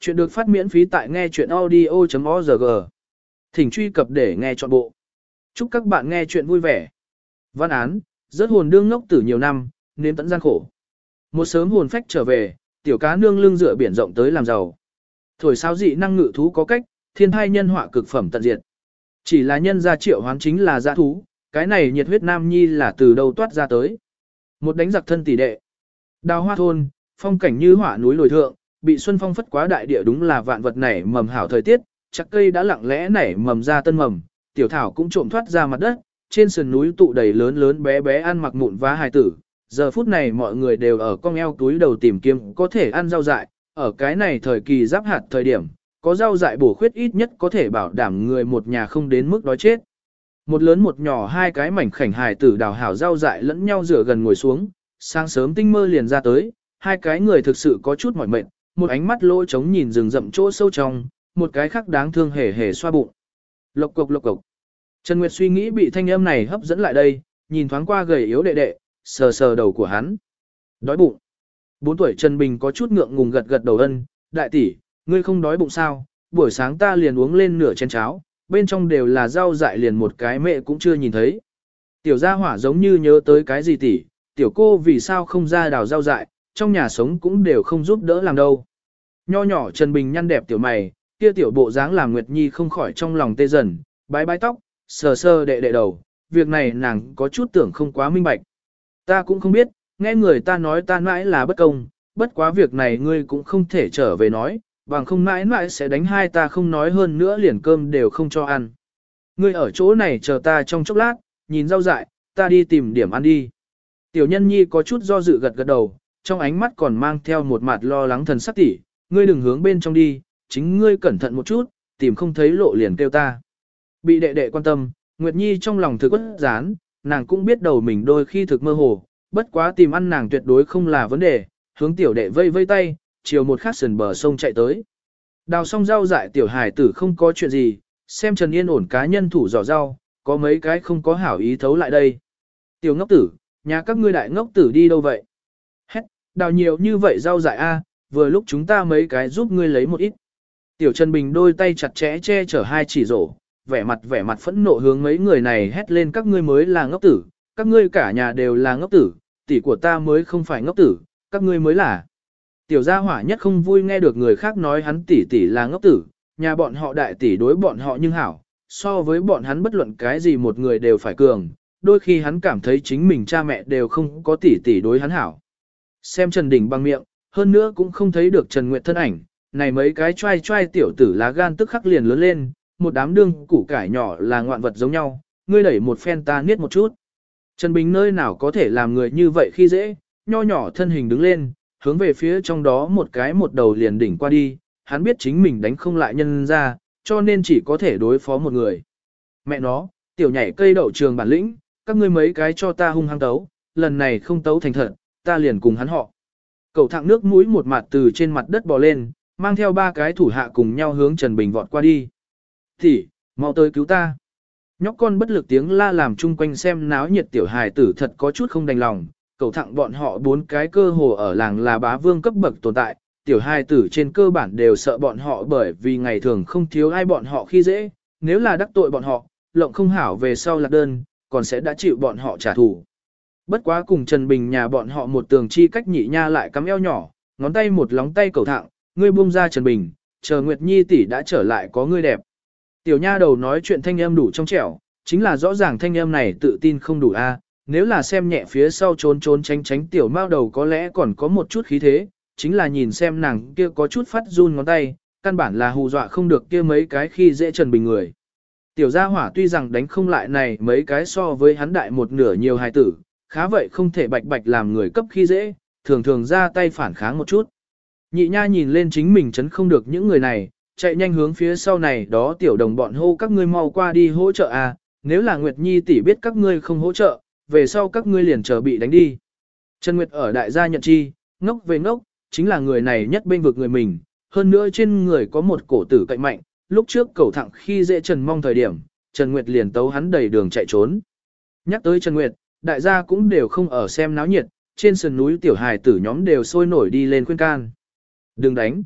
Chuyện được phát miễn phí tại nghe chuyện audio.org. Thỉnh truy cập để nghe trọn bộ. Chúc các bạn nghe chuyện vui vẻ. Văn án, rất hồn đương ngốc tử nhiều năm, nên tận gian khổ. Một sớm hồn phách trở về, tiểu cá nương lưng dựa biển rộng tới làm giàu. Thổi sao dị năng ngự thú có cách, thiên thai nhân họa cực phẩm tận diệt. Chỉ là nhân gia triệu hoán chính là gia thú, cái này nhiệt huyết nam nhi là từ đâu toát ra tới. Một đánh giặc thân tỷ đệ. Đào hoa thôn, phong cảnh như hỏa núi lồi thượng, bị xuân phong phất quá đại địa đúng là vạn vật nảy mầm hảo thời tiết, chắc cây đã lặng lẽ nảy mầm ra tân mầm, tiểu thảo cũng trộm thoát ra mặt đất, trên sườn núi tụ đầy lớn lớn bé bé ăn mặc mụn vá hài tử. Giờ phút này mọi người đều ở con eo túi đầu tìm kiếm có thể ăn rau dại, ở cái này thời kỳ giáp hạt thời điểm, có rau dại bổ khuyết ít nhất có thể bảo đảm người một nhà không đến mức đói chết. Một lớn một nhỏ hai cái mảnh khảnh hài tử đào hảo rau dại lẫn nhau rửa gần ngồi xuống, sáng sớm tinh mơ liền ra tới, hai cái người thực sự có chút mỏi mệt, một ánh mắt lỗ trống nhìn rừng rậm chỗ sâu trong, một cái khác đáng thương hề hề xoa bụng. Lộc cục lộc cục. Trần Nguyệt suy nghĩ bị thanh âm này hấp dẫn lại đây, nhìn thoáng qua gầy yếu đệ đệ, sờ sờ đầu của hắn. Đói bụng. Bốn tuổi Trần Bình có chút ngượng ngùng gật gật đầu ân, đại tỷ, ngươi không đói bụng sao, buổi sáng ta liền uống lên nửa chén cháo, bên trong đều là rau dại liền một cái mẹ cũng chưa nhìn thấy. Tiểu gia hỏa giống như nhớ tới cái gì tỷ, tiểu cô vì sao không ra đào rau dại, trong nhà sống cũng đều không giúp đỡ làm đâu. Nho nhỏ Trần Bình nhăn đẹp tiểu mày, kia tiểu bộ dáng làm Nguyệt Nhi không khỏi trong lòng tê dần, bái bái tóc, sờ sờ đệ đệ đầu, việc này nàng có chút tưởng không quá minh bạch. Ta cũng không biết, nghe người ta nói ta mãi là bất công, bất quá việc này ngươi cũng không thể trở về nói, bằng không mãi mãi sẽ đánh hai ta không nói hơn nữa liền cơm đều không cho ăn. Ngươi ở chỗ này chờ ta trong chốc lát, nhìn rau dại, ta đi tìm điểm ăn đi. Tiểu nhân nhi có chút do dự gật gật đầu, trong ánh mắt còn mang theo một mặt lo lắng thần sắc tỉ, ngươi đừng hướng bên trong đi, chính ngươi cẩn thận một chút, tìm không thấy lộ liền kêu ta. Bị đệ đệ quan tâm, Nguyệt Nhi trong lòng thực bất gián, nàng cũng biết đầu mình đôi khi thực mơ hồ, bất quá tìm ăn nàng tuyệt đối không là vấn đề, hướng tiểu đệ vây vây tay, chiều một khắc sườn bờ sông chạy tới. Đào xong rau dại tiểu hải tử không có chuyện gì, xem Trần Yên ổn cá nhân thủ giỏ rau, có mấy cái không có hảo ý thấu lại đây. Tiểu ngốc tử, nhà các ngươi đại ngốc tử đi đâu vậy? Hét, đào nhiều như vậy rau dại a, vừa lúc chúng ta mấy cái giúp ngươi lấy một ít. Tiểu Trần Bình đôi tay chặt chẽ che chở hai chỉ rổ, vẻ mặt vẻ mặt phẫn nộ hướng mấy người này hét lên các ngươi mới là ngốc tử, các ngươi cả nhà đều là ngốc tử, tỷ của ta mới không phải ngốc tử, các ngươi mới là. Tiểu gia hỏa nhất không vui nghe được người khác nói hắn tỷ tỷ là ngốc tử, nhà bọn họ đại tỷ đối bọn họ nhưng hảo, so với bọn hắn bất luận cái gì một người đều phải cường, đôi khi hắn cảm thấy chính mình cha mẹ đều không có tỷ tỷ đối hắn hảo. Xem Trần Đình bằng miệng, hơn nữa cũng không thấy được Trần Nguyệt thân ảnh, này mấy cái trai trai tiểu tử lá gan tức khắc liền lớn lên, một đám đương củ cải nhỏ là ngoạn vật giống nhau, ngươi đẩy một phen ta niết một chút. Trần Bình nơi nào có thể làm người như vậy khi dễ, nho nhỏ thân hình đứng lên, hướng về phía trong đó một cái một đầu liền đỉnh qua đi, hắn biết chính mình đánh không lại nhân ra, cho nên chỉ có thể đối phó một người. Mẹ nó, tiểu nhảy cây đậu trường bản lĩnh, các ngươi mấy cái cho ta hung hăng tấu, lần này không tấu thành thật, ta liền cùng hắn họ. Cậu thẳng nước mũi một mặt từ trên mặt đất bò lên, mang theo ba cái thủ hạ cùng nhau hướng Trần Bình vọt qua đi. Thì, mau tới cứu ta. Nhóc con bất lực tiếng la làm chung quanh xem náo nhiệt tiểu hài tử thật có chút không đành lòng. Cậu thẳng bọn họ bốn cái cơ hồ ở làng là bá vương cấp bậc tồn tại. Tiểu hài tử trên cơ bản đều sợ bọn họ bởi vì ngày thường không thiếu ai bọn họ khi dễ. Nếu là đắc tội bọn họ, lộng không hảo về sau lạc đơn, còn sẽ đã chịu bọn họ trả thù. Bất quá cùng Trần Bình nhà bọn họ một tường chi cách nhị nha lại cắm eo nhỏ, ngón tay một lóng tay cầu thạng, ngươi buông ra Trần Bình, chờ Nguyệt Nhi tỷ đã trở lại có ngươi đẹp. Tiểu nha đầu nói chuyện thanh âm đủ trong trẻo, chính là rõ ràng thanh âm này tự tin không đủ a. nếu là xem nhẹ phía sau trốn trốn tránh tránh tiểu mao đầu có lẽ còn có một chút khí thế, chính là nhìn xem nàng kia có chút phát run ngón tay, căn bản là hù dọa không được kia mấy cái khi dễ Trần Bình người. Tiểu gia hỏa tuy rằng đánh không lại này mấy cái so với hắn đại một nửa nhiều hài tử, khá vậy không thể bạch bạch làm người cấp khi dễ, thường thường ra tay phản kháng một chút. Nhị nha nhìn lên chính mình chấn không được những người này, chạy nhanh hướng phía sau này đó tiểu đồng bọn hô các ngươi mau qua đi hỗ trợ à, nếu là Nguyệt Nhi tỷ biết các ngươi không hỗ trợ, về sau các ngươi liền chờ bị đánh đi. Trần Nguyệt ở đại gia nhận chi, ngốc về ngốc, chính là người này nhất bên vực người mình, hơn nữa trên người có một cổ tử cạnh mạnh, lúc trước cầu thẳng khi dễ Trần Mong thời điểm, Trần Nguyệt liền tấu hắn đầy đường chạy trốn. Nhắc tới Trần Nguyệt, đại gia cũng đều không ở xem náo nhiệt, trên sườn núi tiểu hài tử nhóm đều sôi nổi đi lên khuyên can. Đừng đánh.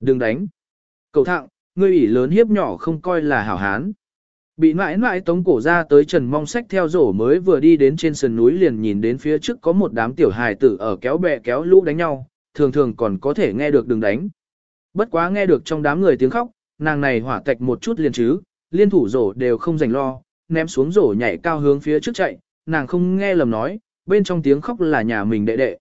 Đừng đánh. Cậu thạng, ngươi ủy lớn hiếp nhỏ không coi là hảo hán. Bị mãi mãi tống cổ ra tới Trần Mong sách theo rổ mới vừa đi đến trên sườn núi liền nhìn đến phía trước có một đám tiểu hài tử ở kéo bè kéo lũ đánh nhau, thường thường còn có thể nghe được đừng đánh. Bất quá nghe được trong đám người tiếng khóc, nàng này hỏa tạch một chút liền chứ, liên thủ rổ đều không dành lo, ném xuống rổ nhảy cao hướng phía trước chạy, nàng không nghe lầm nói, bên trong tiếng khóc là nhà mình đệ đệ.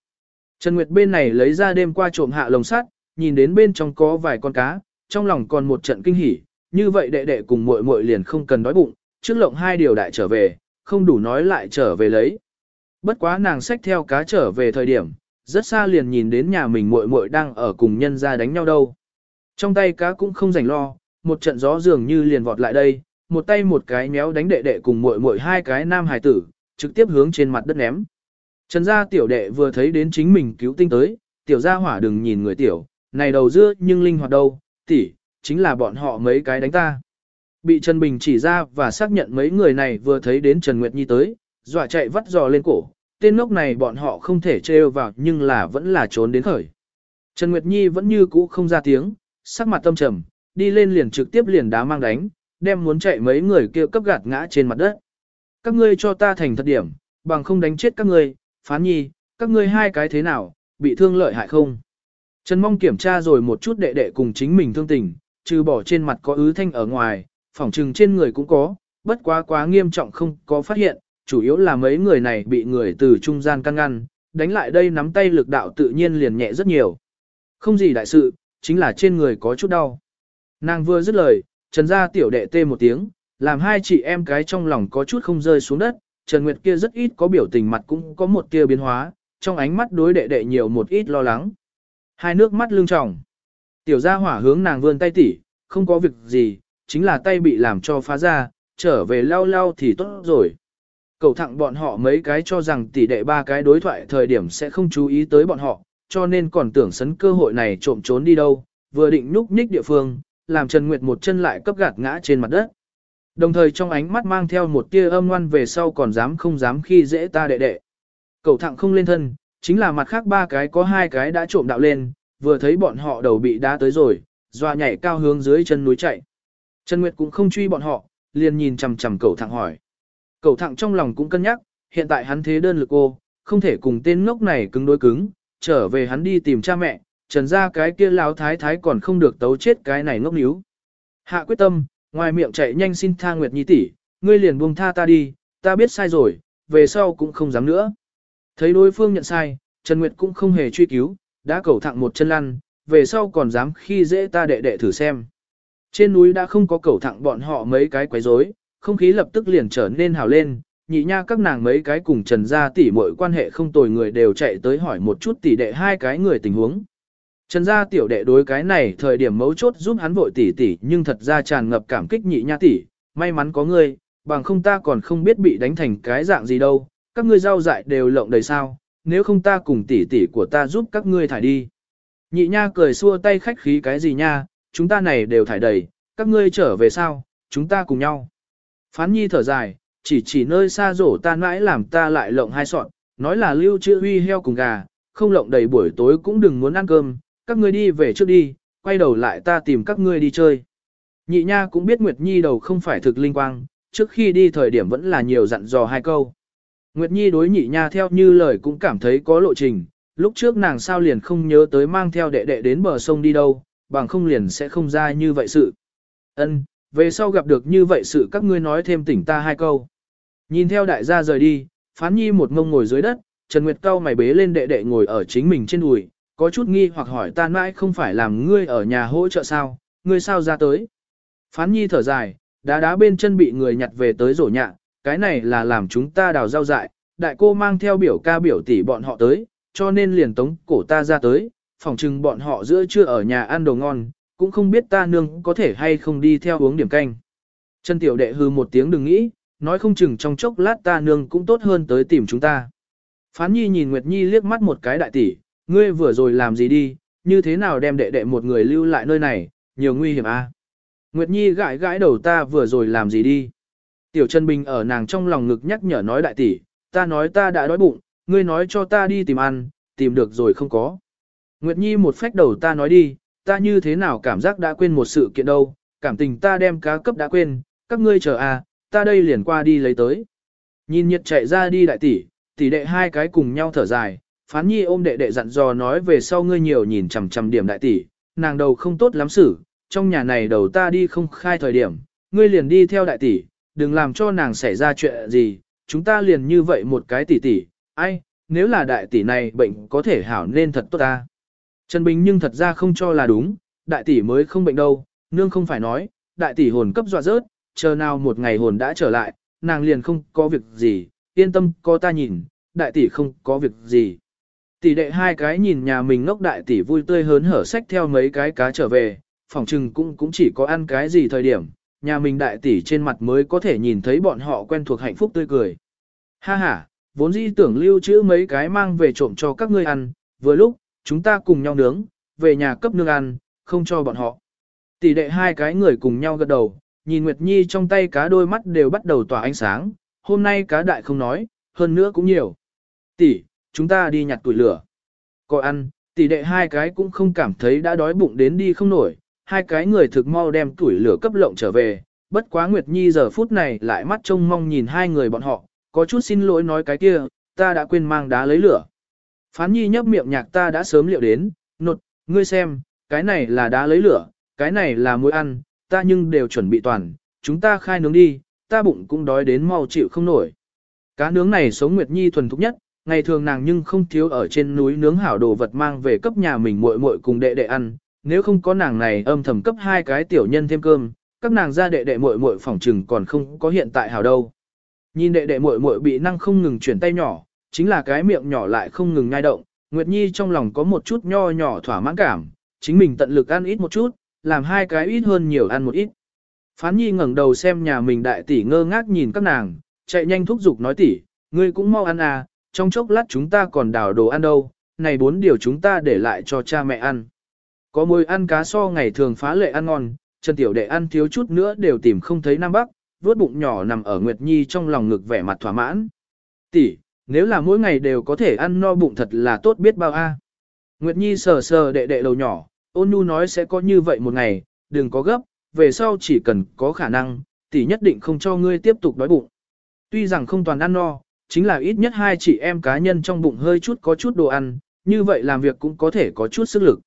Trần Nguyệt bên này lấy ra đêm qua trộm hạ lồng sắt, nhìn đến bên trong có vài con cá, trong lòng còn một trận kinh hỉ, như vậy đệ đệ cùng muội muội liền không cần đói bụng, trước lộng hai điều đại trở về, không đủ nói lại trở về lấy. Bất quá nàng xách theo cá trở về thời điểm, rất xa liền nhìn đến nhà mình muội muội đang ở cùng nhân ra đánh nhau đâu. Trong tay cá cũng không rảnh lo, một trận gió dường như liền vọt lại đây, một tay một cái méo đánh đệ đệ cùng muội muội hai cái nam hài tử, trực tiếp hướng trên mặt đất ném. Trần gia tiểu đệ vừa thấy đến chính mình cứu tinh tới, tiểu gia hỏa đừng nhìn người tiểu, này đầu dưa nhưng linh hoạt đâu, tỷ, chính là bọn họ mấy cái đánh ta. Bị Trần Bình chỉ ra và xác nhận mấy người này vừa thấy đến Trần Nguyệt Nhi tới, dọa chạy vắt giò lên cổ, tên ngốc này bọn họ không thể trêu vào nhưng là vẫn là trốn đến khởi. Trần Nguyệt Nhi vẫn như cũ không ra tiếng, sắc mặt tâm trầm, đi lên liền trực tiếp liền đá mang đánh, đem muốn chạy mấy người kia cấp gạt ngã trên mặt đất. Các ngươi cho ta thành thật điểm, bằng không đánh chết các ngươi, phán nhi, các ngươi hai cái thế nào, bị thương lợi hại không? Trần Mong kiểm tra rồi một chút đệ đệ cùng chính mình thương tình, trừ bỏ trên mặt có ứ thanh ở ngoài, phỏng trừng trên người cũng có, bất quá quá nghiêm trọng không có phát hiện, chủ yếu là mấy người này bị người từ trung gian căn ngăn, đánh lại đây nắm tay lực đạo tự nhiên liền nhẹ rất nhiều. Không gì đại sự, chính là trên người có chút đau. Nàng vừa dứt lời, Trần gia tiểu đệ tê một tiếng, làm hai chị em cái trong lòng có chút không rơi xuống đất, Trần Nguyệt kia rất ít có biểu tình mặt cũng có một tia biến hóa, trong ánh mắt đối đệ đệ nhiều một ít lo lắng. Hai nước mắt lưng tròng. Tiểu gia hỏa hướng nàng vươn tay tỉ, không có việc gì, chính là tay bị làm cho phá ra, trở về lau lau thì tốt rồi. Cậu thẳng bọn họ mấy cái cho rằng tỷ đệ ba cái đối thoại thời điểm sẽ không chú ý tới bọn họ, cho nên còn tưởng sấn cơ hội này trộm trốn đi đâu, vừa định núp nhích địa phương, làm Trần Nguyệt một chân lại cấp gạt ngã trên mặt đất. Đồng thời trong ánh mắt mang theo một tia âm ngoan về sau còn dám không dám khi dễ ta đệ đệ. Cậu thẳng không lên thân, chính là mặt khác ba cái có hai cái đã trộm đạo lên, vừa thấy bọn họ đầu bị đá tới rồi, doa nhảy cao hướng dưới chân núi chạy. Trần Nguyệt cũng không truy bọn họ, liền nhìn chằm chằm cậu thẳng hỏi. Cậu thẳng trong lòng cũng cân nhắc, hiện tại hắn thế đơn lực cô, không thể cùng tên ngốc này cứng đối cứng, trở về hắn đi tìm cha mẹ, trần ra cái kia láo thái thái còn không được tấu chết cái này ngốc níu. Hạ quyết tâm, ngoài miệng chạy nhanh xin tha Nguyệt Nhi tỷ, ngươi liền buông tha ta đi, ta biết sai rồi, về sau cũng không dám nữa. Thấy đối phương nhận sai, Trần Nguyệt cũng không hề truy cứu, đã cầu thẳng một chân lăn, về sau còn dám khi dễ ta đệ đệ thử xem. Trên núi đã không có cầu thẳng bọn họ mấy cái quấy rối, không khí lập tức liền trở nên hào lên, nhị nha các nàng mấy cái cùng Trần gia tỷ muội quan hệ không tồi người đều chạy tới hỏi một chút tỷ đệ hai cái người tình huống. Trần gia tiểu đệ đối cái này thời điểm mấu chốt giúp hắn vội tỷ tỷ nhưng thật ra tràn ngập cảm kích nhị nha tỷ, may mắn có ngươi, bằng không ta còn không biết bị đánh thành cái dạng gì đâu, các ngươi rau dại đều lộng đầy sao, nếu không ta cùng tỷ tỷ của ta giúp các ngươi thải đi. Nhị nha cười xua tay khách khí cái gì nha, chúng ta này đều thải đầy, các ngươi trở về sao, chúng ta cùng nhau. Phán nhi thở dài, chỉ chỉ nơi xa rổ ta mãi làm ta lại lộng hai sọn, nói là lưu trữ huy heo cùng gà, không lộng đầy buổi tối cũng đừng muốn ăn cơm, các ngươi đi về trước đi, quay đầu lại ta tìm các ngươi đi chơi. Nhị nha cũng biết Nguyệt Nhi đầu không phải thực linh quang, trước khi đi thời điểm vẫn là nhiều dặn dò hai câu. Nguyệt Nhi đối nhị nha theo như lời cũng cảm thấy có lộ trình, lúc trước nàng sao liền không nhớ tới mang theo đệ đệ đến bờ sông đi đâu, bằng không liền sẽ không ra như vậy sự. Ân, về sau gặp được như vậy sự các ngươi nói thêm tỉnh ta hai câu. Nhìn theo đại gia rời đi, phán nhi một ngông ngồi dưới đất, Trần Nguyệt cao mày bế lên đệ đệ ngồi ở chính mình trên đùi, có chút nghi hoặc hỏi ta mãi không phải làm ngươi ở nhà hỗ trợ sao, ngươi sao ra tới. Phán nhi thở dài, đá đá bên chân bị người nhặt về tới rổ nhạ, cái này là làm chúng ta đào rau dại, đại cô mang theo biểu ca biểu tỷ bọn họ tới, cho nên liền tống cổ ta ra tới, phòng chừng bọn họ giữa trưa ở nhà ăn đồ ngon, cũng không biết ta nương có thể hay không đi theo uống điểm canh. Chân tiểu đệ hư một tiếng đừng nghĩ, nói không chừng trong chốc lát ta nương cũng tốt hơn tới tìm chúng ta. Phán nhi nhìn Nguyệt Nhi liếc mắt một cái đại tỷ, ngươi vừa rồi làm gì đi, như thế nào đem đệ đệ một người lưu lại nơi này, nhiều nguy hiểm a. À? Nguyệt Nhi gãi gãi đầu ta vừa rồi làm gì đi. Tiểu Trần Bình ở nàng trong lòng ngực nhắc nhở nói đại tỷ, ta nói ta đã đói bụng, ngươi nói cho ta đi tìm ăn, tìm được rồi không có. Nguyệt Nhi một phách đầu ta nói đi, ta như thế nào cảm giác đã quên một sự kiện đâu, cảm tình ta đem cá cấp đã quên, các ngươi chờ à, ta đây liền qua đi lấy tới. Nhìn nhiệt chạy ra đi đại tỷ, tỷ đệ hai cái cùng nhau thở dài, phán nhi ôm đệ đệ dặn dò nói về sau ngươi nhiều nhìn chằm chằm điểm đại tỷ, nàng đầu không tốt lắm xử, trong nhà này đầu ta đi không khai thời điểm, ngươi liền đi theo đại tỷ, đừng làm cho nàng xảy ra chuyện gì, chúng ta liền như vậy một cái tỷ tỷ, ai, nếu là đại tỷ này bệnh có thể hảo nên thật tốt ta. Trần Bình nhưng thật ra không cho là đúng, đại tỷ mới không bệnh đâu, nương không phải nói, đại tỷ hồn cấp dọa rớt, chờ nào một ngày hồn đã trở lại, nàng liền không có việc gì, yên tâm có ta nhìn, đại tỷ không có việc gì. Tỷ đệ hai cái nhìn nhà mình ngốc đại tỷ vui tươi hớn hở sách theo mấy cái cá trở về, phòng trừng cũng cũng chỉ có ăn cái gì thời điểm, nhà mình đại tỷ trên mặt mới có thể nhìn thấy bọn họ quen thuộc hạnh phúc tươi cười. Ha ha, vốn dĩ tưởng lưu trữ mấy cái mang về trộm cho các ngươi ăn, vừa lúc, chúng ta cùng nhau nướng, về nhà cấp nương ăn, không cho bọn họ. Tỷ đệ hai cái người cùng nhau gật đầu, nhìn Nguyệt Nhi trong tay cá đôi mắt đều bắt đầu tỏa ánh sáng, hôm nay cá đại không nói, hơn nữa cũng nhiều. Tỷ, chúng ta đi nhặt tuổi lửa. Có ăn, tỷ đệ hai cái cũng không cảm thấy đã đói bụng đến đi không nổi, hai cái người thực mau đem tuổi lửa cấp lộng trở về, bất quá Nguyệt Nhi giờ phút này lại mắt trông mong nhìn hai người bọn họ, có chút xin lỗi nói cái kia, ta đã quên mang đá lấy lửa. Phán Nhi nhấp miệng nhạc ta đã sớm liệu đến, nột, ngươi xem, cái này là đá lấy lửa, cái này là muối ăn, ta nhưng đều chuẩn bị toàn, chúng ta khai nướng đi, ta bụng cũng đói đến mau chịu không nổi. Cá nướng này sống Nguyệt Nhi thuần thục nhất, ngày thường nàng nhưng không thiếu ở trên núi nướng hảo đồ vật mang về cấp nhà mình muội muội cùng đệ đệ ăn, nếu không có nàng này âm thầm cấp hai cái tiểu nhân thêm cơm, các nàng ra đệ đệ muội muội phòng trừng còn không có hiện tại hảo đâu. Nhìn đệ đệ muội muội bị năng không ngừng chuyển tay nhỏ, chính là cái miệng nhỏ lại không ngừng nhai động, Nguyệt Nhi trong lòng có một chút nho nhỏ thỏa mãn cảm, chính mình tận lực ăn ít một chút, làm hai cái ít hơn nhiều ăn một ít. Phán Nhi ngẩng đầu xem nhà mình đại tỷ ngơ ngác nhìn các nàng, chạy nhanh thúc giục nói tỷ, ngươi cũng mau ăn à, trong chốc lát chúng ta còn đào đồ ăn đâu, này bốn điều chúng ta để lại cho cha mẹ ăn. Có môi ăn cá so ngày thường phá lệ ăn ngon, Trần Tiểu Đệ ăn thiếu chút nữa đều tìm không thấy Nam Bắc, vuốt bụng nhỏ nằm ở Nguyệt Nhi trong lòng ngực vẻ mặt thỏa mãn. Tỷ, nếu là mỗi ngày đều có thể ăn no bụng thật là tốt biết bao a. Nguyệt Nhi sờ sờ đệ đệ đầu nhỏ, ôn nhu nói sẽ có như vậy một ngày, đừng có gấp, về sau chỉ cần có khả năng, tỷ nhất định không cho ngươi tiếp tục đói bụng. Tuy rằng không toàn ăn no, chính là ít nhất hai chị em cá nhân trong bụng hơi chút có chút đồ ăn, như vậy làm việc cũng có thể có chút sức lực.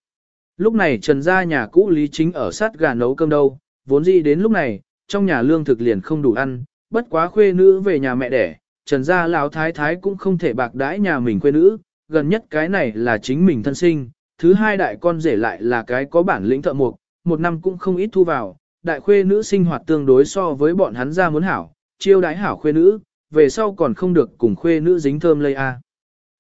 Lúc này Trần gia nhà cũ Lý Chính ở sát gà nấu cơm đâu, vốn gì đến lúc này, trong nhà lương thực liền không đủ ăn, bất quá khuê nữ về nhà mẹ đẻ, Trần gia lão thái thái cũng không thể bạc đãi nhà mình khuê nữ, gần nhất cái này là chính mình thân sinh, thứ hai đại con rể lại là cái có bản lĩnh thợ mộc, một năm cũng không ít thu vào, đại khuê nữ sinh hoạt tương đối so với bọn hắn ra muốn hảo, chiêu đái hảo khuê nữ, về sau còn không được cùng khuê nữ dính thơm lây a.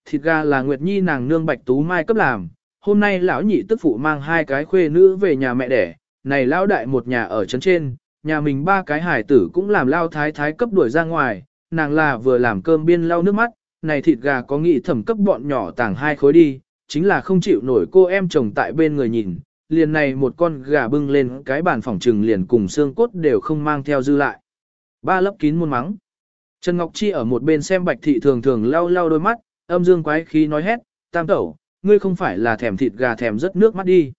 Thịt gà là Nguyệt Nhi nàng nương Bạch Tú Mai cấp làm, hôm nay lão nhị tức phụ mang hai cái khuê nữ về nhà mẹ đẻ, này lão đại một nhà ở trấn trên, nhà mình ba cái hải tử cũng làm lao thái thái cấp đuổi ra ngoài, nàng là vừa làm cơm biên lau nước mắt, này thịt gà có nghĩ thẩm cấp bọn nhỏ tàng hai khối đi, chính là không chịu nổi cô em chồng tại bên người nhìn, liền này một con gà bưng lên cái bàn phòng trừng liền cùng xương cốt đều không mang theo dư lại. Ba lấp kín muôn mắng. Trần Ngọc Chi ở một bên xem bạch thị thường thường lau lau đôi mắt, âm dương quái khí nói hét, tam tẩu, ngươi không phải là thèm thịt gà thèm rất nước mắt đi.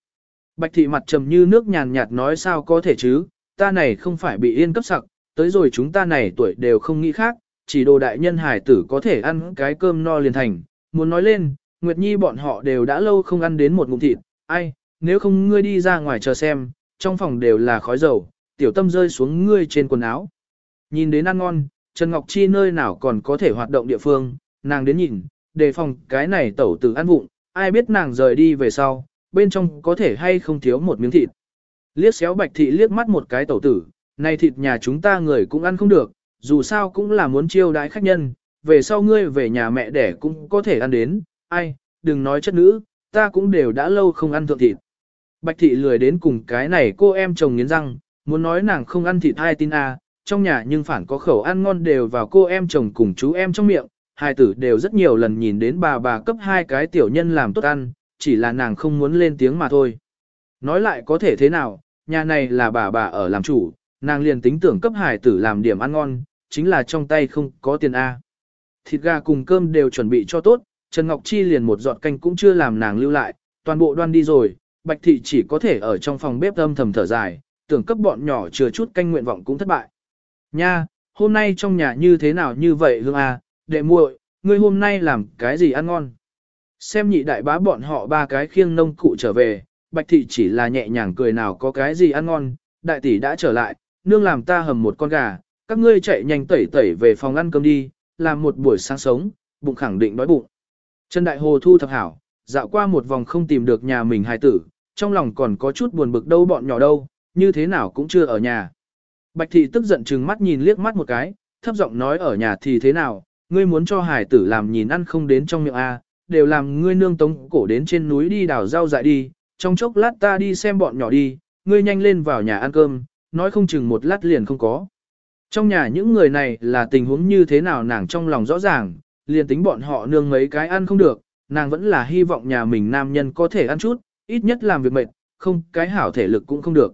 Bạch thị mặt trầm như nước nhàn nhạt nói sao có thể chứ, ta này không phải bị yên cấp sặc, tới rồi chúng ta này tuổi đều không nghĩ khác, chỉ đồ đại nhân hải tử có thể ăn cái cơm no liền thành. Muốn nói lên, Nguyệt Nhi bọn họ đều đã lâu không ăn đến một ngụm thịt, ai, nếu không ngươi đi ra ngoài chờ xem, trong phòng đều là khói dầu, tiểu tâm rơi xuống ngươi trên quần áo. Nhìn đến ăn ngon, Trần Ngọc Chi nơi nào còn có thể hoạt động địa phương, nàng đến nhìn, đề phòng cái này tẩu tử ăn vụng, ai biết nàng rời đi về sau, bên trong có thể hay không thiếu một miếng thịt. Liếc xéo bạch thị liếc mắt một cái tẩu tử, này thịt nhà chúng ta người cũng ăn không được, dù sao cũng là muốn chiêu đãi khách nhân, về sau ngươi về nhà mẹ đẻ cũng có thể ăn đến, ai, đừng nói chất nữ, ta cũng đều đã lâu không ăn thượng thịt. Bạch thị lười đến cùng cái này cô em chồng nghiến răng, muốn nói nàng không ăn thịt ai tin a, à, trong nhà nhưng phản có khẩu ăn ngon đều vào cô em chồng cùng chú em trong miệng, hai tử đều rất nhiều lần nhìn đến bà bà cấp hai cái tiểu nhân làm tốt ăn, chỉ là nàng không muốn lên tiếng mà thôi. Nói lại có thể thế nào, nhà này là bà bà ở làm chủ, nàng liền tính tưởng cấp hải tử làm điểm ăn ngon, chính là trong tay không có tiền A. Thịt gà cùng cơm đều chuẩn bị cho tốt, Trần Ngọc Chi liền một giọt canh cũng chưa làm nàng lưu lại, toàn bộ đoan đi rồi, Bạch Thị chỉ có thể ở trong phòng bếp âm thầm thở dài, tưởng cấp bọn nhỏ chừa chút canh nguyện vọng cũng thất bại. Nha, hôm nay trong nhà như thế nào như vậy hương à, đệ muội, ngươi hôm nay làm cái gì ăn ngon? Xem nhị đại bá bọn họ ba cái khiêng nông cụ trở về, Bạch Thị chỉ là nhẹ nhàng cười nào có cái gì ăn ngon, đại tỷ đã trở lại, nương làm ta hầm một con gà, các ngươi chạy nhanh tẩy tẩy về phòng ăn cơm đi, làm một buổi sáng sống, bụng khẳng định đói bụng. Trần Đại Hồ thu thập hảo, dạo qua một vòng không tìm được nhà mình hài tử, trong lòng còn có chút buồn bực đâu bọn nhỏ đâu, như thế nào cũng chưa ở nhà. Bạch thị tức giận chừng mắt nhìn liếc mắt một cái, thấp giọng nói ở nhà thì thế nào, ngươi muốn cho Hải tử làm nhìn ăn không đến trong miệng A, đều làm ngươi nương tống cổ đến trên núi đi đào rau dại đi, trong chốc lát ta đi xem bọn nhỏ đi, ngươi nhanh lên vào nhà ăn cơm, nói không chừng một lát liền không có. Trong nhà những người này là tình huống như thế nào nàng trong lòng rõ ràng, liền tính bọn họ nương mấy cái ăn không được, nàng vẫn là hy vọng nhà mình nam nhân có thể ăn chút, ít nhất làm việc mệt, không cái hảo thể lực cũng không được.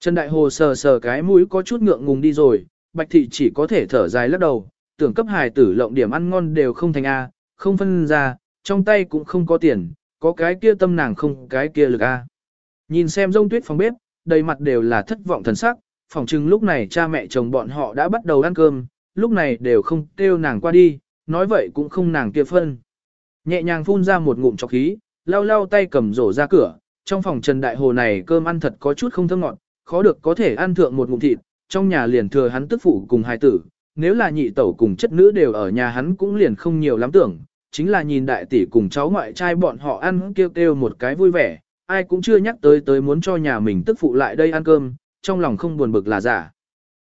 Trần Đại Hồ sờ sờ cái mũi có chút ngượng ngùng đi rồi, Bạch Thị chỉ có thể thở dài lắc đầu, tưởng cấp hài tử lộng điểm ăn ngon đều không thành A, không phân ra, trong tay cũng không có tiền, có cái kia tâm nàng không cái kia lực A. Nhìn xem rông tuyết phòng bếp, đầy mặt đều là thất vọng thần sắc, phòng chừng lúc này cha mẹ chồng bọn họ đã bắt đầu ăn cơm, lúc này đều không kêu nàng qua đi, nói vậy cũng không nàng kia phân. Nhẹ nhàng phun ra một ngụm chọc khí, lau lau tay cầm rổ ra cửa, trong phòng Trần Đại Hồ này cơm ăn thật có chút không thơm ngọt, khó được có thể ăn thượng một ngụm thịt, trong nhà liền thừa hắn tức phụ cùng hai tử, nếu là nhị tẩu cùng chất nữ đều ở nhà hắn cũng liền không nhiều lắm tưởng, chính là nhìn đại tỷ cùng cháu ngoại trai bọn họ ăn kêu kêu một cái vui vẻ, ai cũng chưa nhắc tới tới muốn cho nhà mình tức phụ lại đây ăn cơm, trong lòng không buồn bực là giả.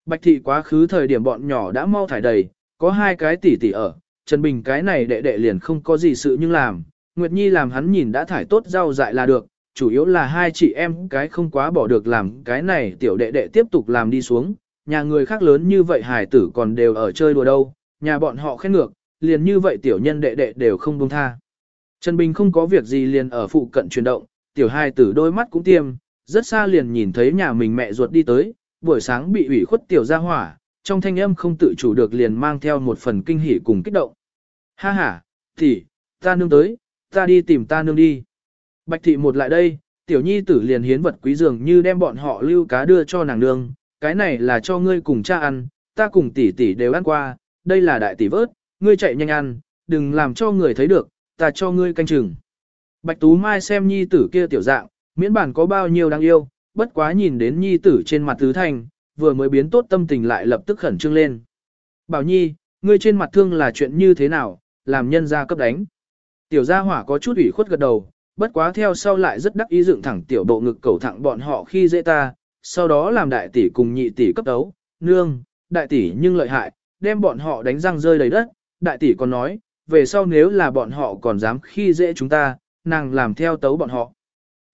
Bạch thị quá khứ thời điểm bọn nhỏ đã mau thải đầy, có hai cái tỷ tỷ ở, Trần Bình cái này đệ đệ liền không có gì sự nhưng làm, Nguyệt Nhi làm hắn nhìn đã thải tốt rau dại là được, chủ yếu là hai chị em cái không quá bỏ được làm cái này tiểu đệ đệ tiếp tục làm đi xuống, nhà người khác lớn như vậy hải tử còn đều ở chơi đùa đâu, nhà bọn họ khét ngược, liền như vậy tiểu nhân đệ đệ đều không buông tha. Trần Bình không có việc gì liền ở phụ cận chuyển động, tiểu hai tử đôi mắt cũng tiêm, rất xa liền nhìn thấy nhà mình mẹ ruột đi tới, buổi sáng bị ủy khuất tiểu ra hỏa, trong thanh âm không tự chủ được liền mang theo một phần kinh hỉ cùng kích động. Ha ha, thì, ta nương tới, ta đi tìm ta nương đi. Bạch thị một lại đây, tiểu nhi tử liền hiến vật quý dường như đem bọn họ lưu cá đưa cho nàng nương, cái này là cho ngươi cùng cha ăn, ta cùng tỷ tỷ đều ăn qua, đây là đại tỷ vớt, ngươi chạy nhanh ăn, đừng làm cho người thấy được, ta cho ngươi canh chừng. Bạch Tú Mai xem nhi tử kia tiểu dạng, miễn bản có bao nhiêu đáng yêu, bất quá nhìn đến nhi tử trên mặt tứ thành, vừa mới biến tốt tâm tình lại lập tức khẩn trương lên. Bảo nhi, ngươi trên mặt thương là chuyện như thế nào, làm nhân gia cấp đánh. Tiểu gia hỏa có chút ủy khuất gật đầu, bất quá theo sau lại rất đắc ý dựng thẳng tiểu bộ ngực cầu thẳng bọn họ khi dễ ta, sau đó làm đại tỷ cùng nhị tỷ cấp đấu, nương, đại tỷ nhưng lợi hại, đem bọn họ đánh răng rơi đầy đất, đại tỷ còn nói, về sau nếu là bọn họ còn dám khi dễ chúng ta, nàng làm theo tấu bọn họ.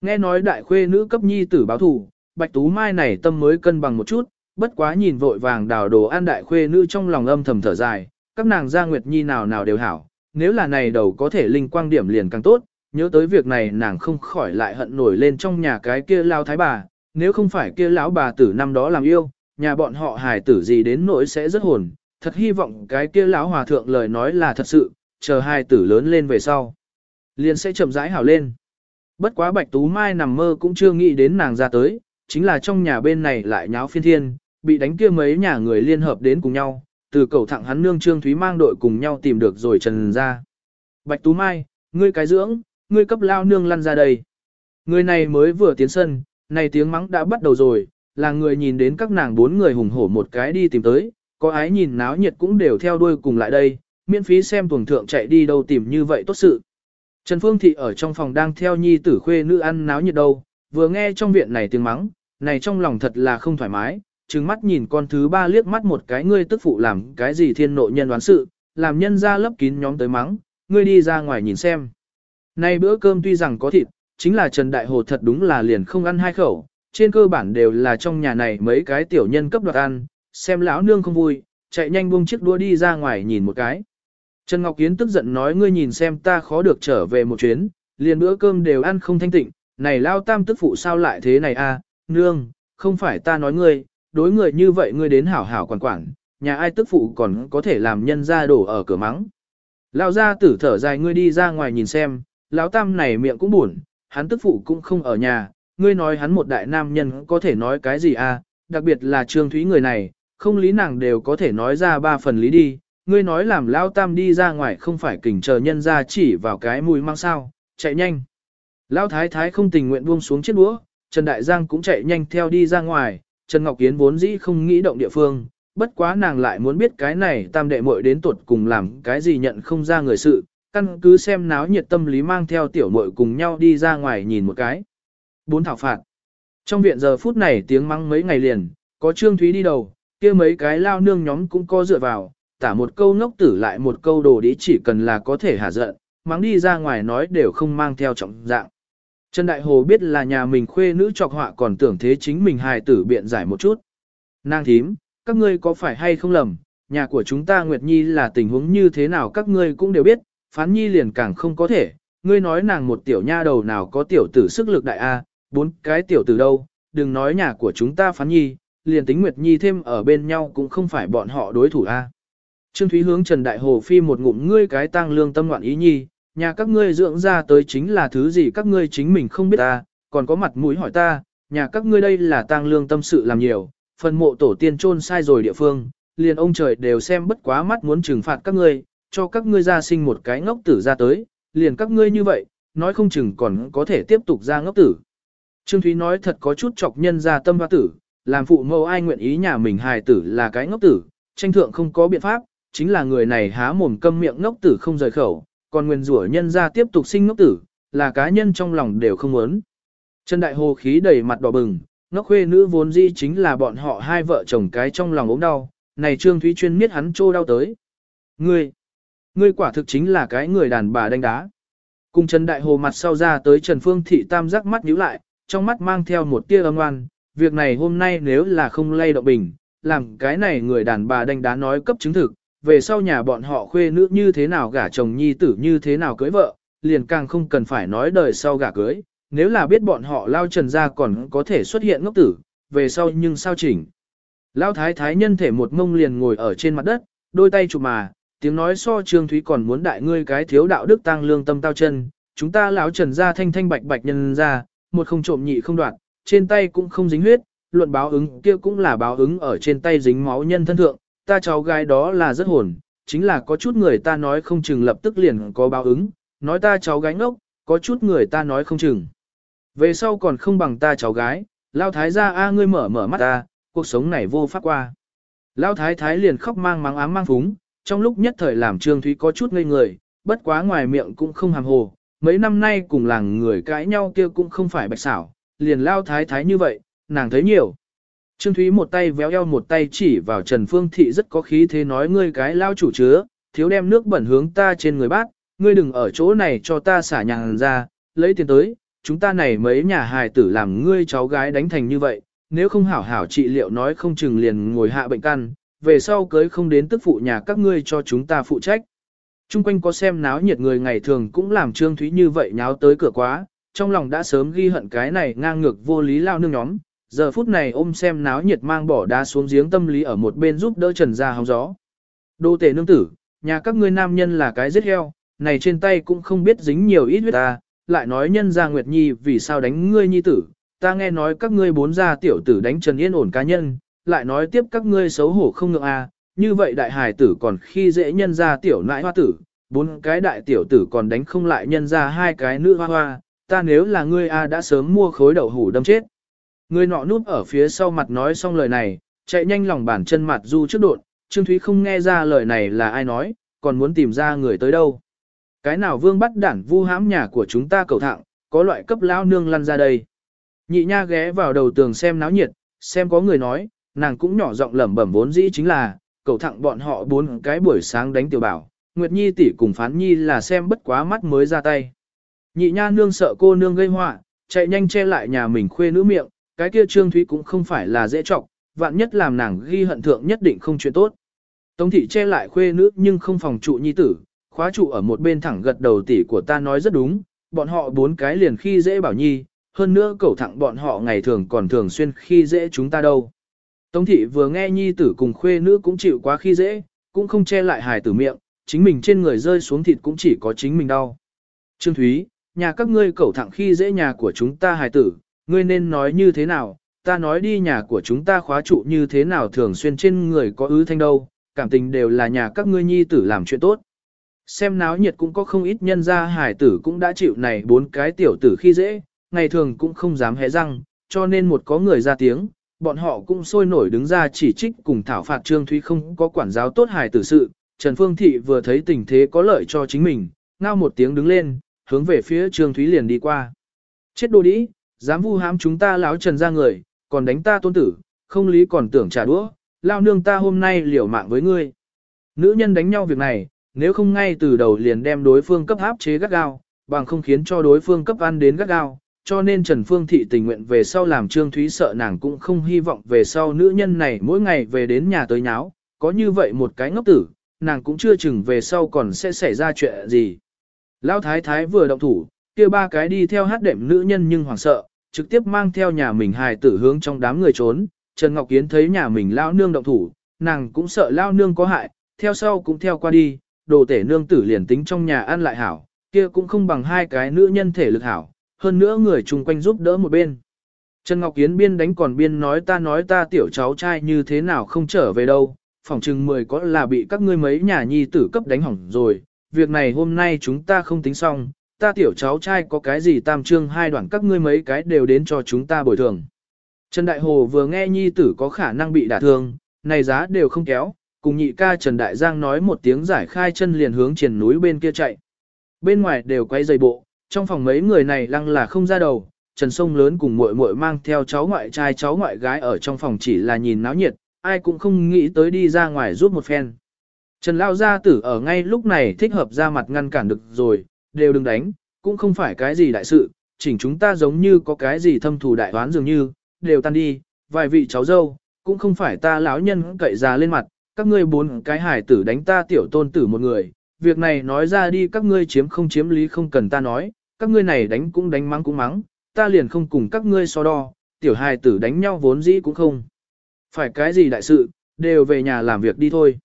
Nghe nói đại khuê nữ cấp nhi tử báo thủ, bạch tú mai này tâm mới cân bằng một chút, bất quá nhìn vội vàng đào đồ ăn đại khuê nữ trong lòng âm thầm thở dài, các nàng gia nguyệt nhi nào nào đều hảo, nếu là này đầu có thể linh quang điểm liền càng tốt, nhớ tới việc này nàng không khỏi lại hận nổi lên trong nhà cái kia lao thái bà, nếu không phải kia lão bà tử năm đó làm yêu, nhà bọn họ hài tử gì đến nỗi sẽ rất hồn, thật hy vọng cái kia lão hòa thượng lời nói là thật sự, chờ hài tử lớn lên về sau. Liền sẽ chậm rãi hảo lên. Bất quá Bạch Tú Mai nằm mơ cũng chưa nghĩ đến nàng ra tới, chính là trong nhà bên này lại nháo phiên thiên, bị đánh kia mấy nhà người liên hợp đến cùng nhau, từ cầu thẳng hắn nương Trương Thúy mang đội cùng nhau tìm được rồi trần ra. Bạch Tú Mai, ngươi cái dưỡng, ngươi cấp lao nương lăn ra đây. Người này mới vừa tiến sân, này tiếng mắng đã bắt đầu rồi, là người nhìn đến các nàng bốn người hùng hổ một cái đi tìm tới, có ái nhìn náo nhiệt cũng đều theo đuôi cùng lại đây, miễn phí xem tuồng thượng chạy đi đâu tìm như vậy tốt sự. Trần Phương Thị ở trong phòng đang theo nhi tử khuê nữ ăn náo nhiệt đâu, vừa nghe trong viện này tiếng mắng, này trong lòng thật là không thoải mái, trừng mắt nhìn con thứ ba liếc mắt một cái ngươi tức phụ làm cái gì thiên nội nhân đoán sự, làm nhân ra lấp kín nhóm tới mắng, ngươi đi ra ngoài nhìn xem. Nay bữa cơm tuy rằng có thịt, chính là Trần Đại Hồ thật đúng là liền không ăn hai khẩu, trên cơ bản đều là trong nhà này mấy cái tiểu nhân cấp đoạt ăn, xem lão nương không vui, chạy nhanh buông chiếc đũa đi ra ngoài nhìn một cái. Trần Ngọc Kiến tức giận nói ngươi nhìn xem ta khó được trở về một chuyến, liền bữa cơm đều ăn không thanh tịnh, này lao tam tức phụ sao lại thế này a? À? nương, không phải ta nói ngươi, đối người như vậy ngươi đến hảo hảo quản quản, nhà ai tức phụ còn có thể làm nhân ra đổ ở cửa mắng. Lao ra tử thở dài ngươi đi ra ngoài nhìn xem, lão tam này miệng cũng buồn, hắn tức phụ cũng không ở nhà, ngươi nói hắn một đại nam nhân có thể nói cái gì à, đặc biệt là Trương Thúy người này, không lý nàng đều có thể nói ra ba phần lý đi, ngươi nói làm Lão tam đi ra ngoài không phải kỉnh chờ nhân ra chỉ vào cái mùi mang sao, chạy nhanh. Lão thái thái không tình nguyện buông xuống chiếc đũa, Trần Đại Giang cũng chạy nhanh theo đi ra ngoài, Trần Ngọc Kiến vốn dĩ không nghĩ động địa phương, bất quá nàng lại muốn biết cái này tam đệ muội đến tuột cùng làm cái gì nhận không ra người sự, căn cứ xem náo nhiệt tâm lý mang theo tiểu muội cùng nhau đi ra ngoài nhìn một cái. Bốn thảo phạt. Trong viện giờ phút này tiếng mắng mấy ngày liền, có Trương Thúy đi đầu, kia mấy cái lao nương nhóm cũng có dựa vào, tả một câu ngốc tử lại một câu đồ đĩ chỉ cần là có thể hả giận, mắng đi ra ngoài nói đều không mang theo trọng dạng. Trần Đại Hồ biết là nhà mình khuê nữ trọc họa còn tưởng thế chính mình hài tử biện giải một chút. Nàng thím, các ngươi có phải hay không lầm, nhà của chúng ta Nguyệt Nhi là tình huống như thế nào các ngươi cũng đều biết, phán nhi liền càng không có thể, ngươi nói nàng một tiểu nha đầu nào có tiểu tử sức lực đại A, bốn cái tiểu tử đâu, đừng nói nhà của chúng ta phán nhi, liền tính Nguyệt Nhi thêm ở bên nhau cũng không phải bọn họ đối thủ A. Trương Thúy hướng Trần Đại Hồ phi một ngụm ngươi cái tang lương tâm loạn ý nhi, nhà các ngươi dưỡng ra tới chính là thứ gì các ngươi chính mình không biết ta, còn có mặt mũi hỏi ta, nhà các ngươi đây là tang lương tâm sự làm nhiều, phần mộ tổ tiên chôn sai rồi địa phương, liền ông trời đều xem bất quá mắt muốn trừng phạt các ngươi, cho các ngươi ra sinh một cái ngốc tử ra tới, liền các ngươi như vậy, nói không chừng còn có thể tiếp tục ra ngốc tử. Trương Thúy nói thật có chút chọc nhân ra tâm hoa tử, làm phụ mẫu ai nguyện ý nhà mình hài tử là cái ngốc tử, tranh thượng không có biện pháp, chính là người này há mồm câm miệng ngốc tử không rời khẩu, còn nguyên rủa nhân ra tiếp tục sinh ngốc tử, là cá nhân trong lòng đều không muốn. Trần Đại Hồ khí đầy mặt đỏ bừng, ngốc khuê nữ vốn dĩ chính là bọn họ hai vợ chồng cái trong lòng ốm đau, này Trương Thúy chuyên miết hắn trô đau tới. Ngươi, ngươi quả thực chính là cái người đàn bà đánh đá. Cùng Trần Đại Hồ mặt sau ra tới Trần Phương Thị Tam giác mắt nhíu lại, trong mắt mang theo một tia âm oan, việc này hôm nay nếu là không lay động bình, làm cái này người đàn bà đánh đá nói cấp chứng thực, về sau nhà bọn họ khuê nữ như thế nào gả chồng nhi tử như thế nào cưới vợ, liền càng không cần phải nói đời sau gả cưới, nếu là biết bọn họ lao trần ra còn có thể xuất hiện ngốc tử, về sau nhưng sao chỉnh. Lao thái thái nhân thể một mông liền ngồi ở trên mặt đất, đôi tay chụp mà, tiếng nói so trương thúy còn muốn đại ngươi cái thiếu đạo đức tăng lương tâm tao chân, chúng ta lão trần ra thanh thanh bạch bạch nhân ra, một không trộm nhị không đoạt, trên tay cũng không dính huyết, luận báo ứng kia cũng là báo ứng ở trên tay dính máu nhân thân thượng, ta cháu gái đó là rất hồn, chính là có chút người ta nói không chừng lập tức liền có báo ứng, nói ta cháu gái ngốc, có chút người ta nói không chừng. Về sau còn không bằng ta cháu gái, lao thái ra a ngươi mở mở mắt ta, cuộc sống này vô pháp qua. Lao thái thái liền khóc mang mắng ám mang phúng, trong lúc nhất thời làm Trương Thúy có chút ngây người, bất quá ngoài miệng cũng không hàm hồ, mấy năm nay cùng làng người cãi nhau kia cũng không phải bạch xảo, liền lao thái thái như vậy, nàng thấy nhiều. Trương Thúy một tay véo eo một tay chỉ vào Trần Phương Thị rất có khí thế nói ngươi cái lao chủ chứa, thiếu đem nước bẩn hướng ta trên người bát, ngươi đừng ở chỗ này cho ta xả nhàng ra, lấy tiền tới, chúng ta này mấy nhà hài tử làm ngươi cháu gái đánh thành như vậy, nếu không hảo hảo trị liệu nói không chừng liền ngồi hạ bệnh căn, về sau cưới không đến tức phụ nhà các ngươi cho chúng ta phụ trách. Trung quanh có xem náo nhiệt người ngày thường cũng làm Trương Thúy như vậy nháo tới cửa quá, trong lòng đã sớm ghi hận cái này ngang ngược vô lý lao nương nhóm, giờ phút này ôm xem náo nhiệt mang bỏ đá xuống giếng tâm lý ở một bên giúp đỡ Trần ra hóng gió. Đô tể nương tử, nhà các ngươi nam nhân là cái giết heo, này trên tay cũng không biết dính nhiều ít huyết ta, lại nói nhân ra Nguyệt Nhi vì sao đánh ngươi nhi tử, ta nghe nói các ngươi bốn gia tiểu tử đánh Trần Yên ổn cá nhân, lại nói tiếp các ngươi xấu hổ không ngượng à, như vậy đại hài tử còn khi dễ nhân ra tiểu nãi hoa tử, bốn cái đại tiểu tử còn đánh không lại nhân ra hai cái nữ hoa hoa, ta nếu là ngươi a đã sớm mua khối đậu hủ đâm chết. Người nọ núp ở phía sau mặt nói xong lời này, chạy nhanh lòng bàn chân mặt du trước đột, Trương Thúy không nghe ra lời này là ai nói, còn muốn tìm ra người tới đâu. Cái nào vương bắt đản vu hãm nhà của chúng ta cầu thạng, có loại cấp lão nương lăn ra đây. Nhị nha ghé vào đầu tường xem náo nhiệt, xem có người nói, nàng cũng nhỏ giọng lẩm bẩm vốn dĩ chính là, cầu thẳng bọn họ bốn cái buổi sáng đánh tiểu bảo, Nguyệt Nhi tỷ cùng phán nhi là xem bất quá mắt mới ra tay. Nhị nha nương sợ cô nương gây họa, chạy nhanh che lại nhà mình khuê nữ miệng, cái kia Trương Thúy cũng không phải là dễ trọng, vạn nhất làm nàng ghi hận thượng nhất định không chuyện tốt. Tống thị che lại khuê nữ nhưng không phòng trụ nhi tử, khóa trụ ở một bên thẳng gật đầu tỷ của ta nói rất đúng, bọn họ bốn cái liền khi dễ bảo nhi, hơn nữa cầu thẳng bọn họ ngày thường còn thường xuyên khi dễ chúng ta đâu. Tống thị vừa nghe nhi tử cùng khuê nữ cũng chịu quá khi dễ, cũng không che lại hài tử miệng, chính mình trên người rơi xuống thịt cũng chỉ có chính mình đau. Trương Thúy, nhà các ngươi cẩu thẳng khi dễ nhà của chúng ta hài tử, ngươi nên nói như thế nào, ta nói đi nhà của chúng ta khóa trụ như thế nào thường xuyên trên người có ứ thanh đâu, cảm tình đều là nhà các ngươi nhi tử làm chuyện tốt. Xem náo nhiệt cũng có không ít nhân gia hải tử cũng đã chịu này bốn cái tiểu tử khi dễ, ngày thường cũng không dám hé răng, cho nên một có người ra tiếng, bọn họ cũng sôi nổi đứng ra chỉ trích cùng thảo phạt Trương Thúy không có quản giáo tốt hài tử sự. Trần Phương Thị vừa thấy tình thế có lợi cho chính mình, ngao một tiếng đứng lên, hướng về phía Trương Thúy liền đi qua. Chết đồ đĩ, dám vu hãm chúng ta láo trần ra người, còn đánh ta tôn tử, không lý còn tưởng trả đũa, lao nương ta hôm nay liều mạng với ngươi. Nữ nhân đánh nhau việc này, nếu không ngay từ đầu liền đem đối phương cấp áp chế gắt gao, bằng không khiến cho đối phương cấp ăn đến gắt gao, cho nên Trần Phương Thị tình nguyện về sau làm Trương Thúy sợ nàng cũng không hy vọng về sau nữ nhân này mỗi ngày về đến nhà tới nháo, có như vậy một cái ngốc tử, nàng cũng chưa chừng về sau còn sẽ xảy ra chuyện gì. Lão Thái Thái vừa động thủ, kia ba cái đi theo hát đệm nữ nhân nhưng hoảng sợ, trực tiếp mang theo nhà mình hài tử hướng trong đám người trốn. Trần Ngọc Kiến thấy nhà mình lão nương động thủ, nàng cũng sợ lão nương có hại, theo sau cũng theo qua đi, đồ tể nương tử liền tính trong nhà ăn lại hảo, kia cũng không bằng hai cái nữ nhân thể lực hảo, hơn nữa người chung quanh giúp đỡ một bên. Trần Ngọc Kiến biên đánh còn biên nói ta nói ta tiểu cháu trai như thế nào không trở về đâu, phỏng chừng mười có là bị các ngươi mấy nhà nhi tử cấp đánh hỏng rồi, việc này hôm nay chúng ta không tính xong, ta tiểu cháu trai có cái gì tam trương hai đoạn các ngươi mấy cái đều đến cho chúng ta bồi thường. Trần Đại Hồ vừa nghe nhi tử có khả năng bị đả thương, này giá đều không kéo, cùng nhị ca Trần Đại Giang nói một tiếng giải khai chân liền hướng triển núi bên kia chạy. Bên ngoài đều quay dày bộ, trong phòng mấy người này lăng là không ra đầu, Trần Sông lớn cùng muội muội mang theo cháu ngoại trai cháu ngoại gái ở trong phòng chỉ là nhìn náo nhiệt, ai cũng không nghĩ tới đi ra ngoài giúp một phen. Trần Lao Gia Tử ở ngay lúc này thích hợp ra mặt ngăn cản được rồi, đều đừng đánh, cũng không phải cái gì đại sự, chỉnh chúng ta giống như có cái gì thâm thù đại toán dường như, đều tan đi, vài vị cháu dâu, cũng không phải ta lão nhân cậy già lên mặt, các ngươi bốn cái hải tử đánh ta tiểu tôn tử một người, việc này nói ra đi các ngươi chiếm không chiếm lý không cần ta nói, các ngươi này đánh cũng đánh mắng cũng mắng, ta liền không cùng các ngươi so đo, tiểu hài tử đánh nhau vốn dĩ cũng không. Phải cái gì đại sự, đều về nhà làm việc đi thôi.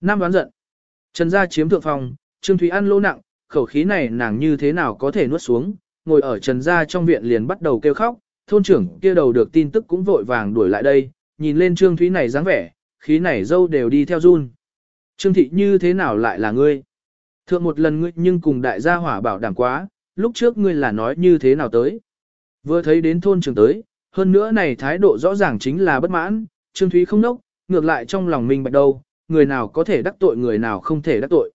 Nam đoán giận. Trần gia chiếm thượng phòng, Trương Thúy ăn lỗ nặng, khẩu khí này nàng như thế nào có thể nuốt xuống, ngồi ở Trần gia trong viện liền bắt đầu kêu khóc, thôn trưởng kia đầu được tin tức cũng vội vàng đuổi lại đây, nhìn lên Trương Thúy này dáng vẻ, khí này dâu đều đi theo run. Trương thị như thế nào lại là ngươi? Thượng một lần ngươi nhưng cùng đại gia hỏa bảo đảm quá, lúc trước ngươi là nói như thế nào tới? Vừa thấy đến thôn trưởng tới, hơn nữa này thái độ rõ ràng chính là bất mãn, Trương Thúy không nốc, ngược lại trong lòng mình bạch đâu, người nào có thể đắc tội người nào không thể đắc tội.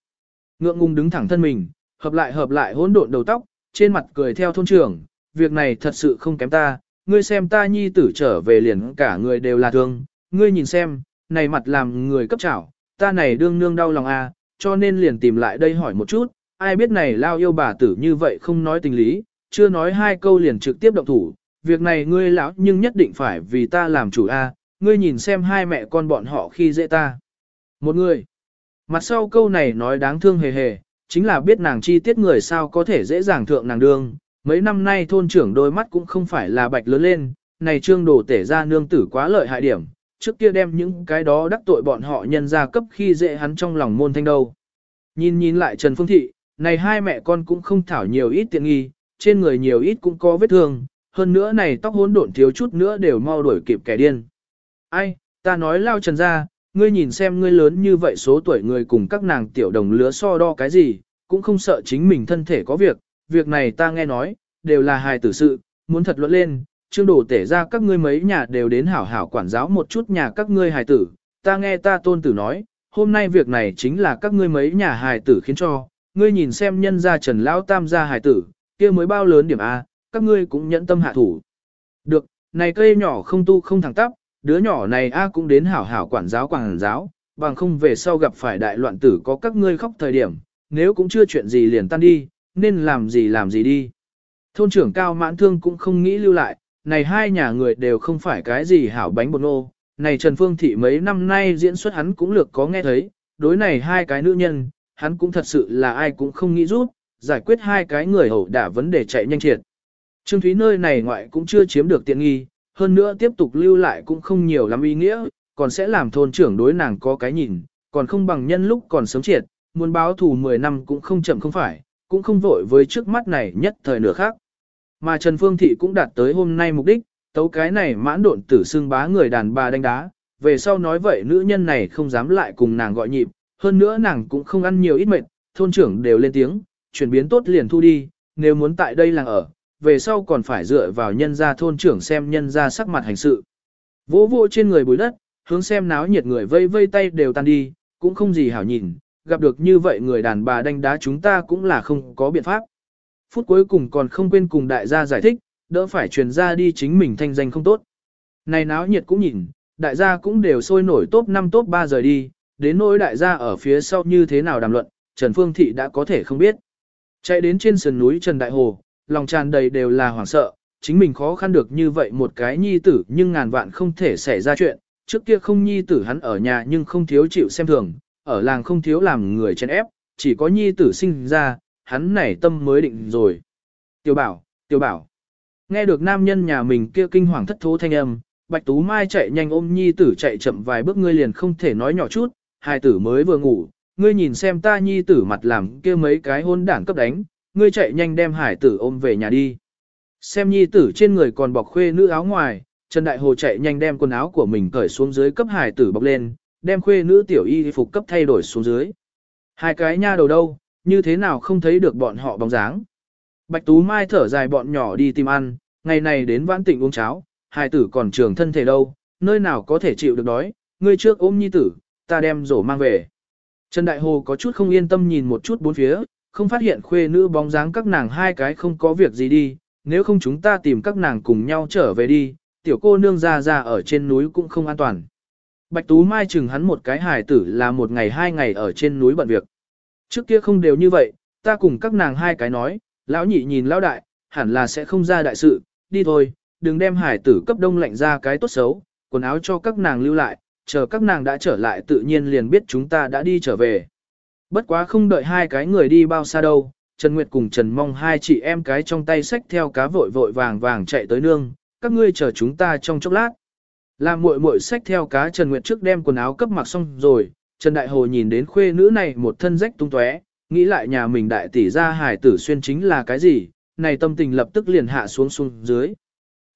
Ngượng ngùng đứng thẳng thân mình, hợp lại hợp lại hỗn độn đầu tóc, trên mặt cười theo thôn trưởng, việc này thật sự không kém ta, ngươi xem ta nhi tử trở về liền cả người đều là thương, ngươi nhìn xem, này mặt làm người cấp chảo, ta này đương nương đau lòng à, cho nên liền tìm lại đây hỏi một chút, ai biết này lao yêu bà tử như vậy không nói tình lý, chưa nói hai câu liền trực tiếp động thủ, việc này ngươi lão nhưng nhất định phải vì ta làm chủ a, ngươi nhìn xem hai mẹ con bọn họ khi dễ ta. Một người, mặt sau câu này nói đáng thương hề hề, chính là biết nàng chi tiết người sao có thể dễ dàng thượng nàng đương, mấy năm nay thôn trưởng đôi mắt cũng không phải là bạch lớn lên, này trương đồ tể ra nương tử quá lợi hại điểm, trước kia đem những cái đó đắc tội bọn họ nhân ra cấp khi dễ hắn trong lòng môn thanh đâu. Nhìn nhìn lại Trần Phương Thị, này hai mẹ con cũng không thảo nhiều ít tiện nghi, trên người nhiều ít cũng có vết thương, hơn nữa này tóc hỗn độn thiếu chút nữa đều mau đuổi kịp kẻ điên. Ai, ta nói lao Trần ra, ngươi nhìn xem ngươi lớn như vậy số tuổi người cùng các nàng tiểu đồng lứa so đo cái gì, cũng không sợ chính mình thân thể có việc, việc này ta nghe nói, đều là hài tử sự, muốn thật luận lên, trương đổ tể ra các ngươi mấy nhà đều đến hảo hảo quản giáo một chút nhà các ngươi hài tử, ta nghe ta tôn tử nói, hôm nay việc này chính là các ngươi mấy nhà hài tử khiến cho, ngươi nhìn xem nhân gia trần lão tam gia hài tử, kia mới bao lớn điểm A, các ngươi cũng nhẫn tâm hạ thủ. Được, này cây nhỏ không tu không thẳng tắp, đứa nhỏ này A cũng đến hảo hảo quản giáo quản giáo, bằng không về sau gặp phải đại loạn tử có các ngươi khóc thời điểm, nếu cũng chưa chuyện gì liền tan đi, nên làm gì làm gì đi. Thôn trưởng cao mãn thương cũng không nghĩ lưu lại, này hai nhà người đều không phải cái gì hảo bánh bột nô, này Trần Phương Thị mấy năm nay diễn xuất hắn cũng lược có nghe thấy, đối này hai cái nữ nhân, hắn cũng thật sự là ai cũng không nghĩ rút, giải quyết hai cái người hậu đả vấn đề chạy nhanh triệt. Trương Thúy nơi này ngoại cũng chưa chiếm được tiện nghi, hơn nữa tiếp tục lưu lại cũng không nhiều lắm ý nghĩa, còn sẽ làm thôn trưởng đối nàng có cái nhìn, còn không bằng nhân lúc còn sớm triệt, muốn báo thù 10 năm cũng không chậm không phải, cũng không vội với trước mắt này nhất thời nửa khác. Mà Trần Phương Thị cũng đạt tới hôm nay mục đích, tấu cái này mãn độn tử xưng bá người đàn bà đánh đá, về sau nói vậy nữ nhân này không dám lại cùng nàng gọi nhịp, hơn nữa nàng cũng không ăn nhiều ít mệt, thôn trưởng đều lên tiếng, chuyển biến tốt liền thu đi, nếu muốn tại đây làng ở, về sau còn phải dựa vào nhân gia thôn trưởng xem nhân gia sắc mặt hành sự. Vỗ vỗ trên người bùi đất, hướng xem náo nhiệt người vây vây tay đều tan đi, cũng không gì hảo nhìn, gặp được như vậy người đàn bà đánh đá chúng ta cũng là không có biện pháp. Phút cuối cùng còn không quên cùng đại gia giải thích, đỡ phải truyền ra đi chính mình thanh danh không tốt. Này náo nhiệt cũng nhìn, đại gia cũng đều sôi nổi top 5 top 3 rời đi, đến nỗi đại gia ở phía sau như thế nào đàm luận, Trần Phương Thị đã có thể không biết. Chạy đến trên sườn núi Trần Đại Hồ, lòng tràn đầy đều là hoảng sợ, chính mình khó khăn được như vậy một cái nhi tử nhưng ngàn vạn không thể xảy ra chuyện, trước kia không nhi tử hắn ở nhà nhưng không thiếu chịu xem thường, ở làng không thiếu làm người chen ép, chỉ có nhi tử sinh ra, hắn nảy tâm mới định rồi. Tiểu bảo, tiểu bảo. Nghe được nam nhân nhà mình kia kinh hoàng thất thố thanh âm, Bạch Tú Mai chạy nhanh ôm nhi tử chạy chậm vài bước ngươi liền không thể nói nhỏ chút, hai tử mới vừa ngủ, ngươi nhìn xem ta nhi tử mặt làm kia mấy cái hôn đảng cấp đánh, ngươi chạy nhanh đem hải tử ôm về nhà đi. Xem nhi tử trên người còn bọc khuê nữ áo ngoài, Trần Đại Hồ chạy nhanh đem quần áo của mình cởi xuống dưới cấp hải tử bọc lên, đem khuê nữ tiểu y phục cấp thay đổi xuống dưới. Hai cái nha đầu đâu, như thế nào không thấy được bọn họ bóng dáng. Bạch Tú Mai thở dài bọn nhỏ đi tìm ăn, ngày này đến vãn tỉnh uống cháo, hài tử còn trường thân thể đâu, nơi nào có thể chịu được đói, ngươi trước ôm nhi tử, ta đem rổ mang về. Trần Đại Hồ có chút không yên tâm nhìn một chút bốn phía, không phát hiện khuê nữ bóng dáng các nàng hai cái không có việc gì đi, nếu không chúng ta tìm các nàng cùng nhau trở về đi, tiểu cô nương ra ra ở trên núi cũng không an toàn. Bạch Tú Mai chừng hắn một cái hài tử là một ngày hai ngày ở trên núi bận việc. Trước kia không đều như vậy, ta cùng các nàng hai cái nói, lão nhị nhìn lão đại, hẳn là sẽ không ra đại sự, đi thôi, đừng đem hải tử cấp đông lạnh ra cái tốt xấu, quần áo cho các nàng lưu lại, chờ các nàng đã trở lại tự nhiên liền biết chúng ta đã đi trở về. Bất quá không đợi hai cái người đi bao xa đâu, Trần Nguyệt cùng Trần Mong hai chị em cái trong tay xách theo cá vội vội vàng vàng chạy tới nương, các ngươi chờ chúng ta trong chốc lát. Làm muội muội xách theo cá Trần Nguyệt trước đem quần áo cấp mặc xong rồi, Trần Đại Hồ nhìn đến khuê nữ này một thân rách tung tóe, nghĩ lại nhà mình đại tỷ ra hải tử xuyên chính là cái gì, này tâm tình lập tức liền hạ xuống xuống dưới.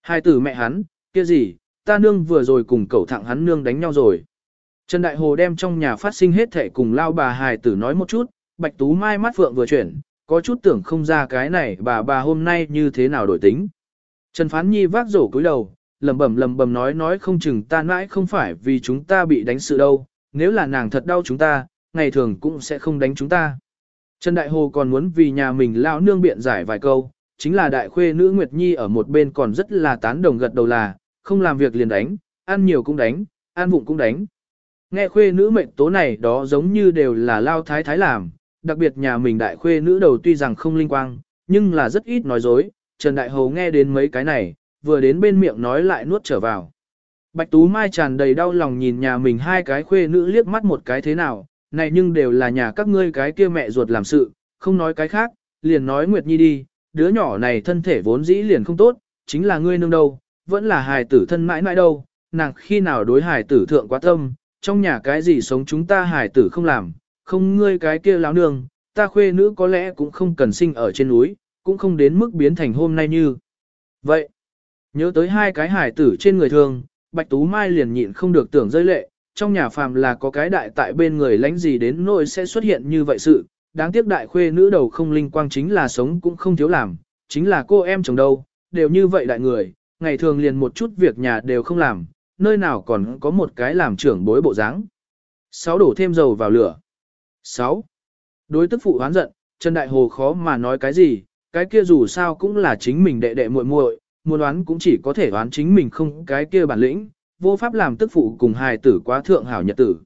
Hai tử mẹ hắn, kia gì, ta nương vừa rồi cùng cậu thẳng hắn nương đánh nhau rồi. Trần Đại Hồ đem trong nhà phát sinh hết thể cùng lao bà hài tử nói một chút, Bạch Tú Mai mắt phượng vừa chuyển, có chút tưởng không ra cái này bà bà hôm nay như thế nào đổi tính. Trần Phán Nhi vác rổ cúi đầu, lầm bầm lầm bầm nói nói không chừng ta mãi không phải vì chúng ta bị đánh sự đâu, nếu là nàng thật đau chúng ta, ngày thường cũng sẽ không đánh chúng ta. Trần Đại Hồ còn muốn vì nhà mình lao nương biện giải vài câu, chính là đại khuê nữ Nguyệt Nhi ở một bên còn rất là tán đồng gật đầu là, không làm việc liền đánh, ăn nhiều cũng đánh, ăn vụng cũng đánh. Nghe khuê nữ mệnh tố này đó giống như đều là lao thái thái làm, đặc biệt nhà mình đại khuê nữ đầu tuy rằng không linh quang, nhưng là rất ít nói dối, Trần Đại Hồ nghe đến mấy cái này, vừa đến bên miệng nói lại nuốt trở vào. Bạch Tú Mai tràn đầy đau lòng nhìn nhà mình hai cái khuê nữ liếc mắt một cái thế nào, này nhưng đều là nhà các ngươi cái kia mẹ ruột làm sự, không nói cái khác, liền nói Nguyệt Nhi đi, đứa nhỏ này thân thể vốn dĩ liền không tốt, chính là ngươi nương đâu, vẫn là hài tử thân mãi mãi đâu, nàng khi nào đối hài tử thượng quá tâm, trong nhà cái gì sống chúng ta hài tử không làm, không ngươi cái kia láo nương, ta khuê nữ có lẽ cũng không cần sinh ở trên núi, cũng không đến mức biến thành hôm nay như. Vậy, nhớ tới hai cái hài tử trên người thường, Bạch Tú Mai liền nhịn không được tưởng rơi lệ, trong nhà phàm là có cái đại tại bên người lánh gì đến nỗi sẽ xuất hiện như vậy sự, đáng tiếc đại khuê nữ đầu không linh quang chính là sống cũng không thiếu làm, chính là cô em chồng đâu, đều như vậy đại người, ngày thường liền một chút việc nhà đều không làm, nơi nào còn có một cái làm trưởng bối bộ dáng. Sáu đổ thêm dầu vào lửa. Sáu. Đối tức phụ hoán giận, Trần Đại Hồ khó mà nói cái gì, cái kia dù sao cũng là chính mình đệ đệ muội muội, muốn đoán cũng chỉ có thể đoán chính mình không cái kia bản lĩnh, vô pháp làm tức phụ cùng hài tử quá thượng hảo nhật tử.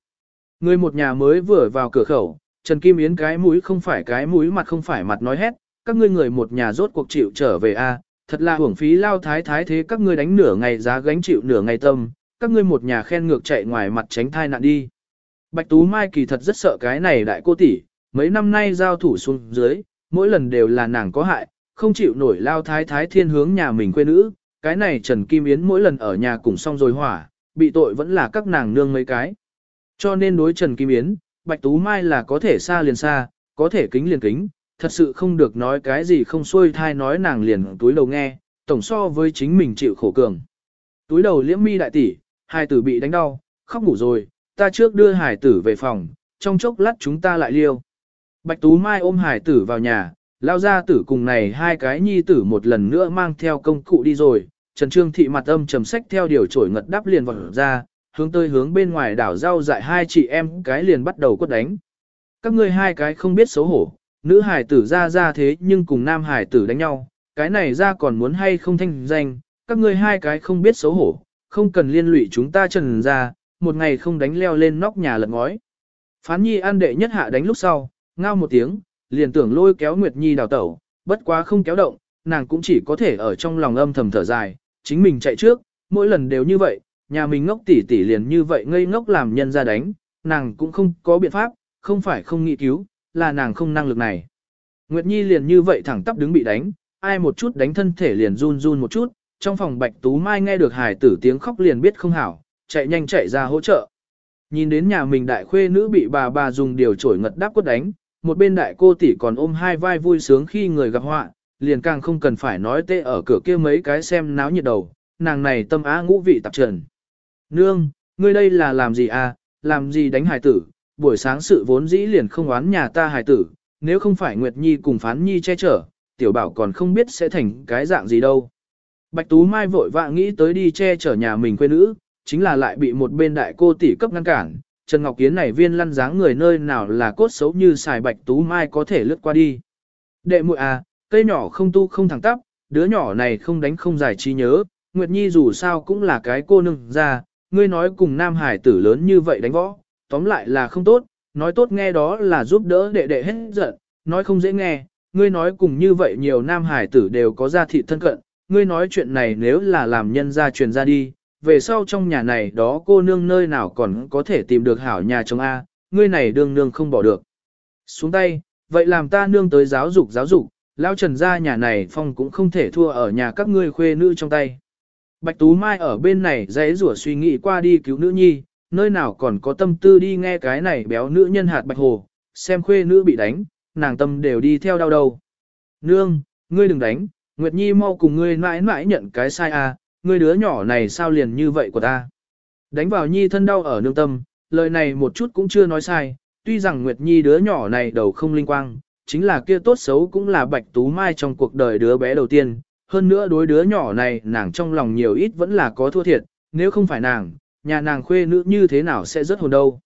Người một nhà mới vừa vào cửa khẩu, Trần Kim Yến cái mũi không phải cái mũi mặt không phải mặt nói hết, các ngươi người một nhà rốt cuộc chịu trở về a, thật là hưởng phí lao thái thái thế các ngươi đánh nửa ngày giá gánh chịu nửa ngày tâm, các ngươi một nhà khen ngược chạy ngoài mặt tránh thai nạn đi. Bạch Tú Mai kỳ thật rất sợ cái này đại cô tỷ, mấy năm nay giao thủ xuống dưới, mỗi lần đều là nàng có hại, không chịu nổi lao thái thái thiên hướng nhà mình quê nữ, cái này Trần Kim Yến mỗi lần ở nhà cùng xong rồi hỏa, bị tội vẫn là các nàng nương mấy cái. Cho nên đối Trần Kim Yến, Bạch Tú Mai là có thể xa liền xa, có thể kính liền kính, thật sự không được nói cái gì không xuôi thai nói nàng liền túi đầu nghe, tổng so với chính mình chịu khổ cường. Túi đầu liễm mi đại tỷ, hai tử bị đánh đau, khóc ngủ rồi, ta trước đưa hải tử về phòng, trong chốc lát chúng ta lại liêu. Bạch Tú Mai ôm hải tử vào nhà, lao gia tử cùng này hai cái nhi tử một lần nữa mang theo công cụ đi rồi, Trần Trương Thị mặt âm trầm sách theo điều trổi ngật đắp liền vào ra, hướng tới hướng bên ngoài đảo rau dại hai chị em cái liền bắt đầu quất đánh. Các ngươi hai cái không biết xấu hổ, nữ hải tử ra ra thế nhưng cùng nam hải tử đánh nhau, cái này ra còn muốn hay không thanh danh, các ngươi hai cái không biết xấu hổ, không cần liên lụy chúng ta trần ra, một ngày không đánh leo lên nóc nhà lật ngói. Phán nhi an đệ nhất hạ đánh lúc sau, ngao một tiếng, liền tưởng lôi kéo Nguyệt Nhi đào tẩu, bất quá không kéo động, nàng cũng chỉ có thể ở trong lòng âm thầm thở dài, chính mình chạy trước, mỗi lần đều như vậy, nhà mình ngốc tỉ tỉ liền như vậy ngây ngốc làm nhân ra đánh, nàng cũng không có biện pháp, không phải không nghĩ cứu, là nàng không năng lực này. Nguyệt Nhi liền như vậy thẳng tắp đứng bị đánh, ai một chút đánh thân thể liền run run một chút, trong phòng Bạch Tú Mai nghe được hài tử tiếng khóc liền biết không hảo, chạy nhanh chạy ra hỗ trợ. Nhìn đến nhà mình đại khuê nữ bị bà bà dùng điều chổi ngật đáp quất đánh, một bên đại cô tỷ còn ôm hai vai vui sướng khi người gặp họa, liền càng không cần phải nói tê ở cửa kia mấy cái xem náo nhiệt đầu, nàng này tâm á ngũ vị tạp trần. Nương, ngươi đây là làm gì à, làm gì đánh Hải tử, buổi sáng sự vốn dĩ liền không oán nhà ta Hải tử, nếu không phải Nguyệt Nhi cùng Phán Nhi che chở, tiểu bảo còn không biết sẽ thành cái dạng gì đâu. Bạch Tú Mai vội vã nghĩ tới đi che chở nhà mình quê nữ, chính là lại bị một bên đại cô tỷ cấp ngăn cản. Trần Ngọc Kiến này viên lăn dáng người nơi nào là cốt xấu như xài Bạch Tú Mai có thể lướt qua đi. Đệ muội à, cây nhỏ không tu không thẳng tắp, đứa nhỏ này không đánh không giải trí nhớ, Nguyệt Nhi dù sao cũng là cái cô nương ra, ngươi nói cùng nam hải tử lớn như vậy đánh võ, tóm lại là không tốt, nói tốt nghe đó là giúp đỡ đệ đệ hết giận, nói không dễ nghe, ngươi nói cùng như vậy nhiều nam hải tử đều có gia thị thân cận, ngươi nói chuyện này nếu là làm nhân gia truyền ra đi, về sau trong nhà này đó cô nương nơi nào còn có thể tìm được hảo nhà chồng A, ngươi này đương nương không bỏ được. Xuống tay, vậy làm ta nương tới giáo dục giáo dục, lao trần ra nhà này phong cũng không thể thua ở nhà các ngươi khuê nữ trong tay. Bạch Tú Mai ở bên này dãy rủa suy nghĩ qua đi cứu nữ nhi, nơi nào còn có tâm tư đi nghe cái này béo nữ nhân hạt bạch hồ, xem khuê nữ bị đánh, nàng tâm đều đi theo đau đầu. Nương, ngươi đừng đánh, Nguyệt Nhi mau cùng ngươi mãi mãi nhận cái sai à, ngươi đứa nhỏ này sao liền như vậy của ta. Đánh vào Nhi thân đau ở nương tâm, lời này một chút cũng chưa nói sai, tuy rằng Nguyệt Nhi đứa nhỏ này đầu không linh quang, chính là kia tốt xấu cũng là Bạch Tú Mai trong cuộc đời đứa bé đầu tiên, hơn nữa đối đứa nhỏ này nàng trong lòng nhiều ít vẫn là có thua thiệt, nếu không phải nàng, nhà nàng khuê nữ như thế nào sẽ rất hồn đâu.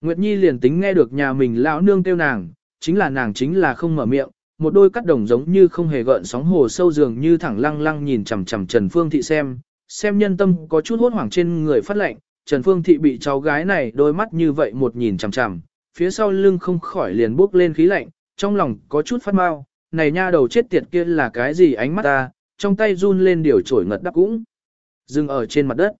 Nguyệt Nhi liền tính nghe được nhà mình lão nương kêu nàng, chính là nàng chính là không mở miệng, một đôi cắt đồng giống như không hề gợn sóng hồ sâu dường như thẳng lăng lăng nhìn chằm chằm Trần Phương Thị xem, xem nhân tâm có chút hốt hoảng trên người phát lệnh, Trần Phương Thị bị cháu gái này đôi mắt như vậy một nhìn chằm chằm, phía sau lưng không khỏi liền bốc lên khí lạnh, trong lòng có chút phát mau, này nha đầu chết tiệt kia là cái gì ánh mắt ta, trong tay run lên điều trổi ngật đắp cũng, dừng ở trên mặt đất.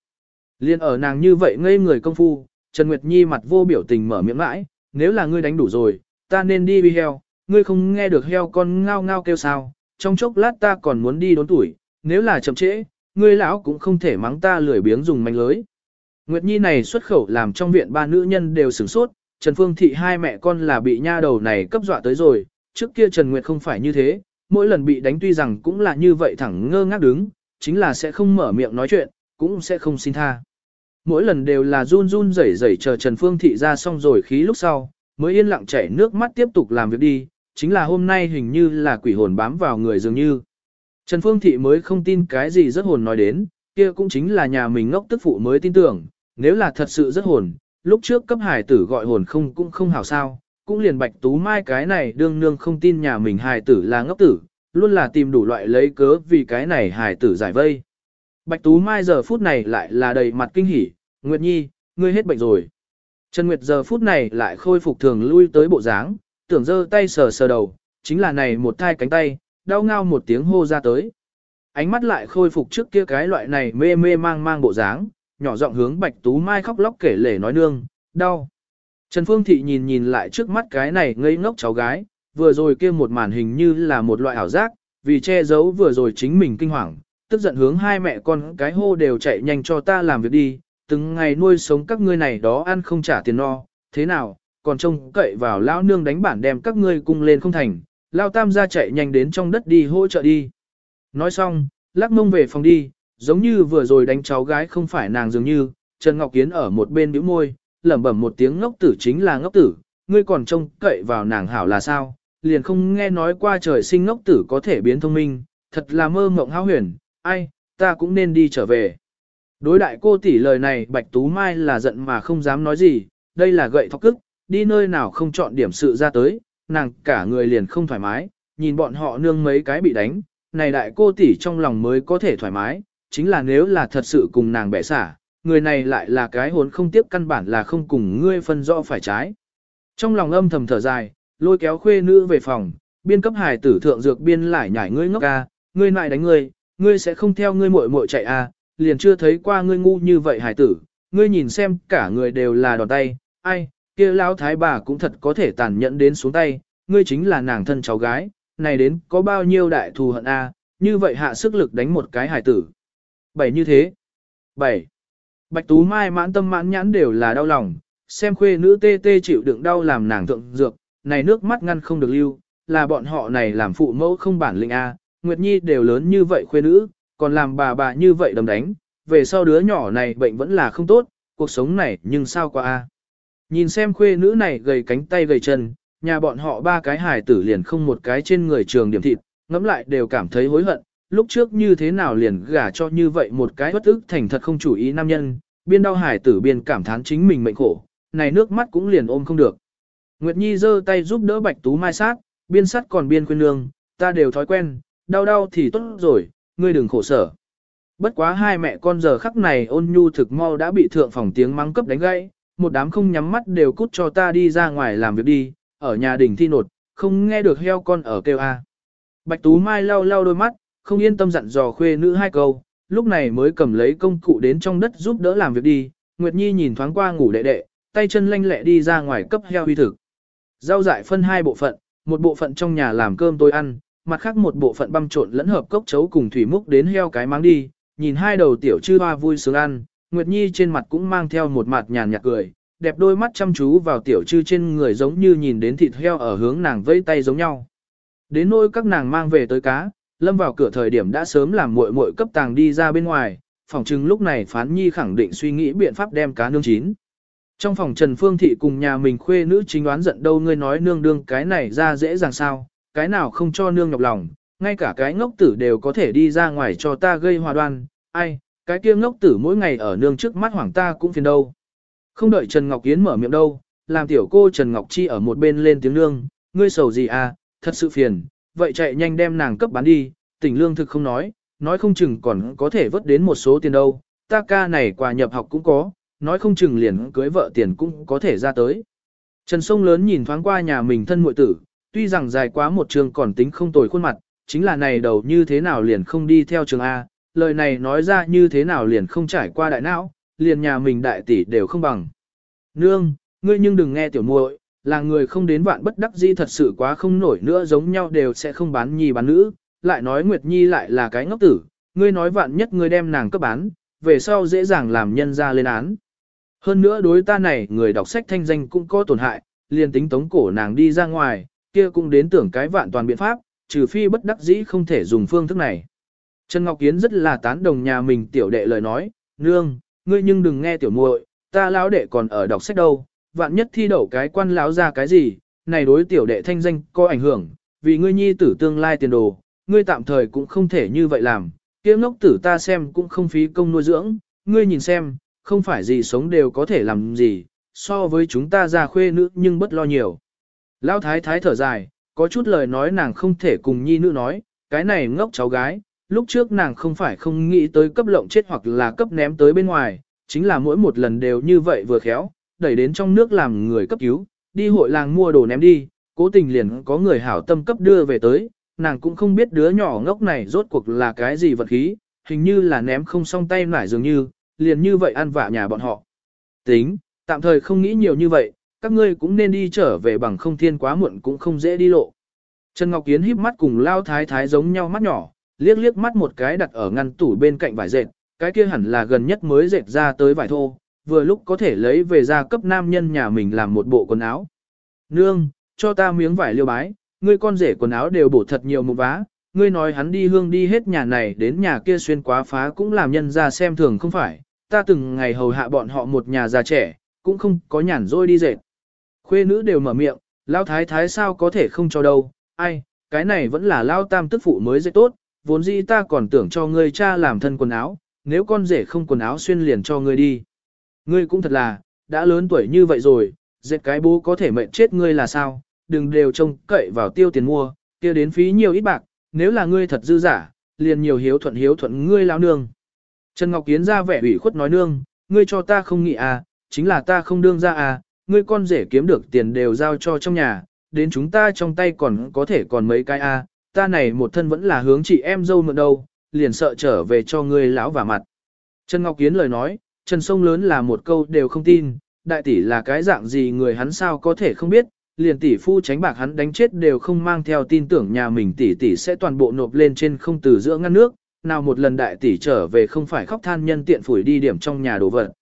Liên ở nàng như vậy ngây người công phu, Trần Nguyệt Nhi mặt vô biểu tình mở miệng mãi, nếu là ngươi đánh đủ rồi, ta nên đi bi heo, ngươi không nghe được heo con ngao ngao kêu sao, trong chốc lát ta còn muốn đi đốn tuổi, nếu là chậm trễ, ngươi lão cũng không thể mắng ta lười biếng dùng manh lưới. Nguyệt Nhi này xuất khẩu làm trong viện ba nữ nhân đều sửng sốt, Trần Phương Thị hai mẹ con là bị nha đầu này cấp dọa tới rồi, trước kia Trần Nguyệt không phải như thế, mỗi lần bị đánh tuy rằng cũng là như vậy thẳng ngơ ngác đứng, chính là sẽ không mở miệng nói chuyện, cũng sẽ không xin tha. Mỗi lần đều là run run rẩy rẩy chờ Trần Phương Thị ra xong rồi khí lúc sau, mới yên lặng chảy nước mắt tiếp tục làm việc đi, chính là hôm nay hình như là quỷ hồn bám vào người dường như. Trần Phương Thị mới không tin cái gì rất hồn nói đến, kia cũng chính là nhà mình ngốc tức phụ mới tin tưởng, nếu là thật sự rất hồn, lúc trước cấp hải tử gọi hồn không cũng không hảo sao, cũng liền bạch tú mai cái này đương nương không tin nhà mình hải tử là ngốc tử, luôn là tìm đủ loại lấy cớ vì cái này hải tử giải vây. Bạch tú mai giờ phút này lại là đầy mặt kinh hỉ, Nguyệt Nhi, ngươi hết bệnh rồi. Trần Nguyệt giờ phút này lại khôi phục thường lui tới bộ dáng, tưởng giơ tay sờ sờ đầu, chính là này một thai cánh tay, đau ngao một tiếng hô ra tới. Ánh mắt lại khôi phục trước kia cái loại này mê mê mang mang bộ dáng, nhỏ giọng hướng Bạch Tú Mai khóc lóc kể lể nói nương, đau. Trần Phương Thị nhìn nhìn lại trước mắt cái này ngây ngốc cháu gái, vừa rồi kia một màn hình như là một loại ảo giác, vì che giấu vừa rồi chính mình kinh hoàng, tức giận hướng hai mẹ con cái hô đều chạy nhanh cho ta làm việc đi, từng ngày nuôi sống các ngươi này đó ăn không trả tiền no, thế nào, còn trông cậy vào lão nương đánh bản đem các ngươi cung lên không thành, lao tam ra chạy nhanh đến trong đất đi hỗ trợ đi. Nói xong, lắc mông về phòng đi, giống như vừa rồi đánh cháu gái không phải nàng dường như, Trần Ngọc Kiến ở một bên bĩu môi, lẩm bẩm một tiếng ngốc tử chính là ngốc tử, ngươi còn trông cậy vào nàng hảo là sao, liền không nghe nói qua trời sinh ngốc tử có thể biến thông minh, thật là mơ mộng hão huyền, ai, ta cũng nên đi trở về. Đối đại cô tỷ lời này Bạch Tú Mai là giận mà không dám nói gì, đây là gậy thọc cức, đi nơi nào không chọn điểm sự ra tới, nàng cả người liền không thoải mái, nhìn bọn họ nương mấy cái bị đánh, này đại cô tỷ trong lòng mới có thể thoải mái, chính là nếu là thật sự cùng nàng bẻ xả, người này lại là cái hồn không tiếp căn bản là không cùng ngươi phân rõ phải trái. Trong lòng âm thầm thở dài, lôi kéo khuê nữ về phòng, biên cấp hài tử thượng dược biên lại nhảy ngươi ngốc ca, ngươi lại đánh ngươi, ngươi sẽ không theo ngươi muội muội chạy à, liền chưa thấy qua ngươi ngu như vậy hài tử, ngươi nhìn xem cả người đều là đòn tay, ai, kia lão thái bà cũng thật có thể tàn nhẫn đến xuống tay, ngươi chính là nàng thân cháu gái, này đến có bao nhiêu đại thù hận a, như vậy hạ sức lực đánh một cái hài tử. Bảy như thế. Bảy. Bạch Tú Mai mãn tâm mãn nhãn đều là đau lòng, xem khuê nữ tê tê chịu đựng đau làm nàng thượng dược, này nước mắt ngăn không được lưu, là bọn họ này làm phụ mẫu không bản lĩnh A, Nguyệt Nhi đều lớn như vậy khuê nữ, còn làm bà bà như vậy đầm đánh, về sau đứa nhỏ này bệnh vẫn là không tốt, cuộc sống này nhưng sao qua A. Nhìn xem khuê nữ này gầy cánh tay gầy chân, nhà bọn họ ba cái hài tử liền không một cái trên người trường điểm thịt, ngẫm lại đều cảm thấy hối hận, lúc trước như thế nào liền gả cho như vậy một cái bất ức thành thật không chủ ý nam nhân, biên đau hài tử biên cảm thán chính mình mệnh khổ, này nước mắt cũng liền ôm không được. Nguyệt Nhi giơ tay giúp đỡ Bạch Tú Mai sát, biên sắt còn biên khuyên nương, ta đều thói quen, đau đau thì tốt rồi, ngươi đừng khổ sở. Bất quá hai mẹ con giờ khắc này ôn nhu thực mau đã bị thượng phòng tiếng mắng cấp đánh gãy, một đám không nhắm mắt đều cút cho ta đi ra ngoài làm việc đi, ở nhà đỉnh thi nột, không nghe được heo con ở kêu a. Bạch Tú Mai lau lau đôi mắt, không yên tâm dặn dò khuê nữ hai câu, lúc này mới cầm lấy công cụ đến trong đất giúp đỡ làm việc đi. Nguyệt Nhi nhìn thoáng qua ngủ đệ đệ, tay chân lanh lẹ đi ra ngoài cấp heo huy thực. Rau dại phân hai bộ phận, một bộ phận trong nhà làm cơm tôi ăn, mặt khác một bộ phận băm trộn lẫn hợp cốc chấu cùng thủy múc đến heo cái máng đi, nhìn hai đầu tiểu chư hoa vui sướng ăn, Nguyệt Nhi trên mặt cũng mang theo một mặt nhàn nhạt cười, đẹp đôi mắt chăm chú vào tiểu chư trên người giống như nhìn đến thịt heo ở hướng nàng vây tay giống nhau. Đến nỗi các nàng mang về tới cá, lâm vào cửa thời điểm đã sớm làm muội muội cấp tàng đi ra bên ngoài, phòng chừng lúc này phán nhi khẳng định suy nghĩ biện pháp đem cá nương chín. Trong phòng Trần Phương Thị cùng nhà mình khuê nữ chính đoán giận đâu ngươi nói nương đương cái này ra dễ dàng sao, cái nào không cho nương nhọc lòng, ngay cả cái ngốc tử đều có thể đi ra ngoài cho ta gây hòa đoan, ai, cái kia ngốc tử mỗi ngày ở nương trước mắt hoàng ta cũng phiền đâu. Không đợi Trần Ngọc Yến mở miệng đâu, làm tiểu cô Trần Ngọc Chi ở một bên lên tiếng nương, ngươi sầu gì à, thật sự phiền, vậy chạy nhanh đem nàng cấp bán đi, tỉnh lương thực không nói, nói không chừng còn có thể vớt đến một số tiền đâu, ta ca này quà nhập học cũng có, nói không chừng liền cưới vợ tiền cũng có thể ra tới. Trần Sông lớn nhìn thoáng qua nhà mình thân muội tử, tuy rằng dài quá một trường còn tính không tồi khuôn mặt, chính là này đầu như thế nào liền không đi theo trường A, lời này nói ra như thế nào liền không trải qua đại não, liền nhà mình đại tỷ đều không bằng. Nương, ngươi nhưng đừng nghe tiểu muội, là người không đến vạn bất đắc dĩ thật sự quá không nổi nữa giống nhau đều sẽ không bán nhi bán nữ, lại nói Nguyệt Nhi lại là cái ngốc tử, ngươi nói vạn nhất ngươi đem nàng cấp bán, về sau dễ dàng làm nhân ra lên án. Hơn nữa đối ta này người đọc sách thanh danh cũng có tổn hại, liền tính tống cổ nàng đi ra ngoài, kia cũng đến tưởng cái vạn toàn biện pháp, trừ phi bất đắc dĩ không thể dùng phương thức này. Trần Ngọc Kiến rất là tán đồng nhà mình tiểu đệ lời nói, nương, ngươi nhưng đừng nghe tiểu muội, ta lão đệ còn ở đọc sách đâu, vạn nhất thi đậu cái quan lão ra cái gì, này đối tiểu đệ thanh danh có ảnh hưởng, vì ngươi nhi tử tương lai tiền đồ, ngươi tạm thời cũng không thể như vậy làm, kiếm ngốc tử ta xem cũng không phí công nuôi dưỡng, ngươi nhìn xem, không phải gì sống đều có thể làm gì, so với chúng ta ra khuê nữ nhưng bất lo nhiều. Lão thái thái thở dài, có chút lời nói nàng không thể cùng nhi nữ nói, cái này ngốc cháu gái, lúc trước nàng không phải không nghĩ tới cấp lộng chết hoặc là cấp ném tới bên ngoài, chính là mỗi một lần đều như vậy vừa khéo, đẩy đến trong nước làm người cấp cứu, đi hội làng mua đồ ném đi, cố tình liền có người hảo tâm cấp đưa về tới, nàng cũng không biết đứa nhỏ ngốc này rốt cuộc là cái gì vật khí, hình như là ném không xong tay nải dường như, liền như vậy ăn vạ nhà bọn họ. Tính, tạm thời không nghĩ nhiều như vậy, các ngươi cũng nên đi trở về bằng không thiên quá muộn cũng không dễ đi lộ. Trần Ngọc Yến híp mắt cùng lao thái thái giống nhau mắt nhỏ, liếc liếc mắt một cái đặt ở ngăn tủ bên cạnh vải dệt, cái kia hẳn là gần nhất mới dệt ra tới vải thô, vừa lúc có thể lấy về ra cấp nam nhân nhà mình làm một bộ quần áo. Nương, cho ta miếng vải liêu bái, ngươi con rể quần áo đều bổ thật nhiều một vá, ngươi nói hắn đi hương đi hết nhà này đến nhà kia xuyên quá phá cũng làm nhân ra xem thường không phải, ta từng ngày hầu hạ bọn họ một nhà già trẻ, cũng không có nhàn rỗi đi dệt. Khuê nữ đều mở miệng, lao thái thái sao có thể không cho đâu, ai, cái này vẫn là lao tam tức phụ mới dệt tốt, vốn dĩ ta còn tưởng cho ngươi cha làm thân quần áo, nếu con rể không quần áo xuyên liền cho ngươi đi. Ngươi cũng thật là, đã lớn tuổi như vậy rồi, dệt cái bố có thể mệnh chết ngươi là sao, đừng đều trông cậy vào tiêu tiền mua, kia đến phí nhiều ít bạc, nếu là ngươi thật dư giả, liền nhiều hiếu thuận hiếu thuận ngươi lao nương. Trần Ngọc Kiến ra vẻ ủy khuất nói nương, ngươi cho ta không nghĩ à, chính là ta không đương ra à, ngươi con rể kiếm được tiền đều giao cho trong nhà, đến chúng ta trong tay còn có thể còn mấy cái à, ta này một thân vẫn là hướng chị em dâu mượn đâu, liền sợ trở về cho ngươi lão và mặt. Trần Ngọc Kiến lời nói, Trần Sông lớn là một câu đều không tin, đại tỷ là cái dạng gì người hắn sao có thể không biết, liền tỷ phu tránh bạc hắn đánh chết đều không mang theo tin tưởng nhà mình tỷ tỷ sẽ toàn bộ nộp lên trên không từ giữa ngăn nước, nào một lần đại tỷ trở về không phải khóc than nhân tiện phủi đi điểm trong nhà đồ vật.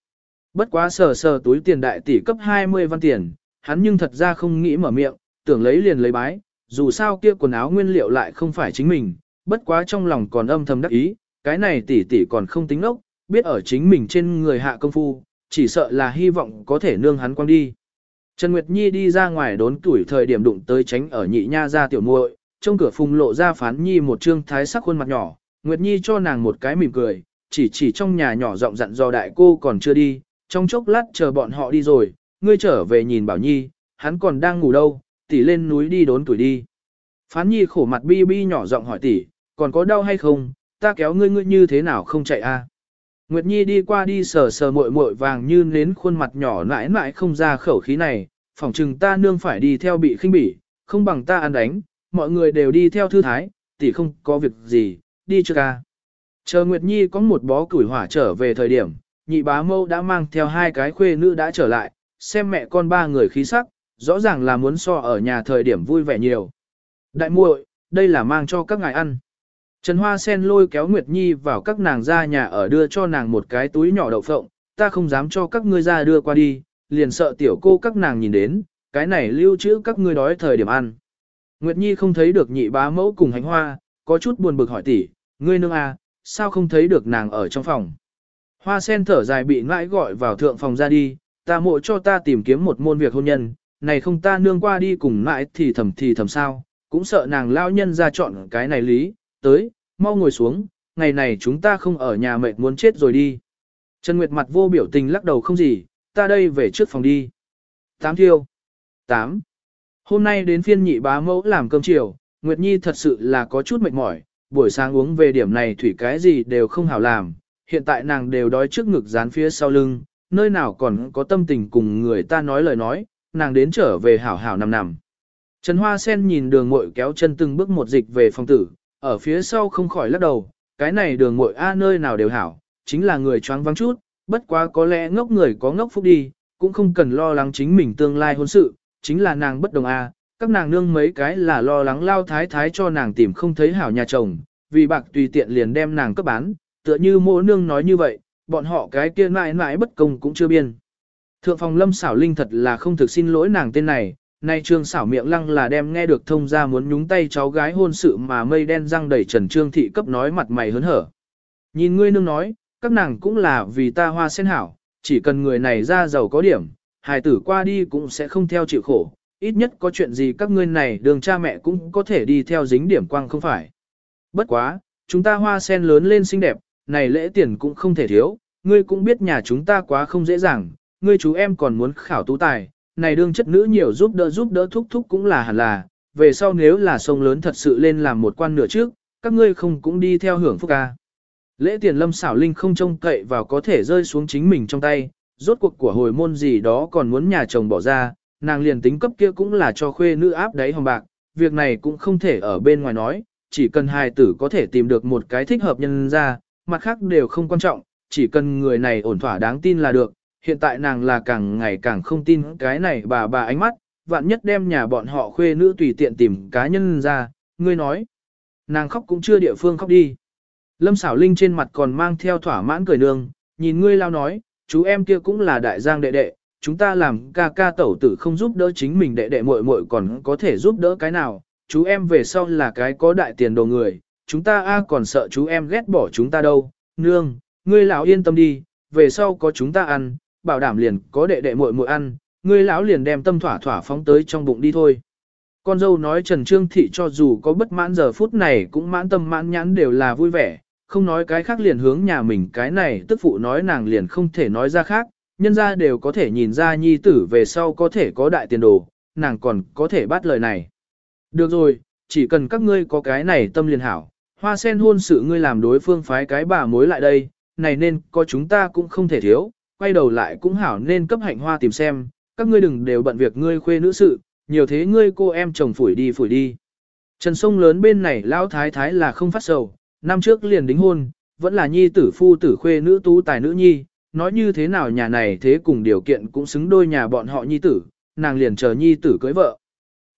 Bất quá sờ sờ túi tiền đại tỷ cấp 20 văn tiền, hắn nhưng thật ra không nghĩ mở miệng, tưởng lấy liền lấy bái, dù sao kia quần áo nguyên liệu lại không phải chính mình, bất quá trong lòng còn âm thầm đắc ý, cái này tỷ tỷ còn không tính ốc, biết ở chính mình trên người hạ công phu, chỉ sợ là hy vọng có thể nương hắn quang đi. Trần Nguyệt Nhi đi ra ngoài đốn tuổi thời điểm đụng tới tránh ở nhị nha ra tiểu muội, trong cửa phùng lộ ra phán nhi một trương thái sắc khuôn mặt nhỏ, Nguyệt Nhi cho nàng một cái mỉm cười, chỉ chỉ trong nhà nhỏ giọng dặn do đại cô còn chưa đi, trong chốc lát chờ bọn họ đi rồi, ngươi trở về nhìn Bảo Nhi, hắn còn đang ngủ đâu, tỷ lên núi đi đốn tuổi đi. Phán Nhi khổ mặt bi bi nhỏ giọng hỏi tỷ, còn có đau hay không, ta kéo ngươi ngươi như thế nào không chạy a? Nguyệt Nhi đi qua đi sờ sờ muội muội vàng như nến khuôn mặt nhỏ mãi mãi không ra khẩu khí này, phỏng chừng ta nương phải đi theo bị khinh bỉ, không bằng ta ăn đánh, mọi người đều đi theo thư thái, tỷ không có việc gì, đi chưa ca. À? Chờ Nguyệt Nhi có một bó củi hỏa trở về thời điểm, nhị bá mâu đã mang theo hai cái khuê nữ đã trở lại, xem mẹ con ba người khí sắc, rõ ràng là muốn so ở nhà thời điểm vui vẻ nhiều. Đại muội, đây là mang cho các ngài ăn. Trần Hoa Sen lôi kéo Nguyệt Nhi vào các nàng ra nhà ở đưa cho nàng một cái túi nhỏ đậu phộng, ta không dám cho các ngươi ra đưa qua đi, liền sợ tiểu cô các nàng nhìn đến, cái này lưu trữ các ngươi đói thời điểm ăn. Nguyệt Nhi không thấy được nhị bá mẫu cùng hành hoa, có chút buồn bực hỏi tỷ, ngươi nương à, sao không thấy được nàng ở trong phòng. Hoa sen thở dài bị mãi gọi vào thượng phòng ra đi, ta mộ cho ta tìm kiếm một môn việc hôn nhân, này không ta nương qua đi cùng mãi thì thầm thì thầm sao, cũng sợ nàng lao nhân ra chọn cái này lý, tới, mau ngồi xuống, ngày này chúng ta không ở nhà mệt muốn chết rồi đi. Trần Nguyệt mặt vô biểu tình lắc đầu không gì, ta đây về trước phòng đi. Tám thiêu. Tám. Hôm nay đến phiên nhị bá mẫu làm cơm chiều, Nguyệt Nhi thật sự là có chút mệt mỏi, buổi sáng uống về điểm này thủy cái gì đều không hảo làm, hiện tại nàng đều đói trước ngực dán phía sau lưng, nơi nào còn có tâm tình cùng người ta nói lời nói, nàng đến trở về hảo hảo nằm nằm. Trần Hoa Sen nhìn đường Mội kéo chân từng bước một dịch về phòng tử, ở phía sau không khỏi lắc đầu, cái này đường Mội a nơi nào đều hảo, chính là người choáng vắng chút, bất quá có lẽ ngốc người có ngốc phúc đi, cũng không cần lo lắng chính mình tương lai hôn sự, chính là nàng bất đồng a, các nàng nương mấy cái là lo lắng lao thái thái cho nàng tìm không thấy hảo nhà chồng, vì bạc tùy tiện liền đem nàng cấp bán, tựa như mỗ nương nói như vậy, bọn họ cái kia mãi mãi bất công cũng chưa biên. Thượng phòng lâm xảo linh thật là không thực xin lỗi nàng tên này, nay trương xảo miệng lăng là đem nghe được thông ra muốn nhúng tay cháu gái hôn sự mà mây đen răng đẩy trần trương thị cấp nói mặt mày hớn hở. Nhìn ngươi nương nói, các nàng cũng là vì ta hoa sen hảo, chỉ cần người này ra giàu có điểm, hài tử qua đi cũng sẽ không theo chịu khổ, ít nhất có chuyện gì các ngươi này đường cha mẹ cũng có thể đi theo dính điểm quang không phải. Bất quá, chúng ta hoa sen lớn lên xinh đẹp, này lễ tiền cũng không thể thiếu, ngươi cũng biết nhà chúng ta quá không dễ dàng, ngươi chú em còn muốn khảo tú tài, này đương chất nữ nhiều giúp đỡ giúp đỡ thúc thúc cũng là hẳn là, về sau nếu là sông lớn thật sự lên làm một quan nửa trước, các ngươi không cũng đi theo hưởng phúc ca. Lễ tiền lâm xảo linh không trông cậy vào có thể rơi xuống chính mình trong tay, rốt cuộc của hồi môn gì đó còn muốn nhà chồng bỏ ra, nàng liền tính cấp kia cũng là cho khuê nữ áp đáy hồng bạc, việc này cũng không thể ở bên ngoài nói, chỉ cần hài tử có thể tìm được một cái thích hợp nhân ra, mặt khác đều không quan trọng, chỉ cần người này ổn thỏa đáng tin là được, hiện tại nàng là càng ngày càng không tin cái này bà bà ánh mắt, vạn nhất đem nhà bọn họ khuê nữ tùy tiện tìm cá nhân ra, ngươi nói. Nàng khóc cũng chưa địa phương khóc đi. Lâm xảo linh trên mặt còn mang theo thỏa mãn cười nương, nhìn ngươi lao nói, chú em kia cũng là đại giang đệ đệ, chúng ta làm ca ca tẩu tử không giúp đỡ chính mình đệ đệ muội muội còn có thể giúp đỡ cái nào, chú em về sau là cái có đại tiền đồ người, chúng ta a còn sợ chú em ghét bỏ chúng ta đâu, nương, ngươi lão yên tâm đi, về sau có chúng ta ăn, bảo đảm liền có đệ đệ muội muội ăn, ngươi lão liền đem tâm thỏa thỏa phóng tới trong bụng đi thôi. Con dâu nói Trần Trương Thị cho dù có bất mãn giờ phút này cũng mãn tâm mãn nhãn đều là vui vẻ, không nói cái khác liền hướng nhà mình cái này tức phụ nói nàng liền không thể nói ra khác, nhân ra đều có thể nhìn ra nhi tử về sau có thể có đại tiền đồ, nàng còn có thể bắt lời này. Được rồi, chỉ cần các ngươi có cái này tâm liền hảo, hoa sen hôn sự ngươi làm đối phương phái cái bà mối lại đây, này nên có chúng ta cũng không thể thiếu, quay đầu lại cũng hảo nên cấp hạnh hoa tìm xem, các ngươi đừng đều bận việc ngươi khuê nữ sự, nhiều thế ngươi cô em chồng phủi đi phủi đi. Trần sông lớn bên này lão thái thái là không phát sầu, năm trước liền đính hôn, vẫn là nhi tử phu tử khuê nữ tú tài nữ nhi, nói như thế nào nhà này thế cùng điều kiện cũng xứng đôi nhà bọn họ nhi tử, nàng liền chờ nhi tử cưới vợ.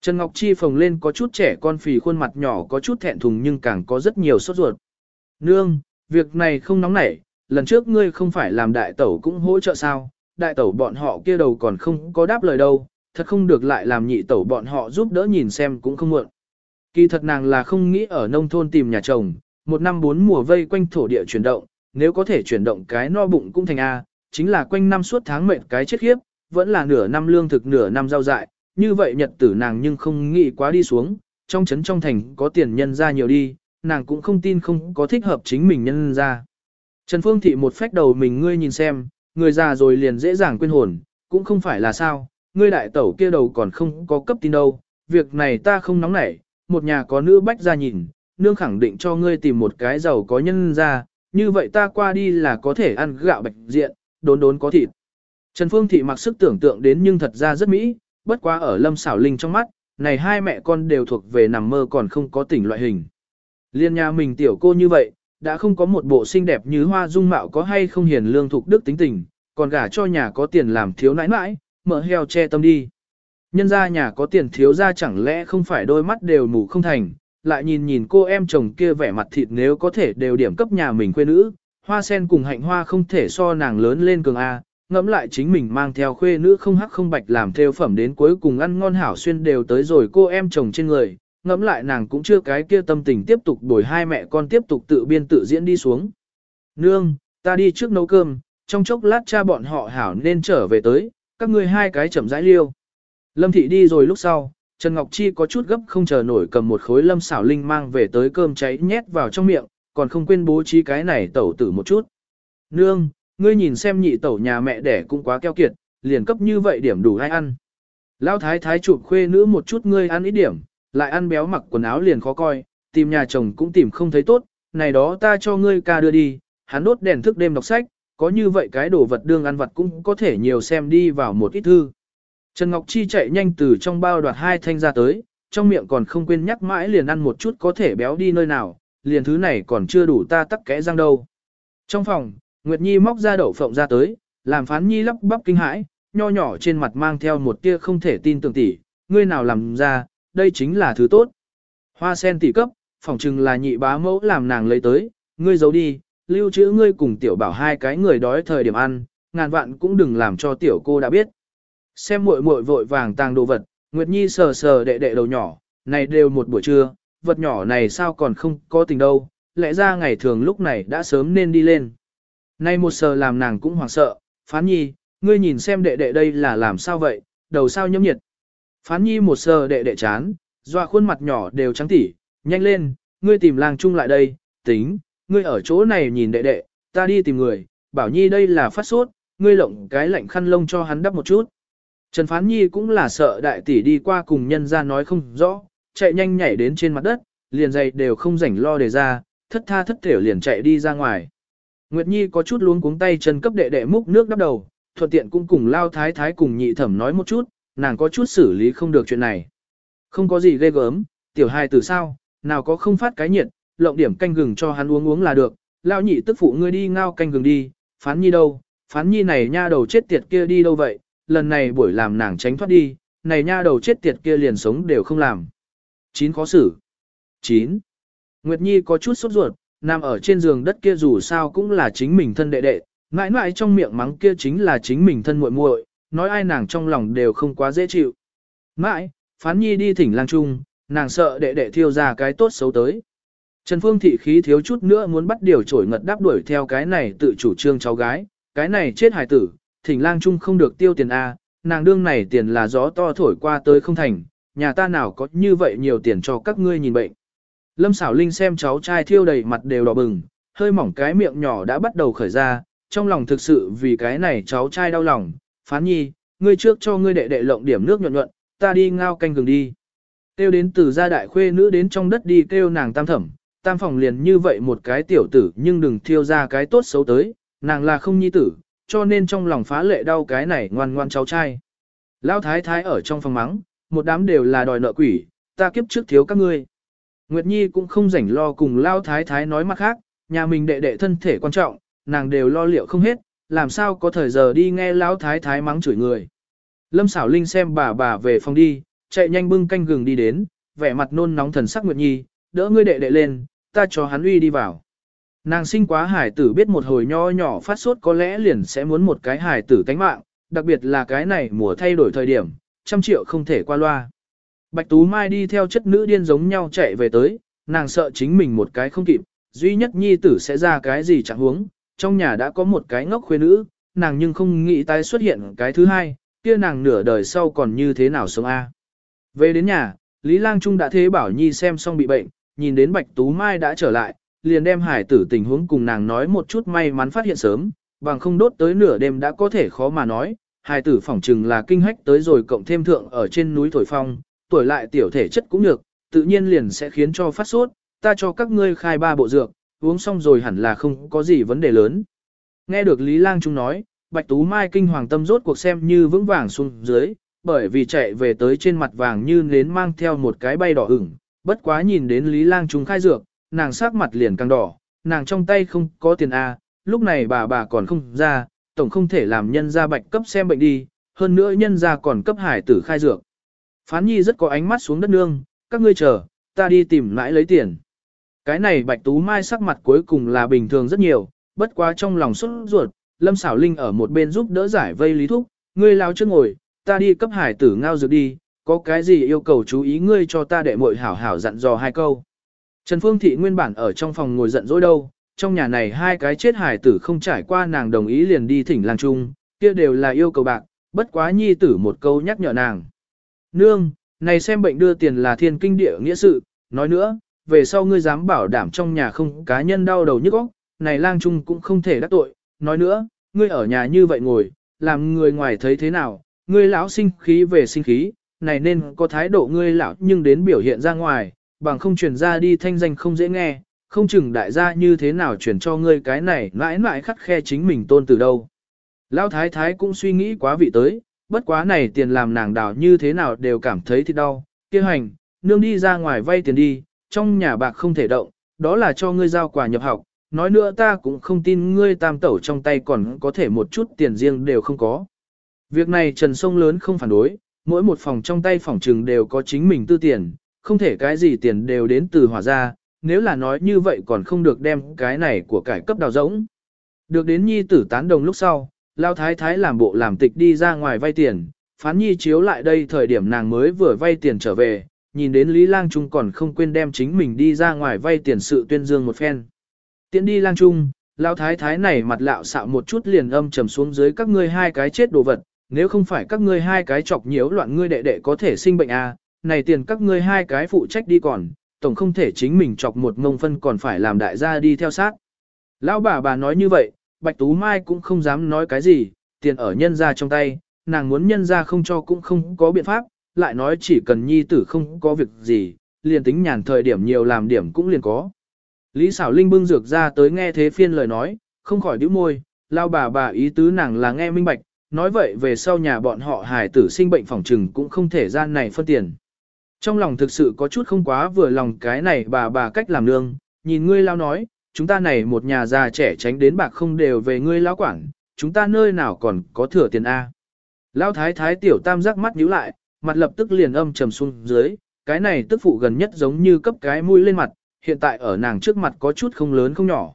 Trần Ngọc Chi phồng lên có chút trẻ con phì khuôn mặt nhỏ có chút thẹn thùng nhưng càng có rất nhiều sốt ruột. Nương, việc này không nóng nảy, lần trước ngươi không phải làm đại tẩu cũng hỗ trợ sao, đại tẩu bọn họ kia đầu còn không có đáp lời đâu, thật không được lại làm nhị tẩu bọn họ giúp đỡ nhìn xem cũng không muộn. Kỳ thật nàng là không nghĩ ở nông thôn tìm nhà chồng, một năm bốn mùa vây quanh thổ địa chuyển động, nếu có thể chuyển động cái no bụng cũng thành A, chính là quanh năm suốt tháng mệt cái chết khiếp, vẫn là nửa năm lương thực nửa năm rau dại, như vậy nhật tử nàng nhưng không nghĩ quá đi xuống, trong trấn trong thành có tiền nhân ra nhiều đi, nàng cũng không tin không có thích hợp chính mình nhân ra. Trần Phương Thị một phách đầu mình ngươi nhìn xem, người già rồi liền dễ dàng quên hồn, cũng không phải là sao, ngươi đại tẩu kia đầu còn không có cấp tin đâu, việc này ta không nóng nảy, một nhà có nữ bách ra nhìn, nương khẳng định cho ngươi tìm một cái giàu có nhân ra, như vậy ta qua đi là có thể ăn gạo bạch diện, đốn đốn có thịt. Trần Phương Thị mặc sức tưởng tượng đến nhưng thật ra rất mỹ, bất quá ở lâm xảo linh trong mắt, này hai mẹ con đều thuộc về nằm mơ còn không có tỉnh loại hình. Liên nhà mình tiểu cô như vậy, đã không có một bộ xinh đẹp như hoa dung mạo có hay không hiền lương thục đức tính tình, còn gả cho nhà có tiền làm thiếu nãi nãi, mở heo che tâm đi. Nhân ra nhà có tiền thiếu ra chẳng lẽ không phải đôi mắt đều mù không thành, lại nhìn nhìn cô em chồng kia vẻ mặt thịt nếu có thể đều điểm cấp nhà mình quê nữ, hoa sen cùng hạnh hoa không thể so nàng lớn lên cường A, ngẫm lại chính mình mang theo khuê nữ không hắc không bạch làm theo phẩm đến cuối cùng ăn ngon hảo xuyên đều tới rồi cô em chồng trên người, ngẫm lại nàng cũng chưa cái kia tâm tình tiếp tục đổi hai mẹ con tiếp tục tự biên tự diễn đi xuống. Nương, ta đi trước nấu cơm, trong chốc lát cha bọn họ hảo nên trở về tới, các ngươi hai cái chậm rãi liêu. Lâm thị đi rồi lúc sau, Trần Ngọc Chi có chút gấp không chờ nổi cầm một khối lâm xảo linh mang về tới cơm cháy nhét vào trong miệng, còn không quên bố trí cái này tẩu tử một chút. Nương, ngươi nhìn xem nhị tẩu nhà mẹ đẻ cũng quá keo kiệt, liền cấp như vậy điểm đủ ai ăn. Lão thái thái chụp khuê nữ một chút ngươi ăn ít điểm, lại ăn béo mặc quần áo liền khó coi, tìm nhà chồng cũng tìm không thấy tốt, này đó ta cho ngươi ca đưa đi, hắn đốt đèn thức đêm đọc sách, có như vậy cái đồ vật đương ăn vật cũng có thể nhiều xem đi vào một ít thư. Trần Ngọc Chi chạy nhanh từ trong bao đoạt hai thanh ra tới, trong miệng còn không quên nhắc mãi liền ăn một chút có thể béo đi nơi nào, liền thứ này còn chưa đủ ta tắc kẽ răng đâu. Trong phòng, Nguyệt Nhi móc ra đậu phộng ra tới, làm phán Nhi lắp bắp kinh hãi, nho nhỏ trên mặt mang theo một tia không thể tin tưởng tỉ, ngươi nào làm ra, đây chính là thứ tốt. Hoa sen tỷ cấp, phỏng chừng là nhị bá mẫu làm nàng lấy tới, ngươi giấu đi, lưu trữ ngươi cùng tiểu bảo hai cái người đói thời điểm ăn, ngàn vạn cũng đừng làm cho tiểu cô đã biết. Xem muội muội vội vàng tàng đồ vật, Nguyệt Nhi sờ sờ đệ đệ đầu nhỏ, này đều một buổi trưa, vật nhỏ này sao còn không có tình đâu, lẽ ra ngày thường lúc này đã sớm nên đi lên. Nay một sờ làm nàng cũng hoảng sợ, phán nhi, ngươi nhìn xem đệ đệ đây là làm sao vậy, đầu sao nhâm nhiệt. Phán nhi một sờ đệ đệ chán, doa khuôn mặt nhỏ đều trắng tỉ, nhanh lên, ngươi tìm làng chung lại đây, tính, ngươi ở chỗ này nhìn đệ đệ, ta đi tìm người, bảo nhi đây là phát sốt, ngươi lộng cái lạnh khăn lông cho hắn đắp một chút. Trần Phán Nhi cũng là sợ đại tỷ đi qua cùng nhân ra nói không rõ, chạy nhanh nhảy đến trên mặt đất, liền dày đều không rảnh lo để ra, thất tha thất thểu liền chạy đi ra ngoài. Nguyệt Nhi có chút luống cuống tay chân cấp đệ đệ múc nước đắp đầu, thuận tiện cũng cùng lao thái thái cùng nhị thẩm nói một chút, nàng có chút xử lý không được chuyện này. Không có gì ghê gớm, tiểu hài từ sao, nào có không phát cái nhiệt, lộng điểm canh gừng cho hắn uống uống là được, lao nhị tức phụ ngươi đi ngao canh gừng đi, phán nhi đâu, phán nhi này nha đầu chết tiệt kia đi đâu vậy, lần này buổi làm nàng tránh thoát đi, này nha đầu chết tiệt kia liền sống đều không làm. Chín khó xử. Chín. Nguyệt Nhi có chút sốt ruột, nằm ở trên giường đất kia dù sao cũng là chính mình thân đệ đệ, mãi mãi trong miệng mắng kia chính là chính mình thân muội muội, nói ai nàng trong lòng đều không quá dễ chịu. Mãi, phán nhi đi thỉnh lang trung, nàng sợ đệ đệ thiêu ra cái tốt xấu tới. Trần Phương thị khí thiếu chút nữa muốn bắt điều trổi ngật đáp đuổi theo cái này tự chủ trương cháu gái, cái này chết hài tử, thỉnh lang trung không được tiêu tiền A, nàng đương này tiền là gió to thổi qua tới không thành, nhà ta nào có như vậy nhiều tiền cho các ngươi nhìn bệnh. Lâm xảo linh xem cháu trai thiêu đầy mặt đều đỏ bừng, hơi mỏng cái miệng nhỏ đã bắt đầu khởi ra, trong lòng thực sự vì cái này cháu trai đau lòng, phán nhi, ngươi trước cho ngươi đệ đệ lộng điểm nước nhuận nhuận, ta đi ngao canh gừng đi. Tiêu đến từ gia đại khuê nữ đến trong đất đi kêu nàng tam thẩm, tam phòng liền như vậy một cái tiểu tử nhưng đừng thiêu ra cái tốt xấu tới, nàng là không nhi tử, cho nên trong lòng phá lệ đau cái này ngoan ngoan cháu trai. Lão thái thái ở trong phòng mắng, một đám đều là đòi nợ quỷ, ta kiếp trước thiếu các ngươi. Nguyệt Nhi cũng không rảnh lo cùng Lão thái thái nói mặt khác, nhà mình đệ đệ thân thể quan trọng, nàng đều lo liệu không hết, làm sao có thời giờ đi nghe Lão thái thái mắng chửi người. Lâm xảo linh xem bà bà về phòng đi, chạy nhanh bưng canh gừng đi đến, vẻ mặt nôn nóng thần sắc Nguyệt Nhi, đỡ ngươi đệ đệ lên, ta cho hắn uy đi vào. Nàng sinh quá hải tử biết một hồi nho nhỏ phát sốt có lẽ liền sẽ muốn một cái hải tử tánh mạng, đặc biệt là cái này mùa thay đổi thời điểm, trăm triệu không thể qua loa. Bạch Tú Mai đi theo chất nữ điên giống nhau chạy về tới, nàng sợ chính mình một cái không kịp, duy nhất nhi tử sẽ ra cái gì chẳng huống, trong nhà đã có một cái ngốc khuê nữ, nàng nhưng không nghĩ tái xuất hiện cái thứ hai, kia nàng nửa đời sau còn như thế nào sống a. Về đến nhà, Lý Lang Trung đã thế bảo nhi xem xong bị bệnh, nhìn đến Bạch Tú Mai đã trở lại, liền đem hải tử tình huống cùng nàng nói một chút may mắn phát hiện sớm, bằng không đốt tới nửa đêm đã có thể khó mà nói, hải tử phỏng chừng là kinh hách tới rồi cộng thêm thượng ở trên núi thổi phong, tuổi lại tiểu thể chất cũng được, tự nhiên liền sẽ khiến cho phát sốt, ta cho các ngươi khai ba bộ dược, uống xong rồi hẳn là không có gì vấn đề lớn. Nghe được Lý Lang Trung nói, Bạch Tú Mai kinh hoàng tâm rốt cuộc xem như vững vàng xuống dưới, bởi vì chạy về tới trên mặt vàng như nến mang theo một cái bay đỏ ửng, bất quá nhìn đến Lý Lang Trung khai dược, nàng sắc mặt liền càng đỏ, nàng trong tay không có tiền A, lúc này bà bà còn không ra, tổng không thể làm nhân ra bạch cấp xem bệnh đi, hơn nữa nhân ra còn cấp hải tử khai dược. Phán nhi rất có ánh mắt xuống đất nương, các ngươi chờ, ta đi tìm mãi lấy tiền. Cái này bạch tú mai sắc mặt cuối cùng là bình thường rất nhiều, bất quá trong lòng xuất ruột, lâm xảo linh ở một bên giúp đỡ giải vây lý thúc, ngươi lao trước ngồi, ta đi cấp hải tử ngao dược đi, có cái gì yêu cầu chú ý ngươi cho ta đệ muội hảo hảo dặn dò hai câu. Trần Phương Thị nguyên bản ở trong phòng ngồi giận dỗi đâu, trong nhà này hai cái chết hải tử không trải qua nàng đồng ý liền đi thỉnh lang trung, kia đều là yêu cầu bạc, bất quá nhi tử một câu nhắc nhở nàng. Nương, này xem bệnh đưa tiền là thiên kinh địa nghĩa sự, nói nữa, về sau ngươi dám bảo đảm trong nhà không cá nhân đau đầu nhức óc, này lang trung cũng không thể đắc tội, nói nữa, ngươi ở nhà như vậy ngồi, làm người ngoài thấy thế nào, ngươi lão sinh khí về sinh khí, này nên có thái độ ngươi lão nhưng đến biểu hiện ra ngoài, bằng không truyền ra đi thanh danh không dễ nghe, không chừng đại gia như thế nào truyền cho ngươi cái này mãi mãi khắt khe chính mình tôn từ đâu. Lão thái thái cũng suy nghĩ quá vị tới, bất quá này tiền làm nàng đào như thế nào đều cảm thấy thì đau, kia hành, nương đi ra ngoài vay tiền đi, trong nhà bạc không thể động, đó là cho ngươi giao quà nhập học, nói nữa ta cũng không tin ngươi tam tẩu trong tay còn có thể một chút tiền riêng đều không có. Việc này Trần Sông lớn không phản đối, mỗi một phòng trong tay phòng trừng đều có chính mình tư tiền, không thể cái gì tiền đều đến từ hỏa ra, nếu là nói như vậy còn không được đem cái này của cải cấp đào rỗng. Được đến nhi tử tán đồng lúc sau, lao thái thái làm bộ làm tịch đi ra ngoài vay tiền, phán nhi chiếu lại đây thời điểm nàng mới vừa vay tiền trở về, nhìn đến Lý Lang Trung còn không quên đem chính mình đi ra ngoài vay tiền sự tuyên dương một phen. Tiễn đi Lang Trung, Lão thái thái này mặt lạo xạo một chút liền âm trầm xuống dưới các ngươi hai cái chết đồ vật, nếu không phải các ngươi hai cái chọc nhiễu loạn ngươi đệ đệ có thể sinh bệnh à, này tiền các ngươi hai cái phụ trách đi còn, tổng không thể chính mình chọc một ngông phân còn phải làm đại gia đi theo sát. Lão bà bà nói như vậy, Bạch Tú Mai cũng không dám nói cái gì, tiền ở nhân ra trong tay, nàng muốn nhân ra không cho cũng không có biện pháp, lại nói chỉ cần nhi tử không có việc gì, liền tính nhàn thời điểm nhiều làm điểm cũng liền có. Lý xảo linh bưng dược ra tới nghe thế phiên lời nói, không khỏi đứa môi, lao bà bà ý tứ nàng là nghe minh bạch, nói vậy về sau nhà bọn họ hài tử sinh bệnh phòng trừng cũng không thể gian này phân tiền. Trong lòng thực sự có chút không quá vừa lòng cái này bà bà cách làm nương, nhìn ngươi lao nói, chúng ta này một nhà già trẻ tránh đến bạc không đều về ngươi lao quản, chúng ta nơi nào còn có thừa tiền A. Lao thái thái tiểu tam giác mắt nhíu lại, mặt lập tức liền âm trầm xuống dưới, cái này tức phụ gần nhất giống như cấp cái mũi lên mặt, hiện tại ở nàng trước mặt có chút không lớn không nhỏ.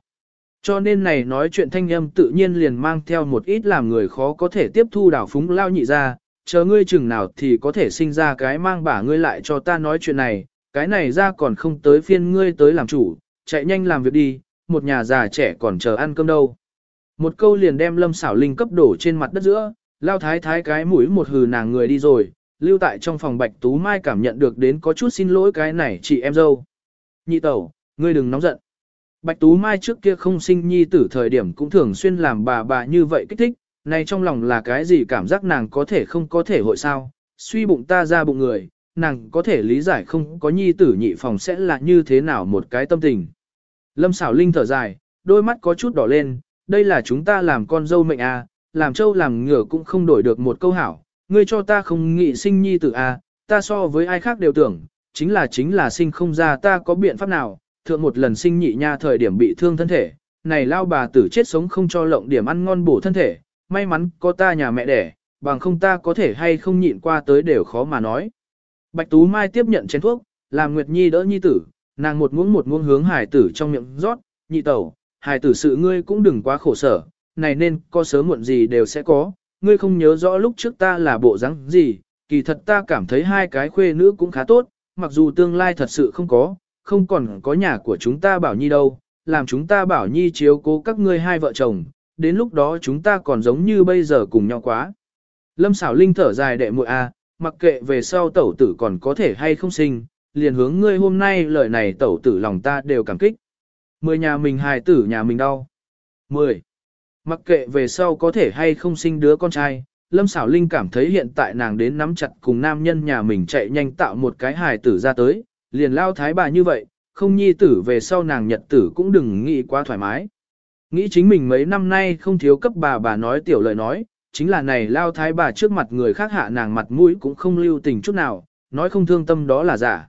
Cho nên này nói chuyện thanh âm tự nhiên liền mang theo một ít làm người khó có thể tiếp thu đảo phúng lao nhị ra, chờ ngươi chừng nào thì có thể sinh ra cái mang bả ngươi lại cho ta nói chuyện này, cái này ra còn không tới phiên ngươi tới làm chủ, chạy nhanh làm việc đi, một nhà già trẻ còn chờ ăn cơm đâu. Một câu liền đem lâm xảo linh cấp đổ trên mặt đất giữa, lao thái thái cái mũi một hừ nàng người đi rồi, lưu tại trong phòng bạch tú mai cảm nhận được đến có chút xin lỗi cái này chị em dâu. Nhị tẩu, ngươi đừng nóng giận. Bạch tú mai trước kia không sinh nhi tử thời điểm cũng thường xuyên làm bà bà như vậy kích thích, này trong lòng là cái gì cảm giác nàng có thể không có thể hội sao, suy bụng ta ra bụng người, nàng có thể lý giải không có nhi tử nhị phòng sẽ là như thế nào một cái tâm tình. Lâm xảo linh thở dài, đôi mắt có chút đỏ lên, đây là chúng ta làm con dâu mệnh à, làm trâu làm ngựa cũng không đổi được một câu hảo, ngươi cho ta không nghĩ sinh nhi tử à, ta so với ai khác đều tưởng, chính là chính là sinh không ra ta có biện pháp nào, thượng một lần sinh nhị nha thời điểm bị thương thân thể, này lao bà tử chết sống không cho lộng điểm ăn ngon bổ thân thể, may mắn có ta nhà mẹ đẻ, bằng không ta có thể hay không nhịn qua tới đều khó mà nói. Bạch Tú Mai tiếp nhận chén thuốc, làm Nguyệt Nhi đỡ nhi tử, nàng một muỗng một muỗng hướng hải tử trong miệng rót, nhị tẩu, hải tử sự ngươi cũng đừng quá khổ sở, này nên có sớm muộn gì đều sẽ có, ngươi không nhớ rõ lúc trước ta là bộ dáng gì, kỳ thật ta cảm thấy hai cái khuê nữ cũng khá tốt, mặc dù tương lai thật sự không có, không còn có nhà của chúng ta bảo nhi đâu, làm chúng ta bảo nhi chiếu cố các ngươi hai vợ chồng, đến lúc đó chúng ta còn giống như bây giờ cùng nhau quá. Lâm xảo linh thở dài đệ muội a, mặc kệ về sau tẩu tử còn có thể hay không sinh, liền hướng ngươi hôm nay lời này tẩu tử lòng ta đều cảm kích. Mười nhà mình hài tử nhà mình đau. Mười. Mặc kệ về sau có thể hay không sinh đứa con trai, Lâm xảo linh cảm thấy hiện tại nàng đến nắm chặt cùng nam nhân nhà mình chạy nhanh tạo một cái hài tử ra tới, liền lao thái bà như vậy, không nhi tử về sau nàng nhật tử cũng đừng nghĩ quá thoải mái. Nghĩ chính mình mấy năm nay không thiếu cấp bà bà nói tiểu lời nói, chính là này lao thái bà trước mặt người khác hạ nàng mặt mũi cũng không lưu tình chút nào, nói không thương tâm đó là giả.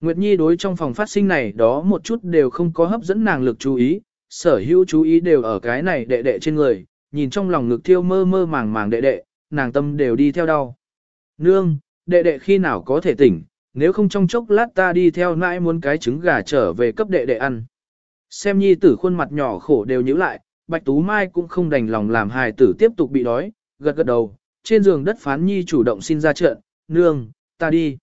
Nguyệt Nhi đối trong phòng phát sinh này đó một chút đều không có hấp dẫn nàng lực chú ý, sở hữu chú ý đều ở cái này đệ đệ trên người, nhìn trong lòng ngực thiêu mơ mơ màng màng đệ đệ, nàng tâm đều đi theo đau. Nương, đệ đệ khi nào có thể tỉnh, nếu không trong chốc lát ta đi theo nãi muốn cái trứng gà trở về cấp đệ đệ ăn. Xem nhi tử khuôn mặt nhỏ khổ đều nhíu lại, Bạch Tú Mai cũng không đành lòng làm hài tử tiếp tục bị đói, gật gật đầu, trên giường đất phán nhi chủ động xin ra trận, nương, ta đi.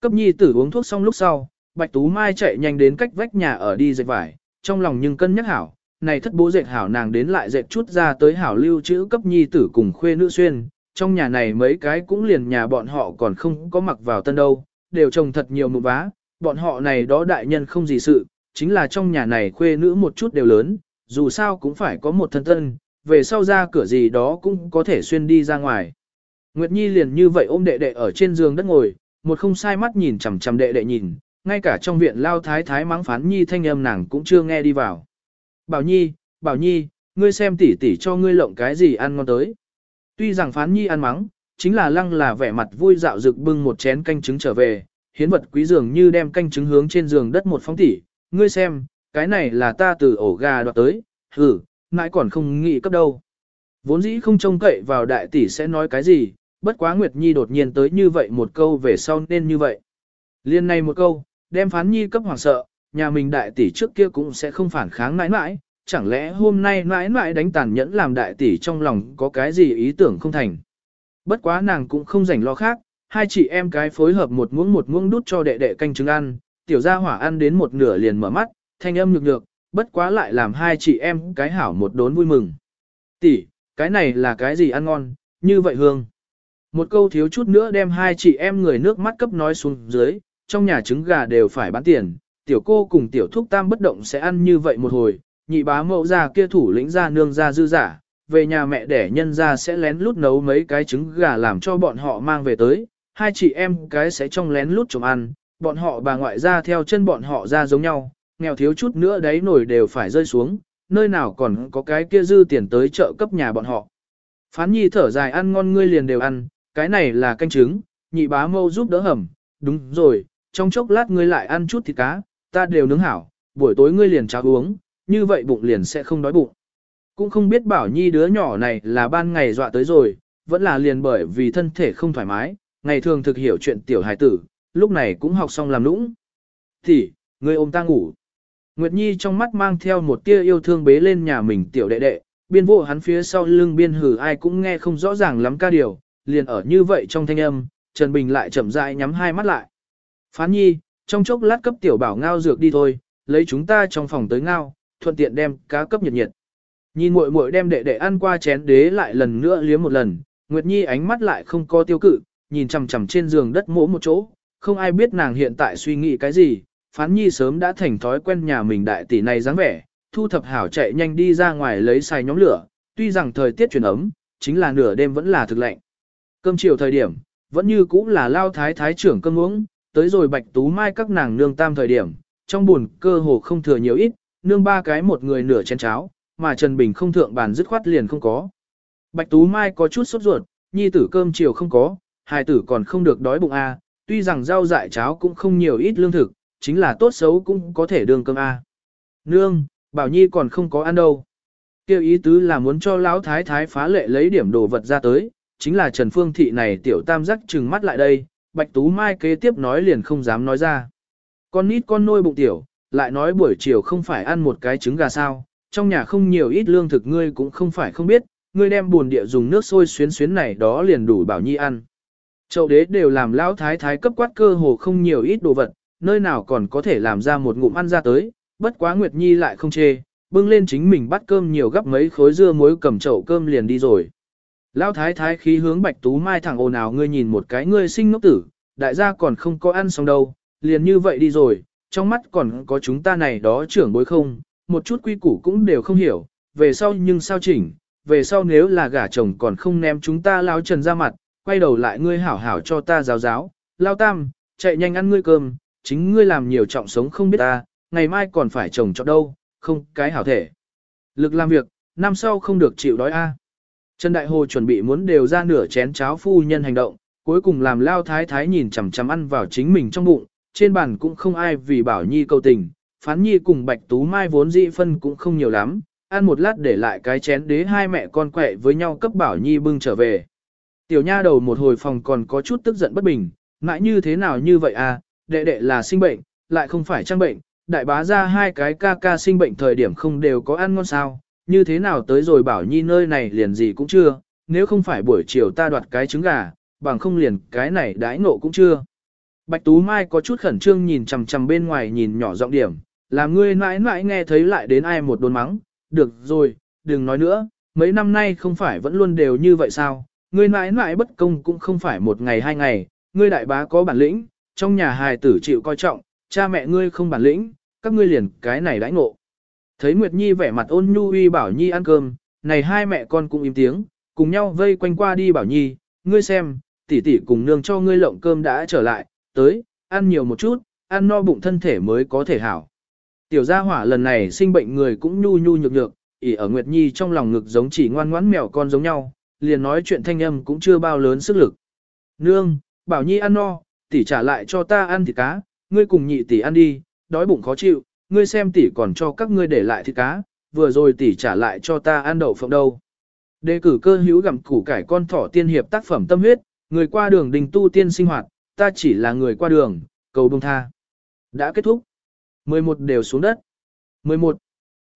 Cấp nhi tử uống thuốc xong lúc sau, Bạch Tú Mai chạy nhanh đến cách vách nhà ở đi dệt vải, trong lòng nhưng cân nhắc hảo, này thất bố dệt hảo nàng đến lại dệt chút ra tới hảo lưu trữ cấp nhi tử cùng khuê nữ xuyên, trong nhà này mấy cái cũng liền nhà bọn họ còn không có mặc vào tân đâu, đều trồng thật nhiều mụ vá, bọn họ này đó đại nhân không gì sự, chính là trong nhà này khuê nữ một chút đều lớn, dù sao cũng phải có một thân tân, về sau ra cửa gì đó cũng có thể xuyên đi ra ngoài. Nguyệt Nhi liền như vậy ôm đệ đệ ở trên giường đất ngồi, một không sai mắt nhìn chằm chằm đệ đệ nhìn, ngay cả trong viện lao thái thái mắng phán Nhi thanh âm nàng cũng chưa nghe đi vào. Bảo Nhi, Bảo Nhi, ngươi xem tỉ tỉ cho ngươi lộng cái gì ăn ngon tới. Tuy rằng phán Nhi ăn mắng, chính là lăng là vẻ mặt vui dạo rực bưng một chén canh trứng trở về, hiến vật quý dường như đem canh trứng hướng trên giường đất một phóng tỉ, ngươi xem, cái này là ta từ ổ gà đoạt tới, hử, mãi còn không nghĩ cấp đâu. Vốn dĩ không trông cậy vào đại tỷ sẽ nói cái gì, bất quá Nguyệt Nhi đột nhiên tới như vậy một câu về sau nên như vậy. Liên này một câu, đem phán Nhi cấp hoàng sợ, nhà mình đại tỷ trước kia cũng sẽ không phản kháng mãi mãi, chẳng lẽ hôm nay mãi mãi đánh tàn nhẫn làm đại tỷ trong lòng có cái gì ý tưởng không thành. Bất quá nàng cũng không rảnh lo khác, hai chị em cái phối hợp một muỗng một muỗng đút cho đệ đệ canh trứng ăn, tiểu gia hỏa ăn đến một nửa liền mở mắt, thanh âm nhược nhược, bất quá lại làm hai chị em cái hảo một đốn vui mừng. Tỷ, cái này là cái gì ăn ngon, như vậy hương. Một câu thiếu chút nữa đem hai chị em người nước mắt cấp nói xuống dưới, trong nhà trứng gà đều phải bán tiền, tiểu cô cùng tiểu thúc tam bất động sẽ ăn như vậy một hồi, nhị bá mẫu ra kia thủ lĩnh ra nương ra dư giả, về nhà mẹ đẻ nhân ra sẽ lén lút nấu mấy cái trứng gà làm cho bọn họ mang về tới, hai chị em cái sẽ trong lén lút trộm ăn, bọn họ bà ngoại ra theo chân bọn họ ra giống nhau, nghèo thiếu chút nữa đấy nổi đều phải rơi xuống, nơi nào còn có cái kia dư tiền tới chợ cấp nhà bọn họ. Phán nhi thở dài ăn ngon ngươi liền đều ăn, cái này là canh trứng, nhị bá mâu giúp đỡ hầm, đúng rồi, trong chốc lát ngươi lại ăn chút thịt cá, ta đều nướng hảo, buổi tối ngươi liền cháo uống, như vậy bụng liền sẽ không đói bụng. Cũng không biết bảo nhi đứa nhỏ này là ban ngày dọa tới rồi, vẫn là liền bởi vì thân thể không thoải mái, ngày thường thực hiểu chuyện tiểu hài tử, lúc này cũng học xong làm nũng. Thì, ngươi ôm ta ngủ. Nguyệt Nhi trong mắt mang theo một tia yêu thương bế lên nhà mình tiểu đệ đệ, biên vô hắn phía sau lưng biên hử ai cũng nghe không rõ ràng lắm ca điều, liền ở như vậy trong thanh âm, Trần Bình lại chậm rãi nhắm hai mắt lại. Phán Nhi, trong chốc lát cấp tiểu bảo ngao dược đi thôi, lấy chúng ta trong phòng tới ngao, thuận tiện đem cá cấp nhiệt nhiệt. Nhìn muội muội đem đệ đệ ăn qua chén đế lại lần nữa liếm một lần, Nguyệt Nhi ánh mắt lại không có tiêu cự, nhìn chằm chằm trên giường đất mỗ một chỗ, không ai biết nàng hiện tại suy nghĩ cái gì, phán nhi sớm đã thành thói quen nhà mình đại tỷ này dáng vẻ, thu thập hảo chạy nhanh đi ra ngoài lấy xài nhóm lửa, tuy rằng thời tiết chuyển ấm, chính là nửa đêm vẫn là thực lạnh. Cơm chiều thời điểm, vẫn như cũ là lao thái thái trưởng cơm uống, tới rồi bạch tú mai các nàng nương tam thời điểm, trong buồn cơ hồ không thừa nhiều ít, nương ba cái một người nửa chén cháo, mà Trần Bình không thượng bàn dứt khoát liền không có. Bạch tú mai có chút sốt ruột, nhi tử cơm chiều không có, hài tử còn không được đói bụng a, tuy rằng rau dại cháo cũng không nhiều ít lương thực, chính là tốt xấu cũng có thể đường cơm a. Nương, Bảo Nhi còn không có ăn đâu. Kêu ý tứ là muốn cho lão thái thái phá lệ lấy điểm đồ vật ra tới, chính là Trần Phương Thị này tiểu tam giác trừng mắt lại đây, Bạch Tú Mai kế tiếp nói liền không dám nói ra. Con nít con nôi bụng tiểu, lại nói buổi chiều không phải ăn một cái trứng gà sao, trong nhà không nhiều ít lương thực ngươi cũng không phải không biết, ngươi đem buồn địa dùng nước sôi xuyến xuyến này đó liền đủ bảo nhi ăn. Châu đế đều làm lão thái thái cấp quát cơ hồ không nhiều ít đồ vật, nơi nào còn có thể làm ra một ngụm ăn ra tới, bất quá Nguyệt Nhi lại không chê, bưng lên chính mình bắt cơm nhiều gấp mấy khối dưa muối cầm chậu cơm liền đi rồi. Lão thái thái khí hướng Bạch Tú Mai thẳng ồn ào ngươi nhìn một cái ngươi sinh ngốc tử, đại gia còn không có ăn xong đâu, liền như vậy đi rồi, trong mắt còn có chúng ta này đó trưởng bối không, một chút quy củ cũng đều không hiểu, về sau nhưng sao chỉnh, về sau nếu là gả chồng còn không ném chúng ta lão trần ra mặt, quay đầu lại ngươi hảo hảo cho ta giáo giáo, lao tam, chạy nhanh ăn ngươi cơm, chính ngươi làm nhiều trọng sống không biết ta, ngày mai còn phải chồng cho đâu, không cái hảo thể. Lực làm việc, năm sau không được chịu đói a. Trần Đại Hồ chuẩn bị muốn đều ra nửa chén cháo phu nhân hành động, cuối cùng làm lao thái thái nhìn chằm chằm ăn vào chính mình trong bụng, trên bàn cũng không ai vì bảo nhi cầu tình, phán nhi cùng bạch tú mai vốn dị phân cũng không nhiều lắm, ăn một lát để lại cái chén đế hai mẹ con quẹ với nhau cấp bảo nhi bưng trở về. Tiểu nha đầu một hồi phòng còn có chút tức giận bất bình, mãi như thế nào như vậy à, đệ đệ là sinh bệnh, lại không phải trang bệnh, đại bá ra hai cái ca ca sinh bệnh thời điểm không đều có ăn ngon sao, như thế nào tới rồi bảo nhi nơi này liền gì cũng chưa, nếu không phải buổi chiều ta đoạt cái trứng gà, bằng không liền cái này đãi nộ cũng chưa. Bạch Tú Mai có chút khẩn trương nhìn chằm chằm bên ngoài nhìn nhỏ giọng điểm, làm ngươi mãi mãi nghe thấy lại đến ai một đồn mắng, được rồi, đừng nói nữa, mấy năm nay không phải vẫn luôn đều như vậy sao, ngươi mãi mãi bất công cũng không phải một ngày hai ngày, ngươi đại bá có bản lĩnh, trong nhà hài tử chịu coi trọng, cha mẹ ngươi không bản lĩnh, các ngươi liền cái này đãi ngộ. Thấy Nguyệt Nhi vẻ mặt ôn nhu uy bảo Nhi ăn cơm, này hai mẹ con cũng im tiếng, cùng nhau vây quanh qua đi bảo Nhi, ngươi xem, tỷ tỷ cùng nương cho ngươi lộng cơm đã trở lại, tới, ăn nhiều một chút, ăn no bụng thân thể mới có thể hảo. Tiểu gia hỏa lần này sinh bệnh người cũng nhu nhu nhược nhược, ỉ ở Nguyệt Nhi trong lòng ngực giống chỉ ngoan ngoãn mèo con giống nhau, liền nói chuyện thanh âm cũng chưa bao lớn sức lực. Nương, bảo Nhi ăn no, tỷ trả lại cho ta ăn thịt cá, ngươi cùng nhị tỷ ăn đi, đói bụng khó chịu, ngươi xem tỷ còn cho các ngươi để lại thịt cá, vừa rồi tỷ trả lại cho ta ăn đậu phộng đâu. Đề cử cơ hữu gặm củ cải con thỏ tiên hiệp tác phẩm tâm huyết, người qua đường đình tu tiên sinh hoạt, ta chỉ là người qua đường, cầu đông tha. Đã kết thúc. 11 đều xuống đất. 11.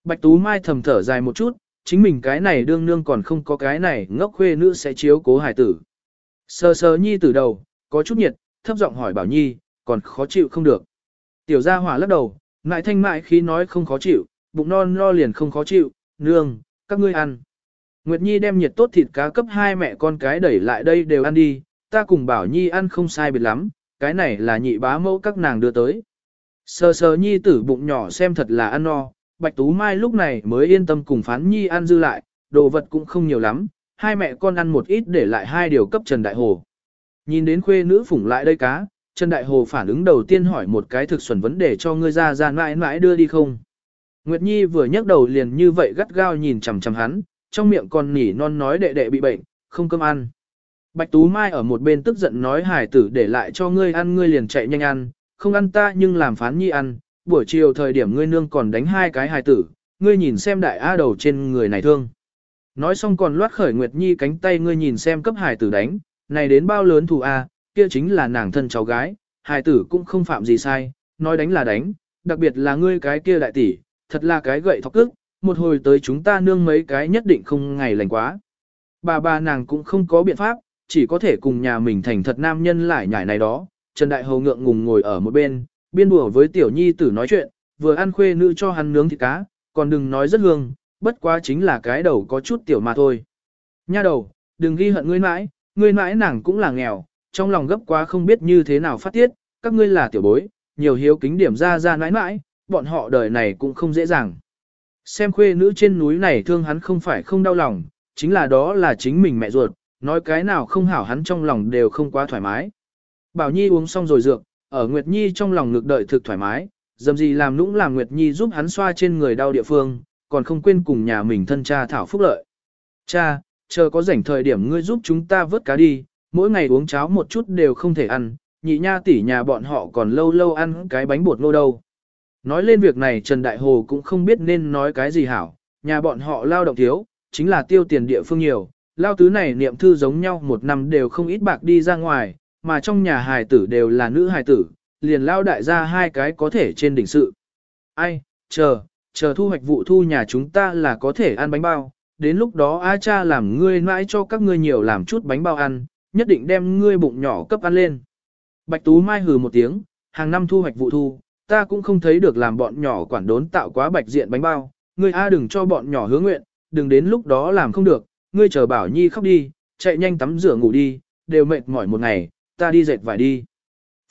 Bạch Tú Mai thầm thở dài một chút, chính mình cái này đương nương còn không có cái này ngốc khuê nữ sẽ chiếu cố hải tử. Sờ sờ nhi từ đầu, có chút nhiệt, thấp giọng hỏi bảo nhi, còn khó chịu không được. Tiểu gia hỏa lắc đầu, ngại thanh mại khi nói không khó chịu, bụng non no liền không khó chịu, nương, các ngươi ăn. Nguyệt Nhi đem nhiệt tốt thịt cá cấp hai mẹ con cái đẩy lại đây đều ăn đi, ta cùng bảo Nhi ăn không sai biệt lắm, cái này là nhị bá mẫu các nàng đưa tới. Sờ sờ Nhi tử bụng nhỏ xem thật là ăn no, Bạch Tú Mai lúc này mới yên tâm cùng phán Nhi ăn dư lại, đồ vật cũng không nhiều lắm, hai mẹ con ăn một ít để lại hai điều cấp Trần Đại Hồ. Nhìn đến khuê nữ phủng lại đây cá, Trần Đại Hồ phản ứng đầu tiên hỏi một cái thực xuẩn vấn đề cho ngươi ra ra mãi mãi đưa đi không. Nguyệt Nhi vừa nhấc đầu liền như vậy gắt gao nhìn chằm chằm hắn, trong miệng còn nỉ non nói đệ đệ bị bệnh, không cơm ăn. Bạch Tú Mai ở một bên tức giận nói hải tử để lại cho ngươi ăn ngươi liền chạy nhanh ăn, không ăn ta nhưng làm phán nhi ăn, buổi chiều thời điểm ngươi nương còn đánh hai cái hải tử, ngươi nhìn xem đại A đầu trên người này thương. Nói xong còn loát khởi Nguyệt Nhi cánh tay ngươi nhìn xem cấp hải tử đánh, này đến bao lớn thù A, kia chính là nàng thân cháu gái, hải tử cũng không phạm gì sai, nói đánh là đánh, đặc biệt là ngươi cái kia đại tỷ, thật là cái gậy thọc cước, một hồi tới chúng ta nương mấy cái nhất định không ngày lành quá. Bà bà nàng cũng không có biện pháp, chỉ có thể cùng nhà mình thành thật nam nhân lại nhảy này đó, Trần Đại Hầu ngượng ngùng ngồi ở một bên, biên đùa với tiểu nhi tử nói chuyện, vừa ăn khuê nữ cho hắn nướng thịt cá, còn đừng nói rất hương, bất quá chính là cái đầu có chút tiểu mà thôi. Nha đầu, đừng ghi hận ngươi mãi, ngươi mãi nàng cũng là nghèo, trong lòng gấp quá không biết như thế nào phát tiết, các ngươi là tiểu bối, nhiều hiếu kính điểm ra ra nãi nãi bọn họ đời này cũng không dễ dàng. Xem khuê nữ trên núi này thương hắn không phải không đau lòng, chính là đó là chính mình mẹ ruột, nói cái nào không hảo hắn trong lòng đều không quá thoải mái. Bảo Nhi uống xong rồi dược, ở Nguyệt Nhi trong lòng ngực đợi thực thoải mái, dầm gì làm nũng làm Nguyệt Nhi giúp hắn xoa trên người đau địa phương, còn không quên cùng nhà mình thân cha thảo phúc lợi. Cha, chờ có rảnh thời điểm ngươi giúp chúng ta vớt cá đi, mỗi ngày uống cháo một chút đều không thể ăn, nhị nha tỷ nhà bọn họ còn lâu lâu ăn cái bánh bột ngô đâu. Nói lên việc này Trần Đại Hồ cũng không biết nên nói cái gì hảo, nhà bọn họ lao động thiếu, chính là tiêu tiền địa phương nhiều, lao tứ này niệm thư giống nhau một năm đều không ít bạc đi ra ngoài, mà trong nhà hài tử đều là nữ hài tử, liền lao đại ra hai cái có thể trên đỉnh sự. Ai, chờ, chờ thu hoạch vụ thu nhà chúng ta là có thể ăn bánh bao, đến lúc đó A cha làm ngươi mãi cho các ngươi nhiều làm chút bánh bao ăn, nhất định đem ngươi bụng nhỏ cấp ăn lên. Bạch Tú Mai hừ một tiếng, hàng năm thu hoạch vụ thu, ta cũng không thấy được làm bọn nhỏ quản đốn tạo quá bạch diện bánh bao, ngươi A đừng cho bọn nhỏ hứa nguyện, đừng đến lúc đó làm không được, ngươi chờ bảo nhi khóc đi, chạy nhanh tắm rửa ngủ đi, đều mệt mỏi một ngày, ta đi dệt vải đi.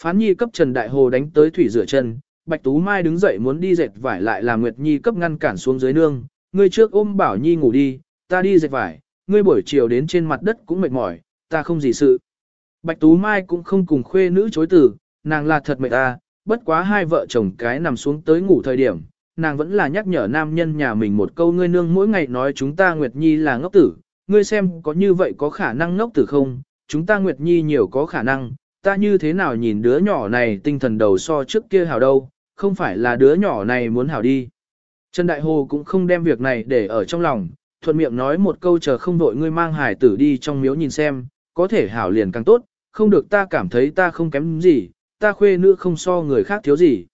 Phán nhi cấp Trần Đại Hồ đánh tới thủy rửa chân, Bạch Tú Mai đứng dậy muốn đi dệt vải lại làm Nguyệt Nhi cấp ngăn cản xuống dưới nương, ngươi trước ôm bảo nhi ngủ đi, ta đi dệt vải, ngươi buổi chiều đến trên mặt đất cũng mệt mỏi, ta không gì sự. Bạch Tú Mai cũng không cùng khuê nữ chối tử, nàng là thật mệt ta, bất quá hai vợ chồng cái nằm xuống tới ngủ thời điểm, nàng vẫn là nhắc nhở nam nhân nhà mình một câu ngươi nương mỗi ngày nói chúng ta Nguyệt Nhi là ngốc tử, ngươi xem có như vậy có khả năng ngốc tử không, chúng ta Nguyệt Nhi nhiều có khả năng, ta như thế nào nhìn đứa nhỏ này tinh thần đầu so trước kia hảo đâu, không phải là đứa nhỏ này muốn hảo đi. Trần Đại Hồ cũng không đem việc này để ở trong lòng, thuận miệng nói một câu chờ không đội ngươi mang hải tử đi trong miếu nhìn xem, có thể hảo liền càng tốt, không được ta cảm thấy ta không kém gì, ta khuê nữ không so người khác thiếu gì.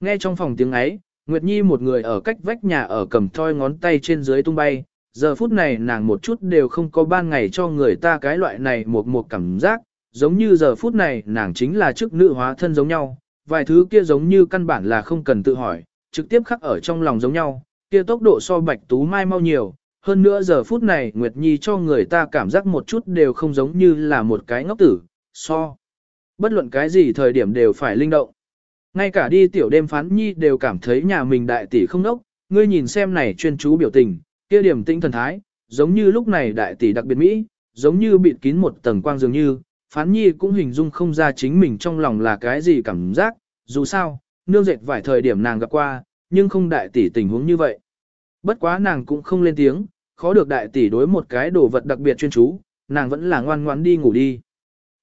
Nghe trong phòng tiếng ấy, Nguyệt Nhi một người ở cách vách nhà ở cầm thoi ngón tay trên dưới tung bay, giờ phút này nàng một chút đều không có ban ngày cho người ta cái loại này một một cảm giác, giống như giờ phút này nàng chính là chức nữ hóa thân giống nhau, vài thứ kia giống như căn bản là không cần tự hỏi, trực tiếp khắc ở trong lòng giống nhau, kia tốc độ so bạch tú mai mau nhiều, hơn nữa giờ phút này Nguyệt Nhi cho người ta cảm giác một chút đều không giống như là một cái ngốc tử, so. Bất luận cái gì thời điểm đều phải linh động. Ngay cả đi tiểu đêm phán Nhi đều cảm thấy nhà mình đại tỷ không ngốc, ngươi nhìn xem này chuyên chú biểu tình, kia điểm tinh thần thái, giống như lúc này đại tỷ đặc biệt Mỹ, giống như bịt kín một tầng quang dường như, phán Nhi cũng hình dung không ra chính mình trong lòng là cái gì cảm giác, dù sao, nương dệt vài thời điểm nàng gặp qua, nhưng không đại tỷ tình huống như vậy. Bất quá nàng cũng không lên tiếng, khó được đại tỷ đối một cái đồ vật đặc biệt chuyên chú, nàng vẫn là ngoan ngoãn đi ngủ đi.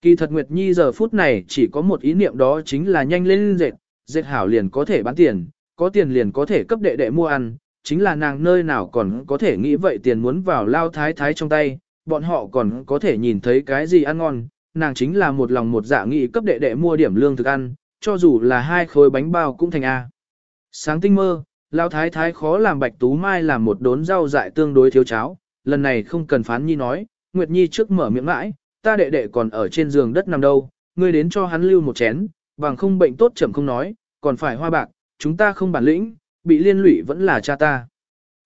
Kỳ thật Nguyệt Nhi giờ phút này chỉ có một ý niệm đó chính là nhanh lên dệt, dệt hảo liền có thể bán tiền, có tiền liền có thể cấp đệ đệ mua ăn, chính là nàng nơi nào còn có thể nghĩ vậy tiền muốn vào lao thái thái trong tay, bọn họ còn có thể nhìn thấy cái gì ăn ngon, nàng chính là một lòng một dạ nghĩ cấp đệ đệ mua điểm lương thực ăn, cho dù là hai khối bánh bao cũng thành A. Sáng tinh mơ, Lão thái thái khó làm bạch tú mai làm một đốn rau dại tương đối thiếu cháo, lần này không cần phán nhi nói, Nguyệt Nhi trước mở miệng mãi, ta đệ đệ còn ở trên giường đất nằm đâu, ngươi đến cho hắn lưu một chén, bằng không bệnh tốt chậm không nói, còn phải hoa bạc, chúng ta không bản lĩnh, bị liên lụy vẫn là cha ta.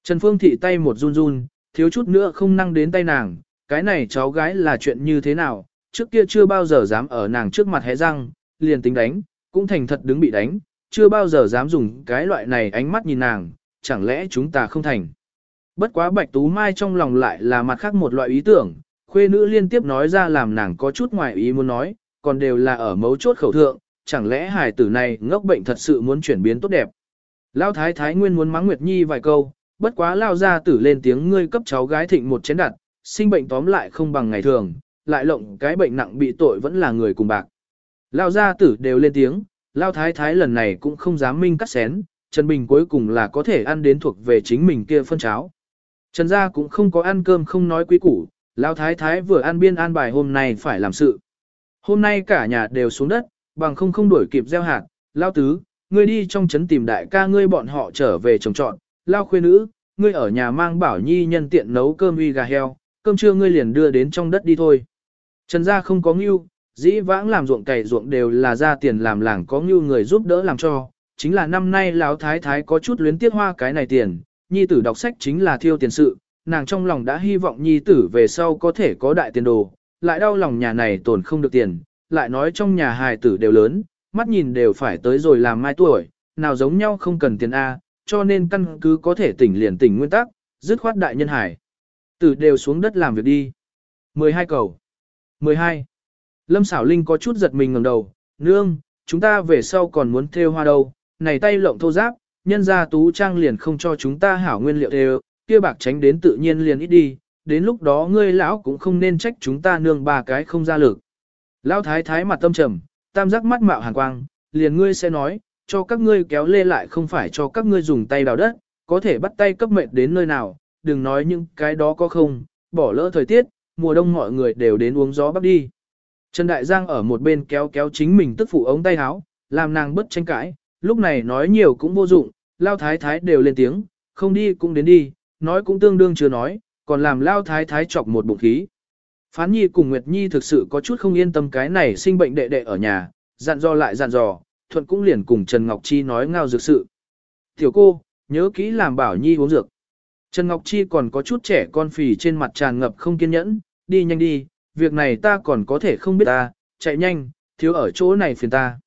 Trần Phương thị tay một run run, thiếu chút nữa không năng đến tay nàng, cái này cháu gái là chuyện như thế nào, trước kia chưa bao giờ dám ở nàng trước mặt hé răng, liền tính đánh, cũng thành thật đứng bị đánh, chưa bao giờ dám dùng cái loại này ánh mắt nhìn nàng, chẳng lẽ chúng ta không thành. Bất quá Bạch Tú Mai trong lòng lại là mặt khác một loại ý tưởng, khuê nữ liên tiếp nói ra làm nàng có chút ngoài ý muốn nói, còn đều là ở mấu chốt khẩu thượng, chẳng lẽ hài tử này ngốc bệnh thật sự muốn chuyển biến tốt đẹp. Lao Thái Thái Nguyên muốn mắng Nguyệt Nhi vài câu, bất quá lao ra tử lên tiếng ngươi cấp cháu gái thịnh một chén đặt, sinh bệnh tóm lại không bằng ngày thường, lại lộng cái bệnh nặng bị tội vẫn là người cùng bạc. Lao gia tử đều lên tiếng, Lao Thái Thái lần này cũng không dám minh cắt xén, Trần Bình cuối cùng là có thể ăn đến thuộc về chính mình kia phân cháo. Trần gia cũng không có ăn cơm không nói quý củ, Lao Thái Thái vừa ăn biên an bài hôm nay phải làm sự. Hôm nay cả nhà đều xuống đất, bằng không không đuổi kịp gieo hạt, Lao Tứ, ngươi đi trong trấn tìm đại ca ngươi bọn họ trở về trồng trọn, Lao Khuê Nữ, ngươi ở nhà mang bảo nhi nhân tiện nấu cơm uy gà heo, cơm trưa ngươi liền đưa đến trong đất đi thôi. Trần gia không có ngưu, Dĩ vãng làm ruộng cày ruộng đều là ra tiền làm làng có như người giúp đỡ làm cho, chính là năm nay lão thái thái có chút luyến tiếc hoa cái này tiền, nhi tử đọc sách chính là thiêu tiền sự, nàng trong lòng đã hy vọng nhi tử về sau có thể có đại tiền đồ, lại đau lòng nhà này tổn không được tiền, lại nói trong nhà hài tử đều lớn, mắt nhìn đều phải tới rồi làm mai tuổi, nào giống nhau không cần tiền A, cho nên căn cứ có thể tỉnh liền tỉnh nguyên tắc, dứt khoát đại nhân hải. Tử đều xuống đất làm việc đi. 12 cầu. 12. Lâm xảo linh có chút giật mình ngẩng đầu, nương, chúng ta về sau còn muốn thêu hoa đâu, này tay lộng thô giáp, nhân gia tú trang liền không cho chúng ta hảo nguyên liệu thêu, kia bạc tránh đến tự nhiên liền ít đi, đến lúc đó ngươi lão cũng không nên trách chúng ta nương ba cái không ra lực. Lão thái thái mặt tâm trầm, tam giác mắt mạo hàn quang, liền ngươi sẽ nói, cho các ngươi kéo lê lại không phải cho các ngươi dùng tay đào đất, có thể bắt tay cấp mệnh đến nơi nào, đừng nói những cái đó có không, bỏ lỡ thời tiết, mùa đông mọi người đều đến uống gió bắc đi. Trần Đại Giang ở một bên kéo kéo chính mình tức phụ ống tay áo, làm nàng bất tranh cãi, lúc này nói nhiều cũng vô dụng, lao thái thái đều lên tiếng, không đi cũng đến đi, nói cũng tương đương chưa nói, còn làm lao thái thái chọc một bụng khí. Phán Nhi cùng Nguyệt Nhi thực sự có chút không yên tâm cái này sinh bệnh đệ đệ ở nhà, dặn dò lại dặn dò, Thuận cũng liền cùng Trần Ngọc Chi nói ngao dược sự. Tiểu cô, nhớ kỹ làm bảo Nhi uống dược. Trần Ngọc Chi còn có chút trẻ con phì trên mặt tràn ngập không kiên nhẫn, đi nhanh đi, việc này ta còn có thể không biết ta, chạy nhanh, thiếu ở chỗ này phiền ta.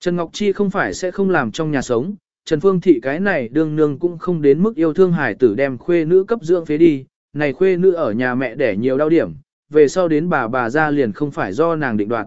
Trần Ngọc Chi không phải sẽ không làm trong nhà sống, Trần Phương Thị cái này đương nương cũng không đến mức yêu thương hải tử đem khuê nữ cấp dưỡng phế đi, này khuê nữ ở nhà mẹ đẻ nhiều đau điểm, về sau đến bà bà ra liền không phải do nàng định đoạt.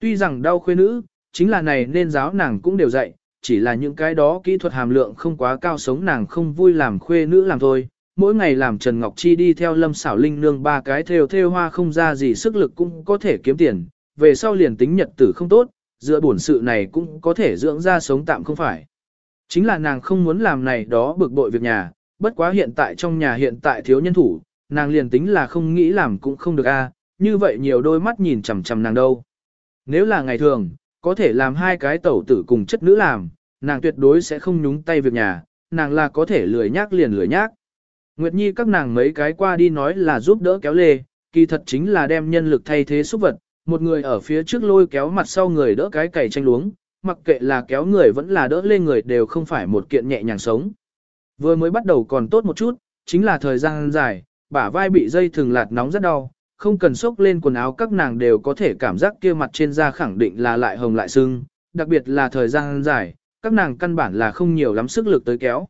Tuy rằng đau khuê nữ, chính là này nên giáo nàng cũng đều dạy, chỉ là những cái đó kỹ thuật hàm lượng không quá cao sống nàng không vui làm khuê nữ làm thôi. Mỗi ngày làm Trần Ngọc Chi đi theo Lâm Xảo Linh nương ba cái theo theo hoa không ra gì sức lực cũng có thể kiếm tiền, về sau liền tính nhật tử không tốt, dựa bổn sự này cũng có thể dưỡng ra sống tạm không phải. Chính là nàng không muốn làm này đó bực bội việc nhà, bất quá hiện tại trong nhà hiện tại thiếu nhân thủ, nàng liền tính là không nghĩ làm cũng không được a, như vậy nhiều đôi mắt nhìn chằm chằm nàng đâu. Nếu là ngày thường, có thể làm hai cái tẩu tử cùng chất nữ làm, nàng tuyệt đối sẽ không nhúng tay việc nhà, nàng là có thể lười nhác liền lười nhác. Nguyệt Nhi các nàng mấy cái qua đi nói là giúp đỡ kéo lê, kỳ thật chính là đem nhân lực thay thế xúc vật, một người ở phía trước lôi kéo mặt sau người đỡ cái cày tranh luống, mặc kệ là kéo người vẫn là đỡ lên người đều không phải một kiện nhẹ nhàng sống. Vừa mới bắt đầu còn tốt một chút, chính là thời gian dài, bả vai bị dây thường lạt nóng rất đau, không cần xốc lên quần áo các nàng đều có thể cảm giác kia mặt trên da khẳng định là lại hồng lại sưng, đặc biệt là thời gian dài, các nàng căn bản là không nhiều lắm sức lực tới kéo.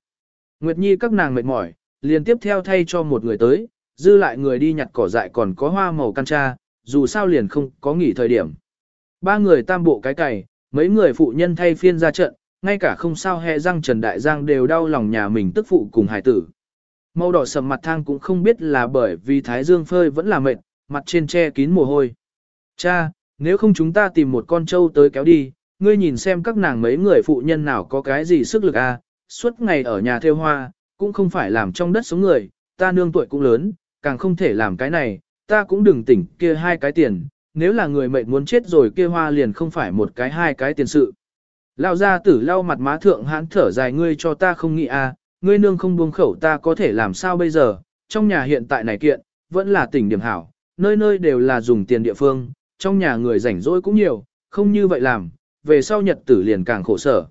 Nguyệt Nhi các nàng mệt mỏi, liền tiếp theo thay cho một người tới, dư lại người đi nhặt cỏ dại còn có hoa màu can cha, dù sao liền không có nghỉ thời điểm. Ba người tam bộ cái cày, mấy người phụ nhân thay phiên ra trận, ngay cả không sao hẹ răng Trần Đại Giang đều đau lòng nhà mình tức phụ cùng hải tử. Màu đỏ sầm mặt thang cũng không biết là bởi vì thái dương phơi vẫn là mệt, mặt trên che kín mồ hôi. Cha, nếu không chúng ta tìm một con trâu tới kéo đi, ngươi nhìn xem các nàng mấy người phụ nhân nào có cái gì sức lực à, suốt ngày ở nhà theo hoa, cũng không phải làm trong đất sống người, ta nương tuổi cũng lớn, càng không thể làm cái này, ta cũng đừng tỉnh kia hai cái tiền, nếu là người mệnh muốn chết rồi kia hoa liền không phải một cái hai cái tiền sự. Lao ra tử lau mặt má thượng hãn thở dài ngươi cho ta không nghĩ à, ngươi nương không buông khẩu ta có thể làm sao bây giờ, trong nhà hiện tại này kiện, vẫn là tỉnh điểm hảo, nơi nơi đều là dùng tiền địa phương, trong nhà người rảnh rỗi cũng nhiều, không như vậy làm, về sau nhật tử liền càng khổ sở.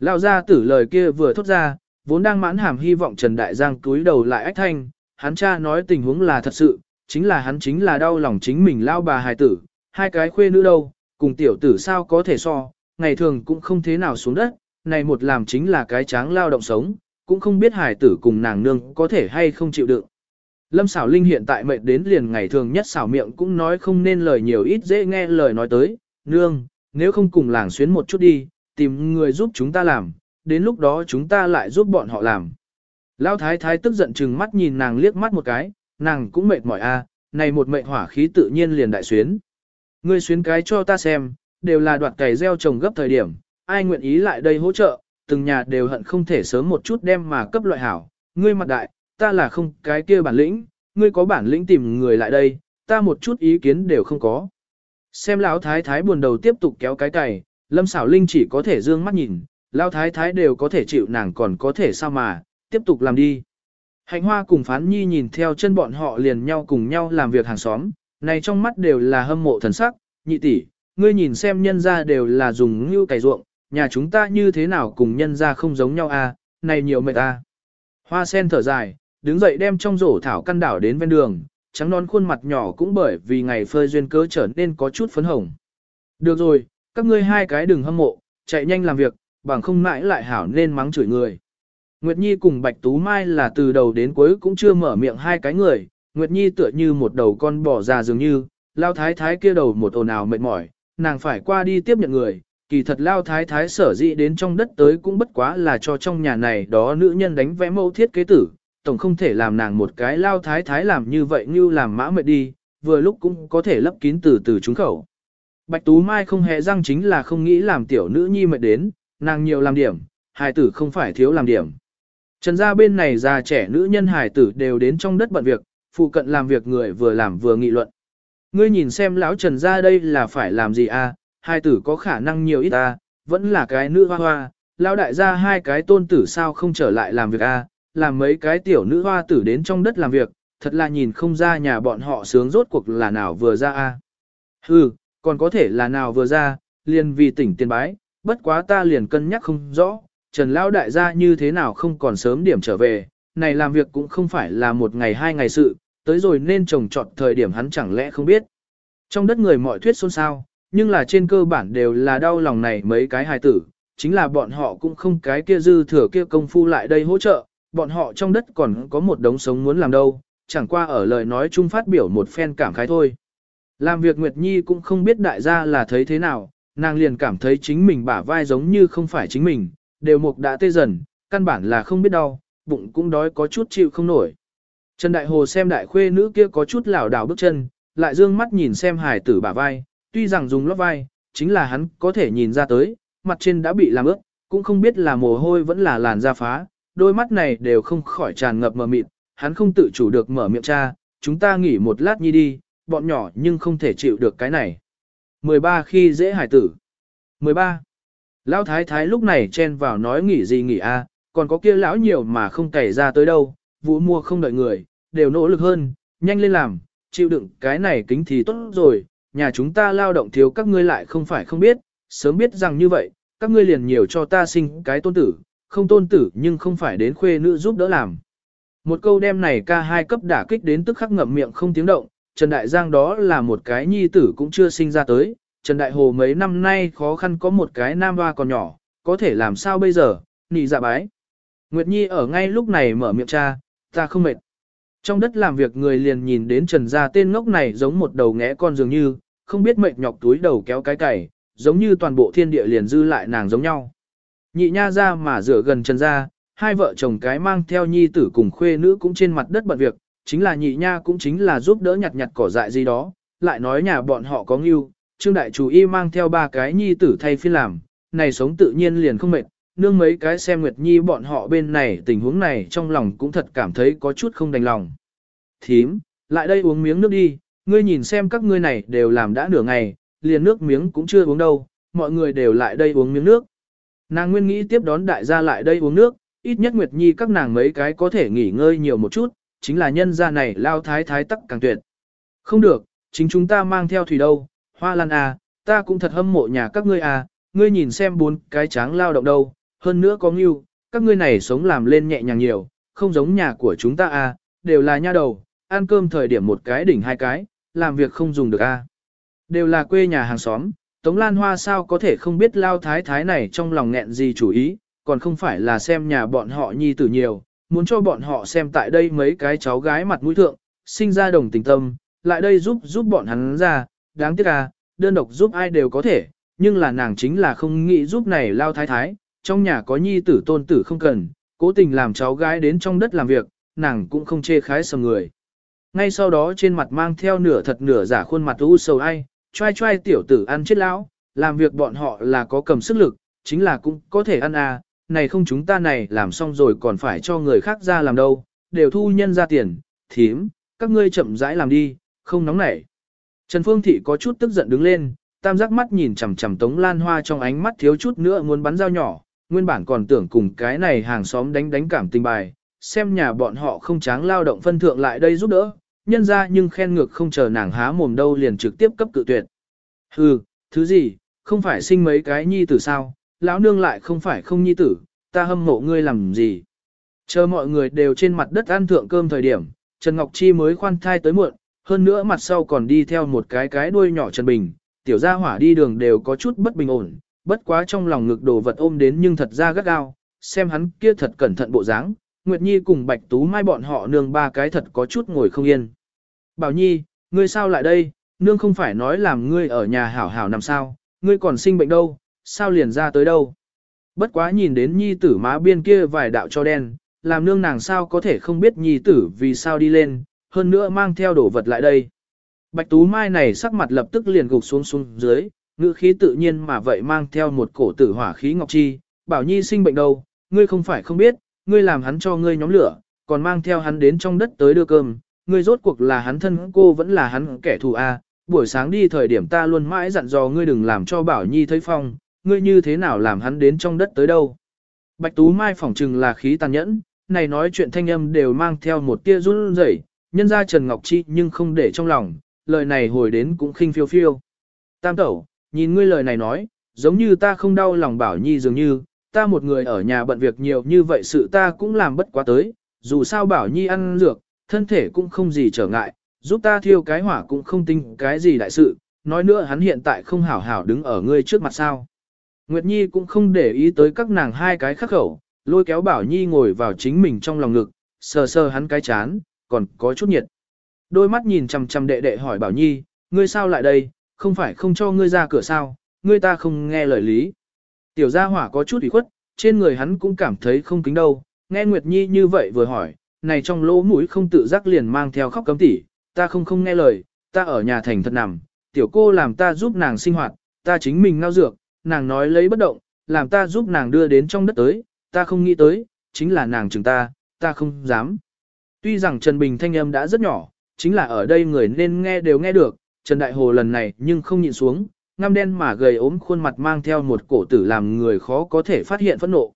Lao ra tử lời kia vừa thốt ra, vốn đang mãn hàm hy vọng Trần Đại Giang túi đầu lại ách thanh, hắn cha nói tình huống là thật sự, chính là hắn chính là đau lòng chính mình lao bà hài tử, hai cái khuê nữ đâu, cùng tiểu tử sao có thể so, ngày thường cũng không thế nào xuống đất, này một làm chính là cái tráng lao động sống, cũng không biết hài tử cùng nàng nương có thể hay không chịu đựng. Lâm xảo linh hiện tại mệt đến liền ngày thường nhất xảo miệng cũng nói không nên lời nhiều ít dễ nghe lời nói tới, nương, nếu không cùng làng xuyến một chút đi, tìm người giúp chúng ta làm, đến lúc đó chúng ta lại giúp bọn họ làm. Lão thái thái tức giận chừng mắt nhìn nàng liếc mắt một cái, nàng cũng mệt mỏi a, này một mệnh hỏa khí tự nhiên liền đại xuyến. Ngươi xuyến cái cho ta xem, đều là đoạt cày gieo trồng gấp thời điểm, ai nguyện ý lại đây hỗ trợ, từng nhà đều hận không thể sớm một chút đem mà cấp loại hảo, ngươi mặt đại, ta là không cái kia bản lĩnh, ngươi có bản lĩnh tìm người lại đây, ta một chút ý kiến đều không có. Xem lão thái thái buồn đầu tiếp tục kéo cái cày, lâm xảo linh chỉ có thể dương mắt nhìn, lão thái thái đều có thể chịu nàng còn có thể sao mà, tiếp tục làm đi. Hạnh hoa cùng phán nhi nhìn theo chân bọn họ liền nhau cùng nhau làm việc hàng xóm, này trong mắt đều là hâm mộ thần sắc, nhị tỷ, ngươi nhìn xem nhân ra đều là dùng ngưu cày ruộng, nhà chúng ta như thế nào cùng nhân ra không giống nhau à, này nhiều mệt ta. Hoa sen thở dài, đứng dậy đem trong rổ thảo căn đảo đến ven đường, trắng non khuôn mặt nhỏ cũng bởi vì ngày phơi duyên cớ trở nên có chút phấn hồng. Được rồi, các ngươi hai cái đừng hâm mộ, chạy nhanh làm việc, bằng không mãi lại hảo nên mắng chửi người. Nguyệt Nhi cùng Bạch Tú Mai là từ đầu đến cuối cũng chưa mở miệng hai cái người, Nguyệt Nhi tựa như một đầu con bò già dường như, lao thái thái kia đầu một ồn ào mệt mỏi, nàng phải qua đi tiếp nhận người, kỳ thật lao thái thái sở dĩ đến trong đất tới cũng bất quá là cho trong nhà này đó nữ nhân đánh vẽ mẫu thiết kế tử, tổng không thể làm nàng một cái lao thái thái làm như vậy như làm mã mệt đi, vừa lúc cũng có thể lấp kín từ từ trúng khẩu. Bạch Tú Mai không hề răng chính là không nghĩ làm tiểu nữ nhi mệt đến, nàng nhiều làm điểm, hài tử không phải thiếu làm điểm. Trần gia bên này già trẻ nữ nhân hài tử đều đến trong đất bận việc, phụ cận làm việc người vừa làm vừa nghị luận. Ngươi nhìn xem lão Trần gia đây là phải làm gì à, hài tử có khả năng nhiều ít à, vẫn là cái nữ hoa hoa, lão đại gia hai cái tôn tử sao không trở lại làm việc à, làm mấy cái tiểu nữ hoa tử đến trong đất làm việc, thật là nhìn không ra nhà bọn họ sướng rốt cuộc là nào vừa ra à. Hừ, còn có thể là nào vừa ra, liền vì tỉnh tiền bái, bất quá ta liền cân nhắc không rõ, Trần Lão đại gia như thế nào không còn sớm điểm trở về, này làm việc cũng không phải là một ngày hai ngày sự, tới rồi nên trồng trọt thời điểm hắn chẳng lẽ không biết. Trong đất người mọi thuyết xôn xao, nhưng là trên cơ bản đều là đau lòng này mấy cái hài tử, chính là bọn họ cũng không cái kia dư thừa kia công phu lại đây hỗ trợ, bọn họ trong đất còn có một đống sống muốn làm đâu, chẳng qua ở lời nói chung phát biểu một phen cảm khái thôi. Làm việc Nguyệt Nhi cũng không biết đại gia là thấy thế nào, nàng liền cảm thấy chính mình bả vai giống như không phải chính mình, đều mục đã tê dần, căn bản là không biết đau, bụng cũng đói có chút chịu không nổi. Trần Đại Hồ xem đại khuê nữ kia có chút lảo đảo bước chân, lại dương mắt nhìn xem hài tử bả vai, tuy rằng dùng lót vai, chính là hắn có thể nhìn ra tới, mặt trên đã bị làm ướt, cũng không biết là mồ hôi vẫn là làn da phá, đôi mắt này đều không khỏi tràn ngập mờ mịt, hắn không tự chủ được mở miệng cha, chúng ta nghỉ một lát nhi đi, bọn nhỏ nhưng không thể chịu được cái này. 13 khi dễ hải tử. 13. Lão thái thái lúc này chen vào nói nghỉ gì nghỉ a, còn có kia lão nhiều mà không cày ra tới đâu, vũ mua không đợi người, đều nỗ lực hơn, nhanh lên làm, chịu đựng cái này kính thì tốt rồi, nhà chúng ta lao động thiếu các ngươi lại không phải không biết, sớm biết rằng như vậy, các ngươi liền nhiều cho ta sinh cái tôn tử, không tôn tử nhưng không phải đến khuê nữ giúp đỡ làm. Một câu đem này ca hai cấp đả kích đến tức khắc ngậm miệng không tiếng động, Trần Đại Giang đó là một cái nhi tử cũng chưa sinh ra tới, Trần Đại Hồ mấy năm nay khó khăn có một cái nam hoa còn nhỏ, có thể làm sao bây giờ, nị dạ bái. Nguyệt Nhi ở ngay lúc này mở miệng cha, ta không mệt. Trong đất làm việc người liền nhìn đến Trần gia tên ngốc này giống một đầu ngẽ con dường như, không biết mệt nhọc túi đầu kéo cái cày, giống như toàn bộ thiên địa liền dư lại nàng giống nhau. Nhị nha ra mà rửa gần Trần gia, hai vợ chồng cái mang theo nhi tử cùng khuê nữ cũng trên mặt đất bận việc, chính là nhị nha cũng chính là giúp đỡ nhặt nhặt cỏ dại gì đó, lại nói nhà bọn họ có ngưu, trương đại chủ y mang theo ba cái nhi tử thay phiên làm, này sống tự nhiên liền không mệt, nương mấy cái xem Nguyệt Nhi bọn họ bên này tình huống này trong lòng cũng thật cảm thấy có chút không đành lòng. Thím, lại đây uống miếng nước đi, ngươi nhìn xem các ngươi này đều làm đã nửa ngày, liền nước miếng cũng chưa uống đâu, mọi người đều lại đây uống miếng nước. Nàng nguyên nghĩ tiếp đón đại gia lại đây uống nước, ít nhất Nguyệt Nhi các nàng mấy cái có thể nghỉ ngơi nhiều một chút, chính là nhân gia này lao thái thái tắc càng tuyệt. Không được, chính chúng ta mang theo thủy đâu, hoa lan à, ta cũng thật hâm mộ nhà các ngươi à, ngươi nhìn xem bốn cái tráng lao động đâu, hơn nữa có ngưu, các ngươi này sống làm lên nhẹ nhàng nhiều, không giống nhà của chúng ta à, đều là nha đầu, ăn cơm thời điểm một cái đỉnh hai cái, làm việc không dùng được à. Đều là quê nhà hàng xóm, Tống Lan Hoa sao có thể không biết lao thái thái này trong lòng nghẹn gì chủ ý, còn không phải là xem nhà bọn họ nhi tử nhiều, muốn cho bọn họ xem tại đây mấy cái cháu gái mặt mũi thượng, sinh ra đồng tình tâm, lại đây giúp giúp bọn hắn ra, đáng tiếc à, đơn độc giúp ai đều có thể, nhưng là nàng chính là không nghĩ giúp này lao thái thái, trong nhà có nhi tử tôn tử không cần, cố tình làm cháu gái đến trong đất làm việc, nàng cũng không chê khái sầm người. Ngay sau đó trên mặt mang theo nửa thật nửa giả khuôn mặt u sầu ai, trai trai tiểu tử ăn chết lão, làm việc bọn họ là có cầm sức lực, chính là cũng có thể ăn à, này không chúng ta này làm xong rồi còn phải cho người khác ra làm đâu, đều thu nhân ra tiền, thím, các ngươi chậm rãi làm đi, không nóng nảy. Trần Phương Thị có chút tức giận đứng lên, tam giác mắt nhìn chằm chằm Tống Lan Hoa trong ánh mắt thiếu chút nữa muốn bắn dao nhỏ, nguyên bản còn tưởng cùng cái này hàng xóm đánh đánh cảm tình bài, xem nhà bọn họ không tráng lao động phân thượng lại đây giúp đỡ, nhân ra nhưng khen ngược không chờ nàng há mồm đâu liền trực tiếp cấp cự tuyệt. Hừ, Thứ gì, không phải sinh mấy cái nhi tử sao, lão nương lại không phải không nhi tử, ta hâm mộ ngươi làm gì. Chờ mọi người đều trên mặt đất ăn thượng cơm thời điểm, Trần Ngọc Chi mới khoan thai tới muộn, hơn nữa mặt sau còn đi theo một cái cái đuôi nhỏ Trần Bình, tiểu gia hỏa đi đường đều có chút bất bình ổn, bất quá trong lòng ngực đồ vật ôm đến nhưng thật ra gắt gao, xem hắn kia thật cẩn thận bộ dáng, Nguyệt Nhi cùng Bạch Tú Mai bọn họ nương ba cái thật có chút ngồi không yên. Bảo Nhi, ngươi sao lại đây, nương không phải nói làm ngươi ở nhà hảo hảo nằm sao, ngươi còn sinh bệnh đâu, sao liền ra tới đâu. Bất quá nhìn đến Nhi tử má biên kia vài đạo cho đen, làm nương nàng sao có thể không biết Nhi tử vì sao đi lên, hơn nữa mang theo đồ vật lại đây. Bạch Tú Mai này sắc mặt lập tức liền gục xuống xuống dưới, ngữ khí tự nhiên mà vậy mang theo một cổ tử hỏa khí ngọc chi, bảo nhi sinh bệnh đâu, ngươi không phải không biết, ngươi làm hắn cho ngươi nhóm lửa, còn mang theo hắn đến trong đất tới đưa cơm, ngươi rốt cuộc là hắn thân cô vẫn là hắn kẻ thù a. buổi sáng đi thời điểm ta luôn mãi dặn dò ngươi đừng làm cho bảo nhi thấy phong, ngươi như thế nào làm hắn đến trong đất tới đâu. Bạch Tú Mai phỏng chừng là khí tàn nhẫn, này nói chuyện thanh âm đều mang theo một tia run rẩy, nhân ra Trần Ngọc Chi nhưng không để trong lòng, lời này hồi đến cũng khinh phiêu phiêu. Tam tẩu, nhìn ngươi lời này nói, giống như ta không đau lòng bảo nhi dường như, ta một người ở nhà bận việc nhiều như vậy sự ta cũng làm bất quá tới, dù sao bảo nhi ăn dược, thân thể cũng không gì trở ngại, giúp ta thiêu cái hỏa cũng không tính cái gì đại sự, nói nữa hắn hiện tại không hảo hảo đứng ở ngươi trước mặt sao. Nguyệt Nhi cũng không để ý tới các nàng hai cái khắc khẩu, lôi kéo Bảo Nhi ngồi vào chính mình trong lòng ngực, sờ sờ hắn cái chán, còn có chút nhiệt. Đôi mắt nhìn chằm chằm đệ đệ hỏi Bảo Nhi, ngươi sao lại đây, không phải không cho ngươi ra cửa sao, ngươi ta không nghe lời lý. Tiểu gia hỏa có chút ủy khuất, trên người hắn cũng cảm thấy không kính đâu, nghe Nguyệt Nhi như vậy vừa hỏi, này trong lỗ mũi không tự giác liền mang theo khóc cấm tỉ, ta không không nghe lời, ta ở nhà thành thật nằm, tiểu cô làm ta giúp nàng sinh hoạt, ta chính mình ngao dược, nàng nói lấy bất động, làm ta giúp nàng đưa đến trong đất tới, ta không nghĩ tới, chính là nàng chừng ta, ta không dám. Tuy rằng Trần Bình thanh âm đã rất nhỏ, chính là ở đây người nên nghe đều nghe được, Trần Đại Hồ lần này nhưng không nhịn xuống, ngăm đen mà gầy ốm khuôn mặt mang theo một cổ tử làm người khó có thể phát hiện phẫn nộ.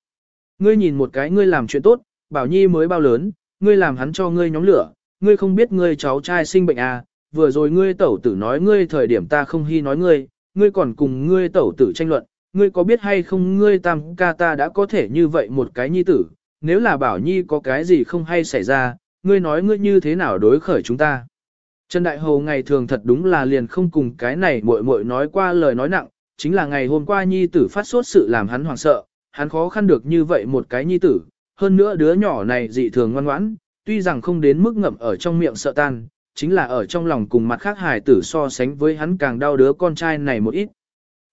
Ngươi nhìn một cái ngươi làm chuyện tốt, Bảo Nhi mới bao lớn, ngươi làm hắn cho ngươi nhóm lửa, ngươi không biết ngươi cháu trai sinh bệnh à, vừa rồi ngươi tẩu tử nói ngươi thời điểm ta không hy nói ngươi, ngươi còn cùng ngươi tẩu tử tranh luận, ngươi có biết hay không ngươi tam ca ta đã có thể như vậy một cái nhi tử, nếu là Bảo Nhi có cái gì không hay xảy ra, ngươi nói ngươi như thế nào đối khởi chúng ta. Trần Đại Hồ ngày thường thật đúng là liền không cùng cái này muội muội nói qua lời nói nặng, chính là ngày hôm qua nhi tử phát sốt sự làm hắn hoảng sợ, hắn khó khăn được như vậy một cái nhi tử, hơn nữa đứa nhỏ này dị thường ngoan ngoãn, tuy rằng không đến mức ngậm ở trong miệng sợ tan, chính là ở trong lòng cùng mặt khác hài tử so sánh với hắn càng đau đứa con trai này một ít.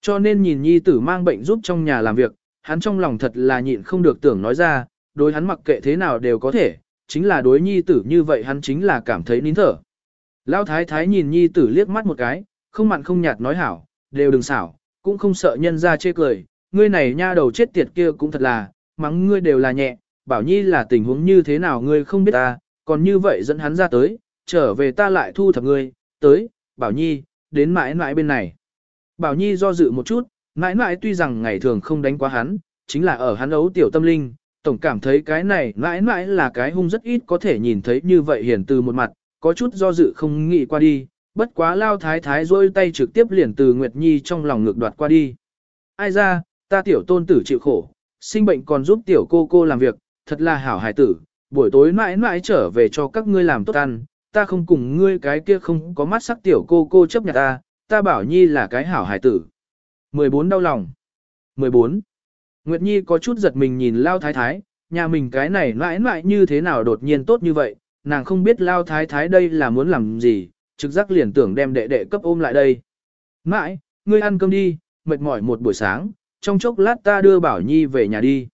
Cho nên nhìn nhi tử mang bệnh giúp trong nhà làm việc, hắn trong lòng thật là nhịn không được tưởng nói ra, đối hắn mặc kệ thế nào đều có thể, chính là đối nhi tử như vậy hắn chính là cảm thấy nín thở. Lão thái thái nhìn nhi tử liếc mắt một cái, không mặn không nhạt nói hảo, đều đừng xảo, cũng không sợ nhân ra chê cười, ngươi này nha đầu chết tiệt kia cũng thật là, mắng ngươi đều là nhẹ, bảo nhi là tình huống như thế nào ngươi không biết ta, còn như vậy dẫn hắn ra tới, trở về ta lại thu thập ngươi, tới, bảo nhi, đến mãi mãi bên này. Bảo nhi do dự một chút, mãi mãi tuy rằng ngày thường không đánh quá hắn, chính là ở hắn ấu tiểu tâm linh, tổng cảm thấy cái này mãi mãi là cái hung rất ít có thể nhìn thấy như vậy hiển từ một mặt, có chút do dự không nghĩ qua đi, bất quá lao thái thái rôi tay trực tiếp liền từ Nguyệt Nhi trong lòng ngược đoạt qua đi. Ai ra, ta tiểu tôn tử chịu khổ, sinh bệnh còn giúp tiểu cô cô làm việc, thật là hảo hài tử, buổi tối mãi mãi trở về cho các ngươi làm tốt ăn, ta không cùng ngươi cái kia không có mắt sắc tiểu cô cô chấp nhận ta, ta bảo Nhi là cái hảo hài tử. 14 đau lòng. 14. Nguyệt Nhi có chút giật mình nhìn lao thái thái, nhà mình cái này mãi mãi như thế nào đột nhiên tốt như vậy, nàng không biết lao thái thái đây là muốn làm gì, trực giác liền tưởng đem đệ đệ cấp ôm lại đây. Mãi, ngươi ăn cơm đi, mệt mỏi một buổi sáng, trong chốc lát ta đưa Bảo Nhi về nhà đi.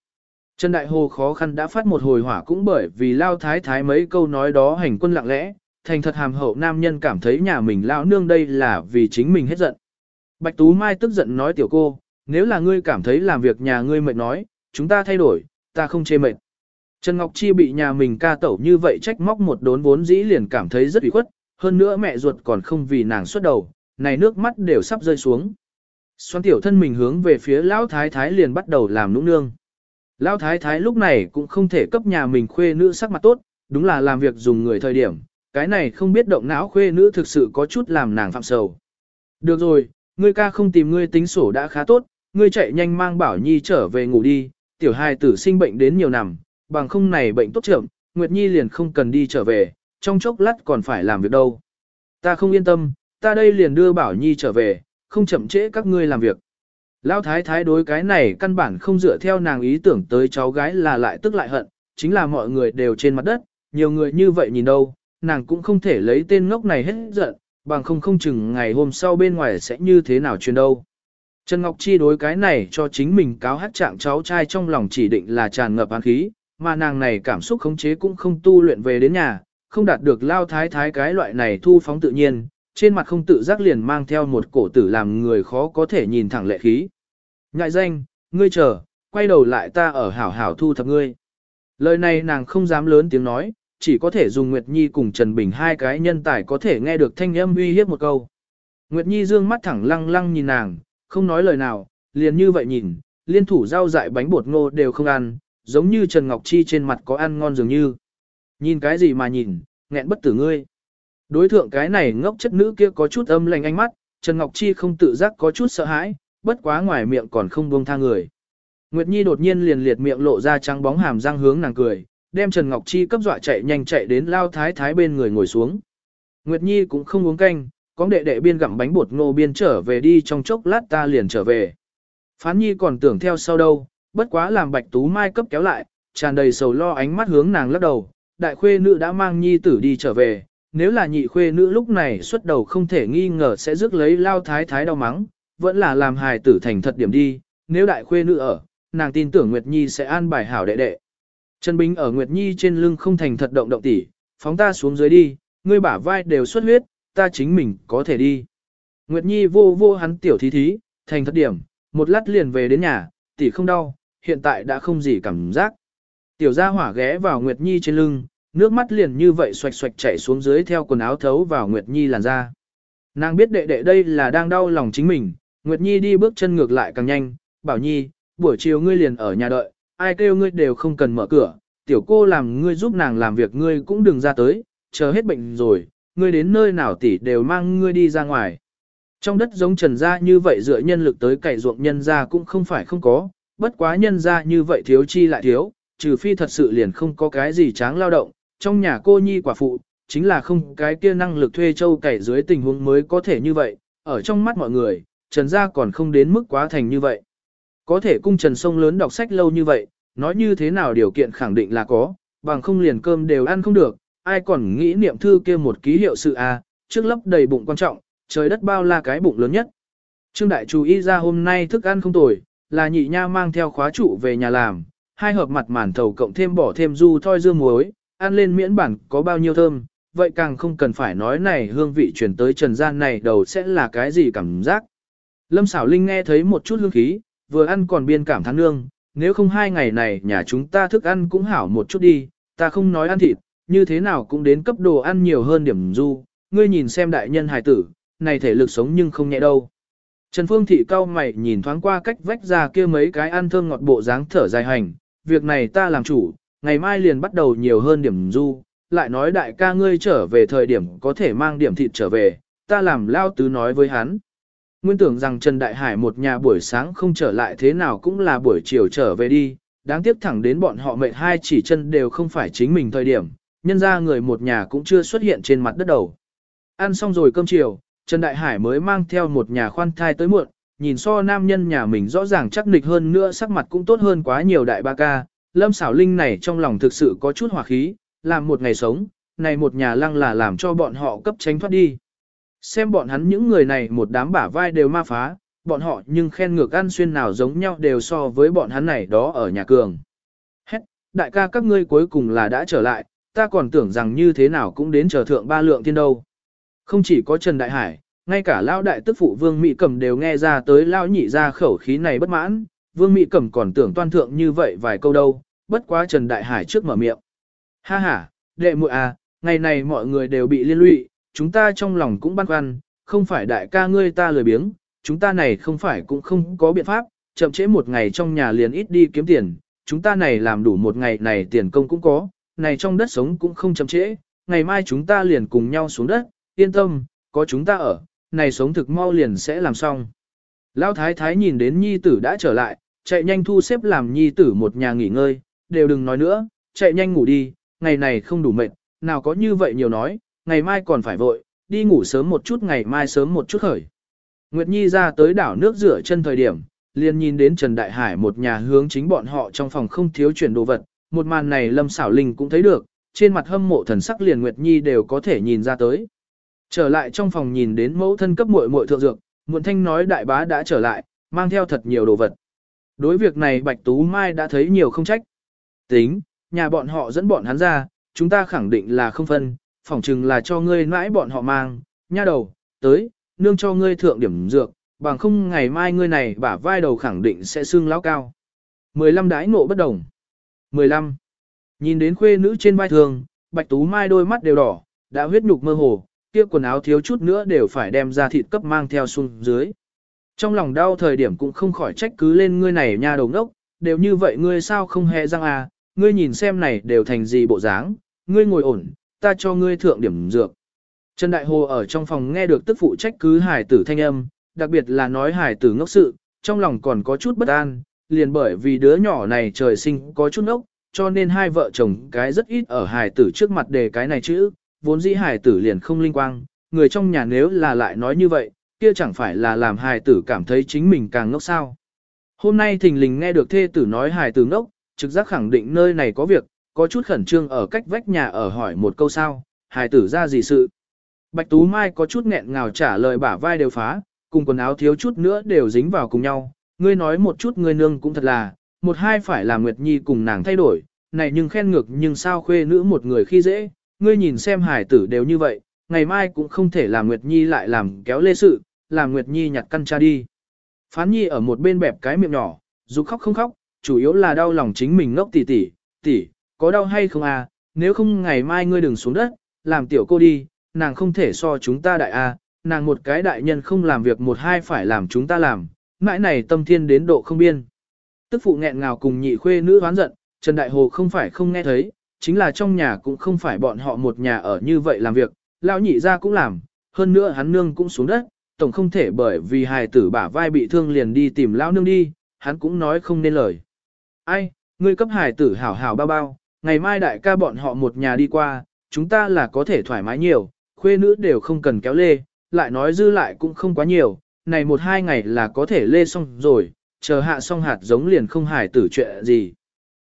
Trần Đại Hồ khó khăn đã phát một hồi hỏa cũng bởi vì lao thái thái mấy câu nói đó hành quân lặng lẽ, thành thật hàm hậu nam nhân cảm thấy nhà mình lão nương đây là vì chính mình hết giận. Bạch Tú Mai tức giận nói tiểu cô, nếu là ngươi cảm thấy làm việc nhà ngươi mệt nói, chúng ta thay đổi, ta không chê mệt. Trần Ngọc Chi bị nhà mình ca tẩu như vậy trách móc một đốn vốn dĩ liền cảm thấy rất ủy khuất, hơn nữa mẹ ruột còn không vì nàng xuất đầu, này nước mắt đều sắp rơi xuống. Xoan tiểu thân mình hướng về phía Lão Thái Thái liền bắt đầu làm nũng nương. Lão Thái Thái lúc này cũng không thể cấp nhà mình khuê nữ sắc mặt tốt, đúng là làm việc dùng người thời điểm, cái này không biết động não khuê nữ thực sự có chút làm nàng phạm sầu. Được rồi, ngươi ca không tìm ngươi tính sổ đã khá tốt, ngươi chạy nhanh mang Bảo Nhi trở về ngủ đi, tiểu hài tử sinh bệnh đến nhiều năm, bằng không này bệnh tốt trưởng, Nguyệt Nhi liền không cần đi trở về, trong chốc lát còn phải làm việc đâu. Ta không yên tâm, ta đây liền đưa Bảo Nhi trở về, không chậm trễ các ngươi làm việc. Lão thái thái đối cái này căn bản không dựa theo nàng ý tưởng tới cháu gái là lại tức lại hận, chính là mọi người đều trên mặt đất, nhiều người như vậy nhìn đâu, nàng cũng không thể lấy tên ngốc này hết giận, bằng không không chừng ngày hôm sau bên ngoài sẽ như thế nào truyền đâu. Trần Ngọc Chi đối cái này cho chính mình cáo hát trạng cháu trai trong lòng chỉ định là tràn ngập án khí, mà nàng này cảm xúc khống chế cũng không tu luyện về đến nhà, không đạt được lao thái thái cái loại này thu phóng tự nhiên, trên mặt không tự giác liền mang theo một cổ tử làm người khó có thể nhìn thẳng lệ khí. Ngại danh, ngươi chờ, quay đầu lại ta ở hảo hảo thu thập ngươi. Lời này nàng không dám lớn tiếng nói, chỉ có thể dùng Nguyệt Nhi cùng Trần Bình hai cái nhân tài có thể nghe được thanh âm uy hiếp một câu. Nguyệt Nhi dương mắt thẳng lăng lăng nhìn nàng, không nói lời nào, liền như vậy nhìn, liên thủ rau dại bánh bột ngô đều không ăn, giống như Trần Ngọc Chi trên mặt có ăn ngon dường như. Nhìn cái gì mà nhìn, nghẹn bất tử ngươi. Đối thượng cái này ngốc chất nữ kia có chút âm lành ánh mắt, Trần Ngọc Chi không tự giác có chút sợ hãi, bất quá ngoài miệng còn không buông tha người. Nguyệt Nhi đột nhiên liền liệt miệng lộ ra trắng bóng hàm răng hướng nàng cười, đem Trần Ngọc Chi cấp dọa chạy nhanh chạy đến lao thái thái bên người ngồi xuống. Nguyệt Nhi cũng không uống canh, có đệ đệ biên gặm bánh bột ngô biên trở về đi trong chốc lát ta liền trở về. Phán Nhi còn tưởng theo sau đâu, bất quá làm Bạch Tú Mai cấp kéo lại, tràn đầy sầu lo ánh mắt hướng nàng lắc đầu, đại khuê nữ đã mang Nhi tử đi trở về, nếu là nhị khuê nữ lúc này xuất đầu không thể nghi ngờ sẽ rước lấy lao thái thái đau mắng, vẫn là làm hài tử thành thật điểm đi, nếu đại khuê nữ ở, nàng tin tưởng Nguyệt Nhi sẽ an bài hảo đệ đệ. Trần Bính ở Nguyệt Nhi trên lưng không thành thật động động tỉ, phóng ta xuống dưới đi, ngươi bả vai đều xuất huyết, ta chính mình có thể đi. Nguyệt Nhi vô vô hắn tiểu thí thí, thành thật điểm, một lát liền về đến nhà, tỉ không đau, hiện tại đã không gì cảm giác. Tiểu gia hỏa ghé vào Nguyệt Nhi trên lưng, nước mắt liền như vậy xoạch xoạch chảy xuống dưới theo quần áo thấu vào Nguyệt Nhi làn da. Nàng biết đệ đệ đây là đang đau lòng chính mình, Nguyệt Nhi đi bước chân ngược lại càng nhanh, bảo Nhi, buổi chiều ngươi liền ở nhà đợi, ai kêu ngươi đều không cần mở cửa, tiểu cô làm ngươi giúp nàng làm việc ngươi cũng đừng ra tới, chờ hết bệnh rồi, ngươi đến nơi nào tỷ đều mang ngươi đi ra ngoài. Trong đất giống trần gia như vậy dựa nhân lực tới cày ruộng nhân gia cũng không phải không có, bất quá nhân gia như vậy thiếu chi lại thiếu, trừ phi thật sự liền không có cái gì tráng lao động, trong nhà cô nhi quả phụ, chính là không cái kia năng lực thuê châu cày dưới tình huống mới có thể như vậy, ở trong mắt mọi người, trần gia còn không đến mức quá thành như vậy. Có thể cung trần sông lớn đọc sách lâu như vậy, nói như thế nào điều kiện khẳng định là có, bằng không liền cơm đều ăn không được, ai còn nghĩ niệm thư kia một ký hiệu sự a, trước lấp đầy bụng quan trọng, trời đất bao la cái bụng lớn nhất. Trương đại chú ý ra hôm nay thức ăn không tồi, là nhị nha mang theo khóa trụ về nhà làm, hai hộp mặt màn thầu cộng thêm bỏ thêm du thoi dưa muối, ăn lên miễn bản có bao nhiêu thơm, vậy càng không cần phải nói này hương vị chuyển tới trần gian này đầu sẽ là cái gì cảm giác. Lâm xảo linh nghe thấy một chút hương khí, vừa ăn còn biên cảm thán nương, nếu không hai ngày này nhà chúng ta thức ăn cũng hảo một chút đi, ta không nói ăn thịt, như thế nào cũng đến cấp đồ ăn nhiều hơn điểm du, ngươi nhìn xem đại nhân hài tử, này thể lực sống nhưng không nhẹ đâu. Trần Phương Thị cao mày nhìn thoáng qua cách vách ra kia mấy cái ăn thơm ngọt bộ dáng thở dài hành, việc này ta làm chủ, ngày mai liền bắt đầu nhiều hơn điểm du, lại nói đại ca ngươi trở về thời điểm có thể mang điểm thịt trở về, ta làm lao tứ nói với hắn. Nguyên tưởng rằng Trần Đại Hải một nhà buổi sáng không trở lại thế nào cũng là buổi chiều trở về đi, đáng tiếc thẳng đến bọn họ mệt hai chỉ chân đều không phải chính mình thời điểm, nhân ra người một nhà cũng chưa xuất hiện trên mặt đất đầu. Ăn xong rồi cơm chiều, Trần Đại Hải mới mang theo một nhà khoan thai tới muộn, nhìn so nam nhân nhà mình rõ ràng chắc nịch hơn nữa sắc mặt cũng tốt hơn quá nhiều đại ba ca, lâm xảo linh này trong lòng thực sự có chút hòa khí, làm một ngày sống, này một nhà lăng là làm cho bọn họ cấp tránh thoát đi. Xem bọn hắn những người này một đám bả vai đều ma phá, bọn họ nhưng khen ngược ăn xuyên nào giống nhau đều so với bọn hắn này đó ở nhà cường. Hét, đại ca các ngươi cuối cùng là đã trở lại, ta còn tưởng rằng như thế nào cũng đến chờ thượng ba lượng thiên đâu. Không chỉ có Trần Đại Hải, ngay cả Lão Đại Tức Phụ Vương Mỹ Cẩm đều nghe ra tới Lão nhị ra khẩu khí này bất mãn, Vương Mỹ Cẩm còn tưởng toan thượng như vậy vài câu đâu, bất quá Trần Đại Hải trước mở miệng. Ha ha, đệ muội à, ngày này mọi người đều bị liên lụy, chúng ta trong lòng cũng băn khoăn, không phải đại ca ngươi ta lười biếng, chúng ta này không phải cũng không có biện pháp, chậm trễ một ngày trong nhà liền ít đi kiếm tiền, chúng ta này làm đủ một ngày này tiền công cũng có, này trong đất sống cũng không chậm trễ, ngày mai chúng ta liền cùng nhau xuống đất, yên tâm, có chúng ta ở, này sống thực mau liền sẽ làm xong. Lão thái thái nhìn đến nhi tử đã trở lại, chạy nhanh thu xếp làm nhi tử một nhà nghỉ ngơi, đều đừng nói nữa, chạy nhanh ngủ đi, ngày này không đủ mệt, nào có như vậy nhiều nói, ngày mai còn phải vội, đi ngủ sớm một chút ngày mai sớm một chút khởi. Nguyệt Nhi ra tới đảo nước rửa chân thời điểm, liền nhìn đến Trần Đại Hải một nhà hướng chính bọn họ trong phòng không thiếu chuyển đồ vật, một màn này Lâm Xảo Linh cũng thấy được, trên mặt hâm mộ thần sắc liền Nguyệt Nhi đều có thể nhìn ra tới. Trở lại trong phòng nhìn đến mẫu thân cấp muội muội thượng dược, muộn thanh nói đại bá đã trở lại, mang theo thật nhiều đồ vật. Đối việc này Bạch Tú Mai đã thấy nhiều không trách. Tính, nhà bọn họ dẫn bọn hắn ra, chúng ta khẳng định là không phân, phỏng chừng là cho ngươi mãi bọn họ mang, nha đầu, tới, nương cho ngươi thượng điểm dược, bằng không ngày mai ngươi này bả vai đầu khẳng định sẽ xương lão cao. 15 đái ngộ bất đồng. 15. Nhìn đến khuê nữ trên vai thường, Bạch Tú Mai đôi mắt đều đỏ, đã huyết nhục mơ hồ, kia quần áo thiếu chút nữa đều phải đem ra thịt cấp mang theo xuống dưới. Trong lòng đau thời điểm cũng không khỏi trách cứ lên ngươi này nha đầu ngốc, đều như vậy ngươi sao không hề răng à, ngươi nhìn xem này đều thành gì bộ dáng, ngươi ngồi ổn, ta cho ngươi thượng điểm dược. Trần Đại Hồ ở trong phòng nghe được tức phụ trách cứ hải tử thanh âm, đặc biệt là nói hải tử ngốc sự, trong lòng còn có chút bất an, liền bởi vì đứa nhỏ này trời sinh có chút ngốc, cho nên hai vợ chồng cái rất ít ở hải tử trước mặt đề cái này chữ, vốn dĩ hải tử liền không linh quang, người trong nhà nếu là lại nói như vậy, kia chẳng phải là làm hải tử cảm thấy chính mình càng ngốc sao. Hôm nay thình lình nghe được thê tử nói hải tử ngốc, trực giác khẳng định nơi này có việc, có chút khẩn trương ở cách vách nhà ở hỏi một câu sao, hải tử ra gì sự. Bạch Tú Mai có chút nghẹn ngào trả lời bả vai đều phá, cùng quần áo thiếu chút nữa đều dính vào cùng nhau. Ngươi nói một chút ngươi nương cũng thật là, một hai phải làm Nguyệt Nhi cùng nàng thay đổi, này nhưng khen ngược nhưng sao khuê nữ một người khi dễ, ngươi nhìn xem hải tử đều như vậy, ngày mai cũng không thể làm Nguyệt Nhi lại làm kéo lê sự, làm Nguyệt Nhi nhặt căn cha đi. Phán Nhi ở một bên bẹp cái miệng nhỏ, dù khóc không khóc, chủ yếu là đau lòng chính mình ngốc tỉ tỉ, tỉ, có đau hay không à, nếu không ngày mai ngươi đừng xuống đất, làm tiểu cô đi, nàng không thể so chúng ta đại a, nàng một cái đại nhân không làm việc một hai phải làm chúng ta làm, mãi này tâm thiên đến độ không biên. Tức phụ nghẹn ngào cùng nhị khuê nữ hoán giận, Trần Đại Hồ không phải không nghe thấy, chính là trong nhà cũng không phải bọn họ một nhà ở như vậy làm việc, lão nhị ra cũng làm, hơn nữa hắn nương cũng xuống đất, tổng không thể bởi vì hài tử bả vai bị thương liền đi tìm lão nương đi, hắn cũng nói không nên lời. Ai, ngươi cấp hài tử hảo hảo bao bao, ngày mai đại ca bọn họ một nhà đi qua, chúng ta là có thể thoải mái nhiều, khuê nữ đều không cần kéo lê, lại nói dư lại cũng không quá nhiều, này một hai ngày là có thể lê xong rồi, chờ hạ xong hạt giống liền không hài tử chuyện gì.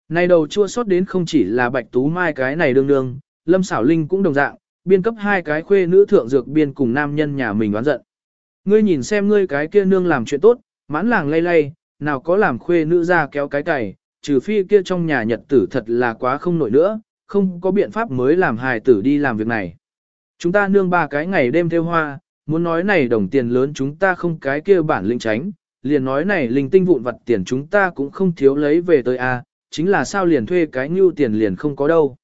Này đầu chua sót đến không chỉ là bạch tú mai cái này đương đương, lâm xảo linh cũng đồng dạng, biên cấp hai cái khuê nữ thượng dược biên cùng nam nhân nhà mình đoán giận. Ngươi nhìn xem ngươi cái kia nương làm chuyện tốt, mãn làng lay lay, nào có làm khuê nữ ra kéo cái cày, trừ phi kia trong nhà nhật tử thật là quá không nổi nữa, không có biện pháp mới làm hài tử đi làm việc này. Chúng ta nương ba cái ngày đêm theo hoa, muốn nói này đồng tiền lớn chúng ta không cái kia bản lĩnh tránh, liền nói này linh tinh vụn vặt tiền chúng ta cũng không thiếu lấy về tới a, chính là sao liền thuê cái ngưu tiền liền không có đâu.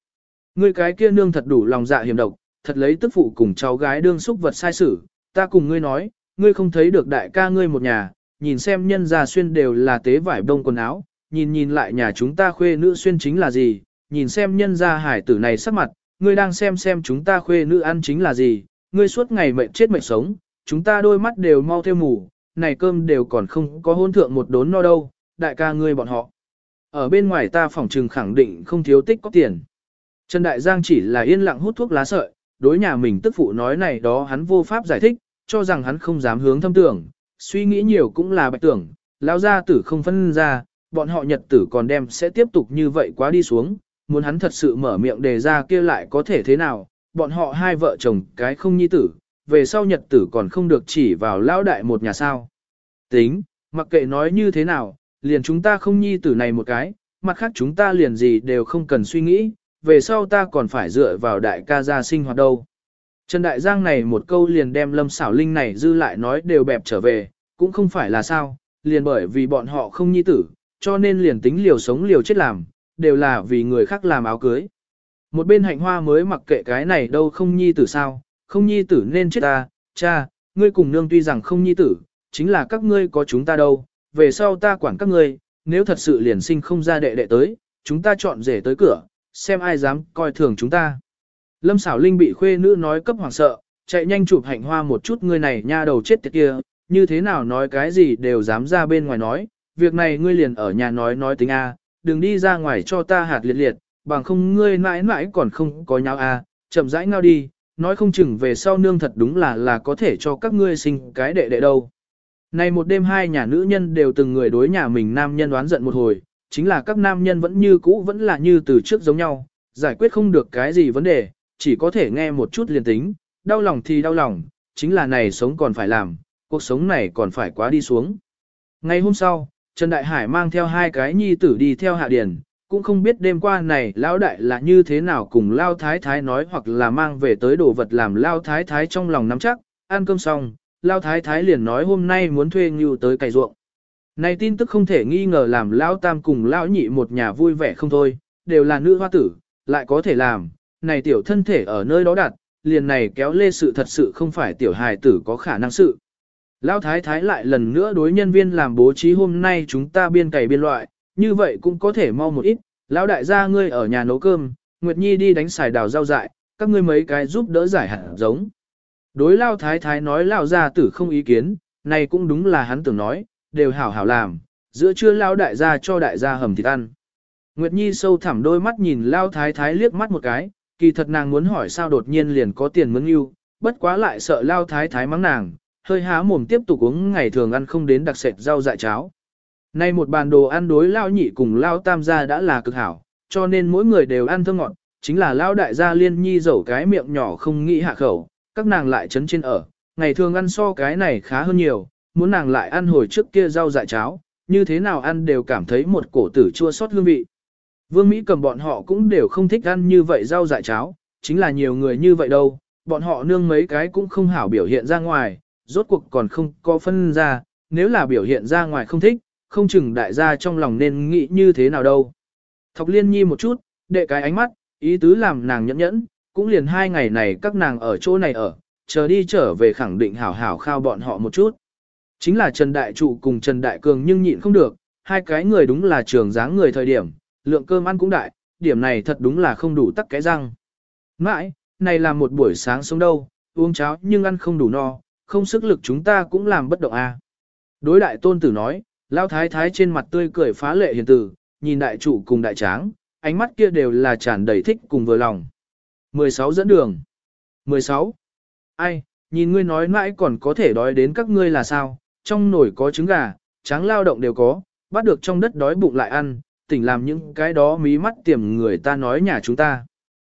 Ngươi cái kia nương thật đủ lòng dạ hiểm độc, thật lấy tức phụ cùng cháu gái đương xúc vật sai sử, ta cùng ngươi nói, ngươi không thấy được đại ca ngươi một nhà, nhìn xem nhân gia xuyên đều là tế vải đông quần áo, nhìn nhìn lại nhà chúng ta khuê nữ xuyên chính là gì, nhìn xem nhân gia hải tử này sắc mặt, ngươi đang xem xem chúng ta khuê nữ ăn chính là gì, ngươi suốt ngày mệnh chết mệnh sống, chúng ta đôi mắt đều mau theo mù, này cơm đều còn không có hôn thượng một đốn no đâu, đại ca ngươi bọn họ. Ở bên ngoài ta phỏng trừng khẳng định không thiếu tích có tiền. Trần Đại Giang chỉ là yên lặng hút thuốc lá sợi, đối nhà mình tức phụ nói này đó hắn vô pháp giải thích, cho rằng hắn không dám hướng thâm tưởng, suy nghĩ nhiều cũng là bạch tưởng, lão gia tử không phân ra, bọn họ nhật tử còn đem sẽ tiếp tục như vậy quá đi xuống, muốn hắn thật sự mở miệng đề ra kia lại có thể thế nào, bọn họ hai vợ chồng cái không nhi tử, về sau nhật tử còn không được chỉ vào lão đại một nhà sao. Tính, mặc kệ nói như thế nào, liền chúng ta không nhi tử này một cái, mặt khác chúng ta liền gì đều không cần suy nghĩ, về sau ta còn phải dựa vào đại ca gia sinh hoạt đâu. Trần Đại Giang này một câu liền đem lâm xảo linh này dư lại nói đều bẹp trở về, cũng không phải là sao, liền bởi vì bọn họ không nhi tử, cho nên liền tính liều sống liều chết làm, đều là vì người khác làm áo cưới. Một bên hạnh hoa mới mặc kệ cái này đâu không nhi tử sao, không nhi tử nên chết ta, cha, ngươi cùng nương tuy rằng không nhi tử, chính là các ngươi có chúng ta đâu, về sau ta quản các ngươi, nếu thật sự liền sinh không ra đệ đệ tới, chúng ta chọn rể tới cửa, xem ai dám coi thường chúng ta. Lâm xảo linh bị khuê nữ nói cấp hoàng sợ, chạy nhanh chụp hạnh hoa một chút ngươi này nha đầu chết tiệt kia, như thế nào nói cái gì đều dám ra bên ngoài nói, việc này ngươi liền ở nhà nói nói tính A, đừng đi ra ngoài cho ta hạt liệt liệt, bằng không ngươi mãi mãi còn không có nhau A, chậm rãi ngao đi, nói không chừng về sau nương thật đúng là là có thể cho các ngươi sinh cái đệ đệ đâu. Này một đêm hai nhà nữ nhân đều từng người đối nhà mình nam nhân đoán giận một hồi, chính là các nam nhân vẫn như cũ vẫn là như từ trước giống nhau, giải quyết không được cái gì vấn đề, chỉ có thể nghe một chút liền tính, đau lòng thì đau lòng, chính là này sống còn phải làm, cuộc sống này còn phải quá đi xuống. Ngày hôm sau, Trần Đại Hải mang theo hai cái nhi tử đi theo hạ Điền, cũng không biết đêm qua này lão đại là như thế nào cùng lao thái thái nói hoặc là mang về tới đồ vật làm lao thái thái trong lòng nắm chắc, ăn cơm xong, lao thái thái liền nói hôm nay muốn thuê ngưu tới cày ruộng. Này tin tức không thể nghi ngờ làm Lão tam cùng Lão nhị một nhà vui vẻ không thôi, đều là nữ hoa tử, lại có thể làm, này tiểu thân thể ở nơi đó đặt, liền này kéo lê sự thật sự không phải tiểu hài tử có khả năng sự. Lão thái thái lại lần nữa đối nhân viên làm bố trí hôm nay chúng ta biên cày biên loại, như vậy cũng có thể mau một ít, lão đại gia ngươi ở nhà nấu cơm, Nguyệt Nhi đi đánh xài đào rau dại, các ngươi mấy cái giúp đỡ giải hạt giống. Đối lao thái thái nói lao gia tử không ý kiến, này cũng đúng là hắn tưởng nói, đều hảo hảo làm, giữa trưa lao đại gia cho đại gia hầm thịt ăn. Nguyệt Nhi sâu thẳm đôi mắt nhìn lao thái thái liếc mắt một cái, kỳ thật nàng muốn hỏi sao đột nhiên liền có tiền mướn yêu, bất quá lại sợ lao thái thái mắng nàng, hơi há mồm tiếp tục uống ngày thường ăn không đến đặc sệt rau dại cháo. Nay một bàn đồ ăn đối lao nhị cùng lao tam gia đã là cực hảo, cho nên mỗi người đều ăn thơm ngọt, chính là lao đại gia liên nhi dẩu cái miệng nhỏ không nghĩ hạ khẩu, các nàng lại chấn trên ở, ngày thường ăn so cái này khá hơn nhiều, muốn nàng lại ăn hồi trước kia rau dại cháo, như thế nào ăn đều cảm thấy một cổ tử chua xót hương vị. Vương Mỹ cầm bọn họ cũng đều không thích ăn như vậy rau dại cháo, chính là nhiều người như vậy đâu, bọn họ nương mấy cái cũng không hảo biểu hiện ra ngoài, rốt cuộc còn không có phân ra, nếu là biểu hiện ra ngoài không thích, không chừng đại gia trong lòng nên nghĩ như thế nào đâu. Thọc liên nhi một chút, đệ cái ánh mắt, ý tứ làm nàng nhẫn nhẫn, cũng liền hai ngày này các nàng ở chỗ này ở, chờ đi trở về khẳng định hảo hảo khao bọn họ một chút. Chính là Trần Đại Trụ cùng Trần Đại Cường nhưng nhịn không được, hai cái người đúng là trường dáng người thời điểm, lượng cơm ăn cũng đại, điểm này thật đúng là không đủ tắc cái răng. Mãi, này là một buổi sáng sống đâu, uống cháo nhưng ăn không đủ no, không sức lực chúng ta cũng làm bất động a. À. Đối đại tôn tử nói, lao thái thái trên mặt tươi cười phá lệ hiền tử, nhìn đại chủ cùng đại tráng, ánh mắt kia đều là tràn đầy thích cùng vừa lòng. 16 dẫn đường. 16. Ai, nhìn ngươi nói mãi còn có thể đói đến các ngươi là sao, trong nồi có trứng gà, tráng lao động đều có, bắt được trong đất đói bụng lại ăn, tỉnh làm những cái đó mí mắt tiềm người ta nói nhà chúng ta.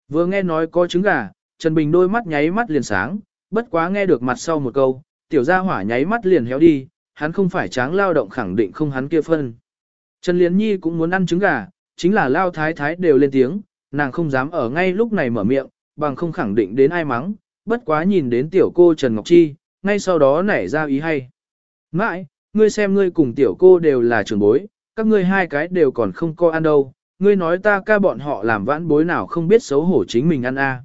Vừa nghe nói có trứng gà, Trần Bình đôi mắt nháy mắt liền sáng, bất quá nghe được mặt sau một câu, tiểu gia hỏa nháy mắt liền héo đi, hắn không phải tráng lao động khẳng định không hắn kia phân. Trần Liên Nhi cũng muốn ăn trứng gà, chính là lao thái thái đều lên tiếng, nàng không dám ở ngay lúc này mở miệng, bằng không khẳng định đến ai mắng, bất quá nhìn đến tiểu cô Trần Ngọc Chi, ngay sau đó nảy ra ý hay. Mãi, ngươi xem ngươi cùng tiểu cô đều là trưởng bối, các ngươi hai cái đều còn không có ăn đâu, ngươi nói ta ca bọn họ làm vãn bối nào không biết xấu hổ chính mình ăn a.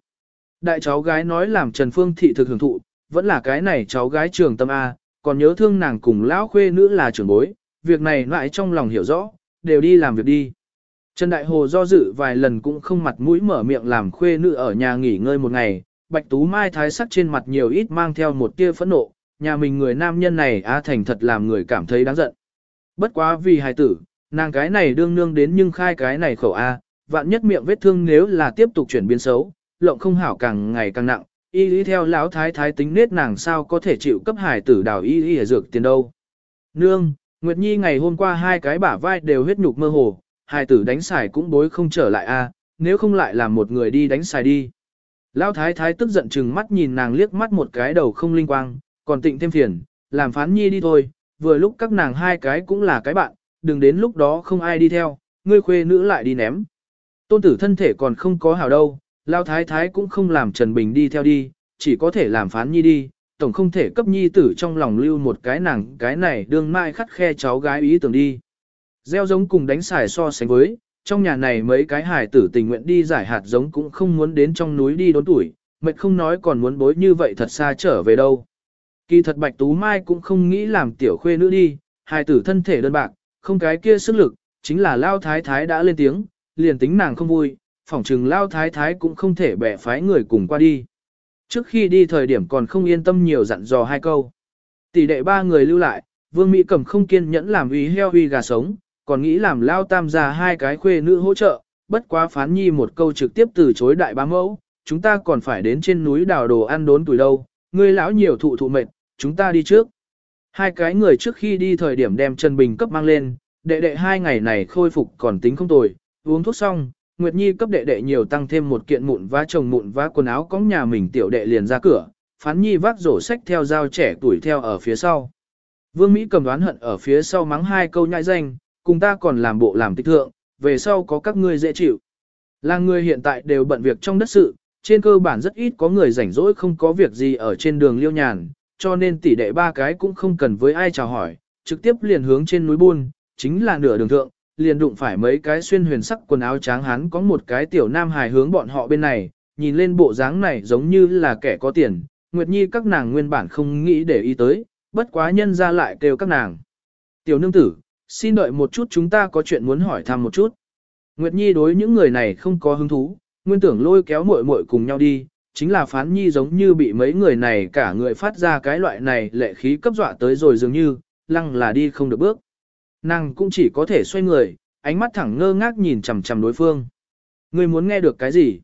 Đại cháu gái nói làm Trần Phương Thị thực hưởng thụ, vẫn là cái này cháu gái trường tâm A, còn nhớ thương nàng cùng lão khuê nữ là trưởng bối, việc này lại trong lòng hiểu rõ, đều đi làm việc đi. Trần Đại Hồ do dự vài lần cũng không mặt mũi mở miệng làm khuê nữ ở nhà nghỉ ngơi một ngày, Bạch Tú Mai thái sắc trên mặt nhiều ít mang theo một tia phẫn nộ, nhà mình người nam nhân này a thành thật làm người cảm thấy đáng giận. Bất quá vì hài tử, nàng cái này đương nương đến nhưng khai cái này khẩu A, vạn nhất miệng vết thương nếu là tiếp tục chuyển biến xấu, lộng không hảo càng ngày càng nặng, y lý theo lão thái thái tính nết nàng sao có thể chịu cấp hải tử đào y y dược tiền đâu. Nương, Nguyệt Nhi ngày hôm qua hai cái bả vai đều huyết nhục mơ hồ, hải tử đánh xài cũng bối không trở lại a, nếu không lại làm một người đi đánh xài đi. Lão thái thái tức giận chừng mắt nhìn nàng liếc mắt một cái đầu không linh quang, còn tịnh thêm phiền, làm phán nhi đi thôi, vừa lúc các nàng hai cái cũng là cái bạn, đừng đến lúc đó không ai đi theo, ngươi khuê nữ lại đi ném. Tôn tử thân thể còn không có hảo đâu, Lao Thái Thái cũng không làm Trần Bình đi theo đi, chỉ có thể làm phán nhi đi, tổng không thể cấp nhi tử trong lòng lưu một cái nàng cái này đương mai khắt khe cháu gái ý tưởng đi. Gieo giống cùng đánh xài so sánh với, trong nhà này mấy cái hài tử tình nguyện đi giải hạt giống cũng không muốn đến trong núi đi đốn tuổi, mệt không nói còn muốn bối như vậy thật xa trở về đâu. Kỳ thật Bạch Tú Mai cũng không nghĩ làm tiểu khuê nữ đi, hài tử thân thể đơn bạc, không cái kia sức lực, chính là Lao Thái Thái đã lên tiếng, liền tính nàng không vui, phỏng chừng Lao Thái Thái cũng không thể bẻ phái người cùng qua đi. Trước khi đi thời điểm còn không yên tâm nhiều dặn dò hai câu. Tỷ đệ ba người lưu lại, Vương Mỹ cầm không kiên nhẫn làm uy heo uy gà sống, còn nghĩ làm lao tam gia hai cái khuê nữ hỗ trợ, bất quá phán nhi một câu trực tiếp từ chối đại bá mẫu, chúng ta còn phải đến trên núi đào đồ ăn đốn tuổi đâu, ngươi lão nhiều thụ thụ mệt, chúng ta đi trước. Hai cái người trước khi đi thời điểm đem Trần Bình cấp mang lên, đệ đệ hai ngày này khôi phục còn tính không tồi, uống thuốc xong, Nguyệt Nhi cấp đệ đệ nhiều tăng thêm một kiện mụn vá chồng mụn vá quần áo cóng nhà mình tiểu đệ liền ra cửa, phán Nhi vác rổ sách theo dao trẻ tuổi theo ở phía sau. Vương Mỹ cầm đoán hận ở phía sau mắng hai câu nhãi danh, cùng ta còn làm bộ làm tích thượng, về sau có các ngươi dễ chịu. Là người hiện tại đều bận việc trong đất sự, trên cơ bản rất ít có người rảnh rỗi không có việc gì ở trên đường liêu nhàn, cho nên tỷ đệ ba cái cũng không cần với ai chào hỏi, trực tiếp liền hướng trên núi buôn, chính là nửa đường thượng, liền đụng phải mấy cái xuyên huyền sắc quần áo tráng hắn có một cái tiểu nam hài hướng bọn họ bên này, nhìn lên bộ dáng này giống như là kẻ có tiền, Nguyệt Nhi các nàng nguyên bản không nghĩ để ý tới, bất quá nhân ra lại kêu các nàng. Tiểu nương tử, xin đợi một chút chúng ta có chuyện muốn hỏi thăm một chút. Nguyệt Nhi đối những người này không có hứng thú, nguyên tưởng lôi kéo muội muội cùng nhau đi, chính là phán nhi giống như bị mấy người này cả người phát ra cái loại này lệ khí cấp dọa tới rồi dường như, lăng là đi không được bước. Nàng cũng chỉ có thể xoay người, ánh mắt thẳng ngơ ngác nhìn chằm chằm đối phương. Người muốn nghe được cái gì?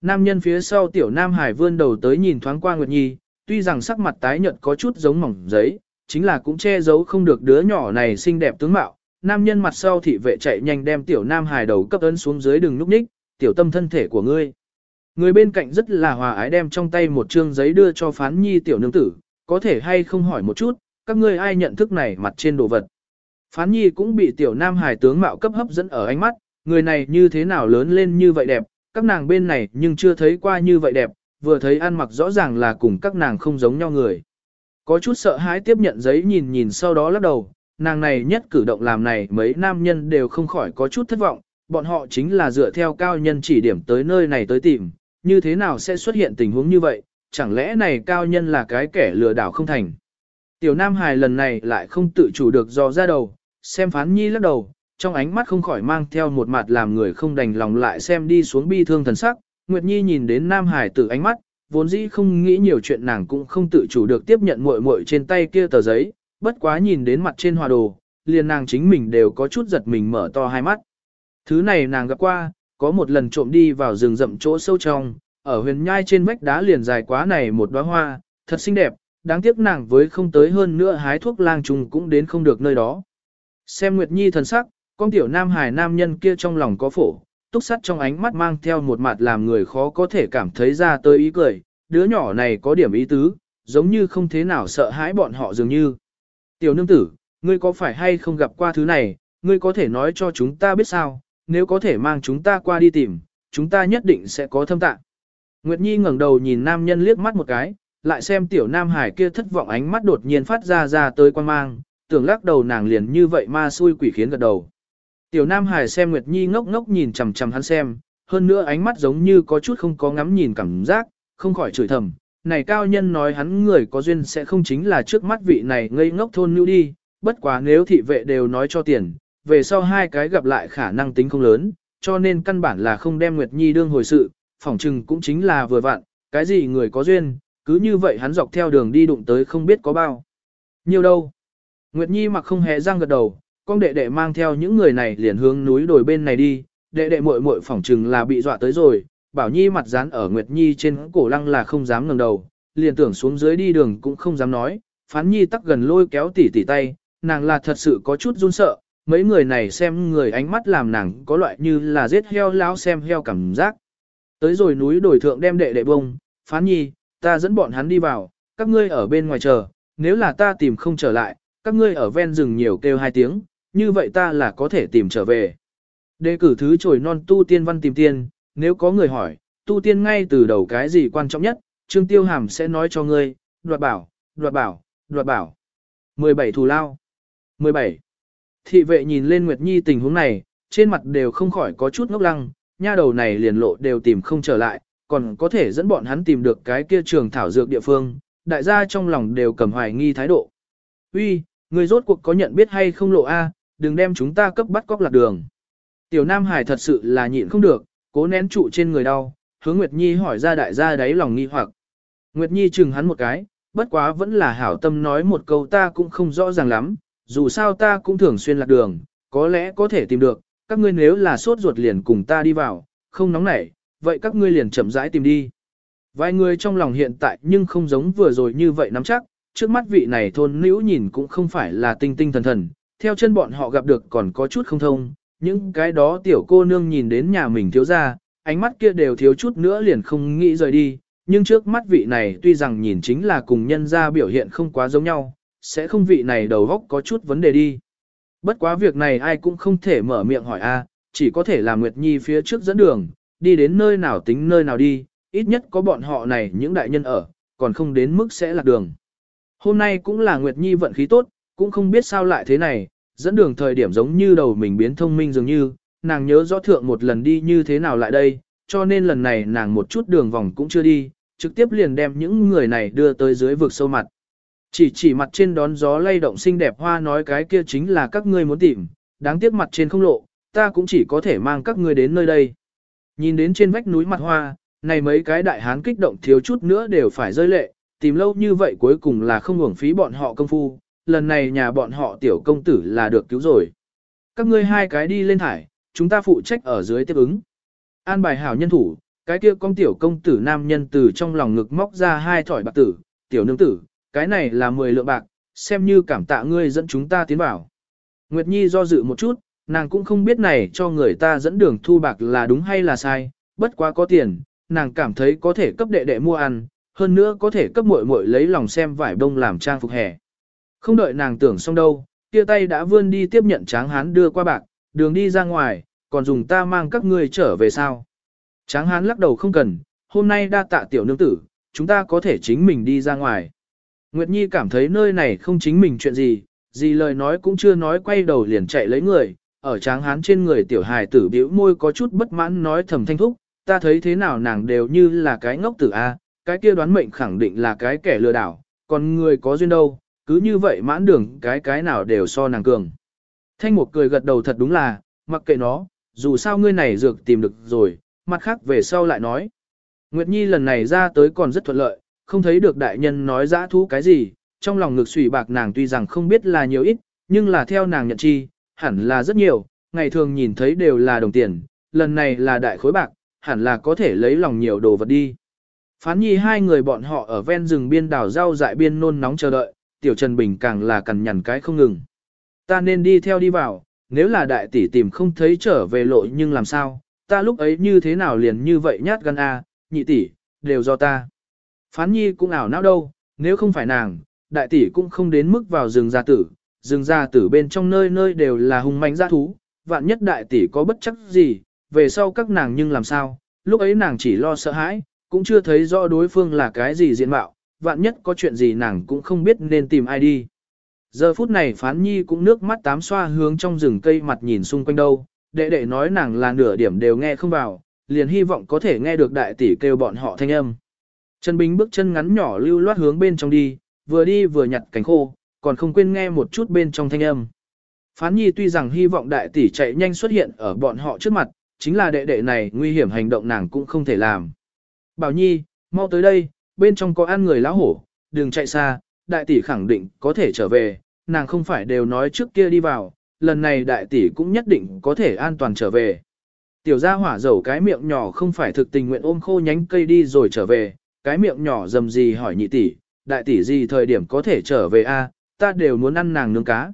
Nam nhân phía sau tiểu nam hải vươn đầu tới nhìn thoáng qua Nguyệt Nhi, tuy rằng sắc mặt tái nhợt có chút giống mỏng giấy, chính là cũng che giấu không được đứa nhỏ này xinh đẹp tướng mạo. Nam nhân mặt sau thị vệ chạy nhanh đem tiểu nam hải đầu cấp ấn xuống dưới đường núp ních, tiểu tâm thân thể của ngươi. Người bên cạnh rất là hòa ái đem trong tay một trương giấy đưa cho phán nhi tiểu nương tử, có thể hay không hỏi một chút, các ngươi ai nhận thức này mặt trên đồ vật. Phán nhi cũng bị tiểu nam hải tướng mạo cấp hấp dẫn ở ánh mắt, người này như thế nào lớn lên như vậy đẹp, các nàng bên này nhưng chưa thấy qua như vậy đẹp, vừa thấy ăn mặc rõ ràng là cùng các nàng không giống nhau người. Có chút sợ hãi tiếp nhận giấy nhìn nhìn sau đó lắc đầu, nàng này nhất cử động làm này mấy nam nhân đều không khỏi có chút thất vọng, bọn họ chính là dựa theo cao nhân chỉ điểm tới nơi này tới tìm, như thế nào sẽ xuất hiện tình huống như vậy, chẳng lẽ này cao nhân là cái kẻ lừa đảo không thành. Tiểu Nam Hải lần này lại không tự chủ được do ra đầu, xem phán nhi lắc đầu, trong ánh mắt không khỏi mang theo một mặt làm người không đành lòng lại xem đi xuống bi thương thần sắc. Nguyệt Nhi nhìn đến Nam Hải từ ánh mắt, vốn dĩ không nghĩ nhiều chuyện nàng cũng không tự chủ được tiếp nhận muội muội trên tay kia tờ giấy, bất quá nhìn đến mặt trên hòa đồ, liền nàng chính mình đều có chút giật mình mở to hai mắt. Thứ này nàng gặp qua, có một lần trộm đi vào rừng rậm chỗ sâu trong, ở huyền nhai trên vách đá liền dài quá này một đóa hoa, thật xinh đẹp, đáng tiếc nàng với không tới hơn nữa hái thuốc lang trùng cũng đến không được nơi đó. Xem Nguyệt Nhi thần sắc, con tiểu nam hài nam nhân kia trong lòng có phổ, túc sắt trong ánh mắt mang theo một mặt làm người khó có thể cảm thấy ra tới ý cười, đứa nhỏ này có điểm ý tứ, giống như không thế nào sợ hãi bọn họ dường như. Tiểu nương tử, ngươi có phải hay không gặp qua thứ này, ngươi có thể nói cho chúng ta biết sao, nếu có thể mang chúng ta qua đi tìm, chúng ta nhất định sẽ có thâm tạng. Nguyệt Nhi ngẩng đầu nhìn nam nhân liếc mắt một cái, lại xem tiểu nam hải kia thất vọng ánh mắt đột nhiên phát ra ra tới quan mang, tưởng lắc đầu nàng liền như vậy ma xui quỷ khiến gật đầu. Tiểu nam hải xem Nguyệt Nhi ngốc ngốc nhìn chằm chằm hắn xem, hơn nữa ánh mắt giống như có chút không có ngắm nhìn cảm giác, không khỏi chửi thầm. Này cao nhân nói hắn người có duyên sẽ không chính là trước mắt vị này ngây ngốc thôn nữ đi, bất quá nếu thị vệ đều nói cho tiền, về sau hai cái gặp lại khả năng tính không lớn, cho nên căn bản là không đem Nguyệt Nhi đương hồi sự, phỏng chừng cũng chính là vừa vặn, cái gì người có duyên, cứ như vậy hắn dọc theo đường đi đụng tới không biết có bao. Nhiều đâu. Nguyệt Nhi mặc không hề răng gật đầu, con đệ đệ mang theo những người này liền hướng núi đồi bên này đi, đệ đệ muội muội phỏng chừng là bị dọa tới rồi, Bảo Nhi mặt dán ở Nguyệt Nhi trên cổ lăng là không dám ngẩng đầu, liền tưởng xuống dưới đi đường cũng không dám nói, Phán Nhi tắc gần lôi kéo tỉ tỉ tay, nàng là thật sự có chút run sợ, mấy người này xem người ánh mắt làm nàng có loại như là giết heo lão xem heo cảm giác. Tới rồi núi đổi thượng đem đệ đệ bông, phán nhi, ta dẫn bọn hắn đi vào, các ngươi ở bên ngoài chờ, nếu là ta tìm không trở lại, các ngươi ở ven rừng nhiều kêu hai tiếng, như vậy ta là có thể tìm trở về. Đề cử thứ trồi non tu tiên văn tìm tiên, nếu có người hỏi, tu tiên ngay từ đầu cái gì quan trọng nhất, Trương Tiêu Hàm sẽ nói cho ngươi, đoạt bảo, đoạt bảo, đoạt bảo. 17 thù lao. 17. Thị vệ nhìn lên Nguyệt Nhi tình huống này, trên mặt đều không khỏi có chút ngốc lăng, nha đầu này liền lộ đều tìm không trở lại, còn có thể dẫn bọn hắn tìm được cái kia trường thảo dược địa phương, đại gia trong lòng đều cầm hoài nghi thái độ. Uy, người rốt cuộc có nhận biết hay không lộ A, đừng đem chúng ta cấp bắt cóc lạc đường. Tiểu Nam Hải thật sự là nhịn không được, cố nén trụ trên người đau, hướng Nguyệt Nhi hỏi ra đại gia đáy lòng nghi hoặc. Nguyệt Nhi chừng hắn một cái, bất quá vẫn là hảo tâm nói một câu ta cũng không rõ ràng lắm, dù sao ta cũng thường xuyên lạc đường, có lẽ có thể tìm được, các ngươi nếu là sốt ruột liền cùng ta đi vào, không nóng nảy, vậy các ngươi liền chậm rãi tìm đi. Vài người trong lòng hiện tại nhưng không giống vừa rồi như vậy nắm chắc, trước mắt vị này thôn nữ nhìn cũng không phải là tinh tinh thần thần, theo chân bọn họ gặp được còn có chút không thông, những cái đó tiểu cô nương nhìn đến nhà mình thiếu ra, ánh mắt kia đều thiếu chút nữa liền không nghĩ rời đi, nhưng trước mắt vị này tuy rằng nhìn chính là cùng nhân ra biểu hiện không quá giống nhau, sẽ không vị này đầu góc có chút vấn đề đi. Bất quá việc này ai cũng không thể mở miệng hỏi a, chỉ có thể là Nguyệt Nhi phía trước dẫn đường, đi đến nơi nào tính nơi nào đi, ít nhất có bọn họ này những đại nhân ở, còn không đến mức sẽ lạc đường. Hôm nay cũng là Nguyệt Nhi vận khí tốt, cũng không biết sao lại thế này, dẫn đường thời điểm giống như đầu mình biến thông minh dường như, nàng nhớ rõ thượng một lần đi như thế nào lại đây, cho nên lần này nàng một chút đường vòng cũng chưa đi, trực tiếp liền đem những người này đưa tới dưới vực sâu mặt. Chỉ chỉ mặt trên đón gió lay động xinh đẹp hoa nói cái kia chính là các ngươi muốn tìm, đáng tiếc mặt trên không lộ, ta cũng chỉ có thể mang các ngươi đến nơi đây. Nhìn đến trên vách núi mặt hoa, này mấy cái đại hán kích động thiếu chút nữa đều phải rơi lệ, tìm lâu như vậy cuối cùng là không hưởng phí bọn họ công phu, lần này nhà bọn họ tiểu công tử là được cứu rồi. Các ngươi hai cái đi lên thải, chúng ta phụ trách ở dưới tiếp ứng. An bài hảo nhân thủ, cái kia con tiểu công tử nam nhân từ trong lòng ngực móc ra hai thỏi bạc tử, tiểu nương tử, cái này là 10 lượng bạc, xem như cảm tạ ngươi dẫn chúng ta tiến vào. Nguyệt Nhi do dự một chút, nàng cũng không biết này cho người ta dẫn đường thu bạc là đúng hay là sai, bất quá có tiền, nàng cảm thấy có thể cấp đệ đệ mua ăn, hơn nữa có thể cấp muội muội lấy lòng xem vải bông làm trang phục hè. Không đợi nàng tưởng xong đâu, kia tay đã vươn đi tiếp nhận tráng hán đưa qua bạc, đường đi ra ngoài, còn dùng ta mang các ngươi trở về sao. Tráng hán lắc đầu không cần, hôm nay đa tạ tiểu nương tử, chúng ta có thể chính mình đi ra ngoài. Nguyệt Nhi cảm thấy nơi này không chính mình chuyện gì, gì lời nói cũng chưa nói quay đầu liền chạy lấy người, ở tráng hán trên người tiểu hài tử biểu môi có chút bất mãn nói thầm thanh thúc, ta thấy thế nào nàng đều như là cái ngốc tử A, cái kia đoán mệnh khẳng định là cái kẻ lừa đảo, còn người có duyên đâu, cứ như vậy mãn đường cái cái nào đều so nàng cường. Thanh một cười gật đầu thật đúng là, mặc kệ nó, dù sao ngươi này dược tìm được rồi, mặt khác về sau lại nói. Nguyệt Nhi lần này ra tới còn rất thuận lợi, không thấy được đại nhân nói dã thú cái gì, trong lòng ngực sủy bạc nàng tuy rằng không biết là nhiều ít, nhưng là theo nàng nhận chi, hẳn là rất nhiều, ngày thường nhìn thấy đều là đồng tiền, lần này là đại khối bạc, hẳn là có thể lấy lòng nhiều đồ vật đi. Phán nhi hai người bọn họ ở ven rừng biên đảo rau dại biên nôn nóng chờ đợi, tiểu Trần Bình càng là cằn nhằn cái không ngừng. Ta nên đi theo đi vào, nếu là đại tỷ tìm không thấy trở về lộ nhưng làm sao, ta lúc ấy như thế nào liền như vậy nhát gan a, nhị tỷ, đều do ta. Phán nhi cũng ảo não đâu, nếu không phải nàng, đại tỷ cũng không đến mức vào rừng gia tử, rừng gia tử bên trong nơi nơi đều là hung manh gia thú, vạn nhất đại tỷ có bất chắc gì, về sau các nàng nhưng làm sao, lúc ấy nàng chỉ lo sợ hãi, cũng chưa thấy rõ đối phương là cái gì diện mạo, vạn nhất có chuyện gì nàng cũng không biết nên tìm ai đi. Giờ phút này phán nhi cũng nước mắt tám xoa hướng trong rừng cây mặt nhìn xung quanh đâu, đệ đệ nói nàng là nửa điểm đều nghe không vào, liền hy vọng có thể nghe được đại tỷ kêu bọn họ thanh âm. Trần Bình bước chân ngắn nhỏ lưu loát hướng bên trong đi, vừa đi vừa nhặt cánh khô, còn không quên nghe một chút bên trong thanh âm. Phán nhi tuy rằng hy vọng đại tỷ chạy nhanh xuất hiện ở bọn họ trước mặt, chính là đệ đệ này nguy hiểm hành động nàng cũng không thể làm. Bảo nhi, mau tới đây, bên trong có ăn người lão hổ, đừng chạy xa, đại tỷ khẳng định có thể trở về, nàng không phải đều nói trước kia đi vào, lần này đại tỷ cũng nhất định có thể an toàn trở về. Tiểu gia hỏa dầu cái miệng nhỏ không phải thực tình nguyện ôm khô nhánh cây đi rồi trở về, cái miệng nhỏ dầm gì hỏi nhị tỷ, đại tỷ gì thời điểm có thể trở về a, ta đều muốn ăn nàng nướng cá.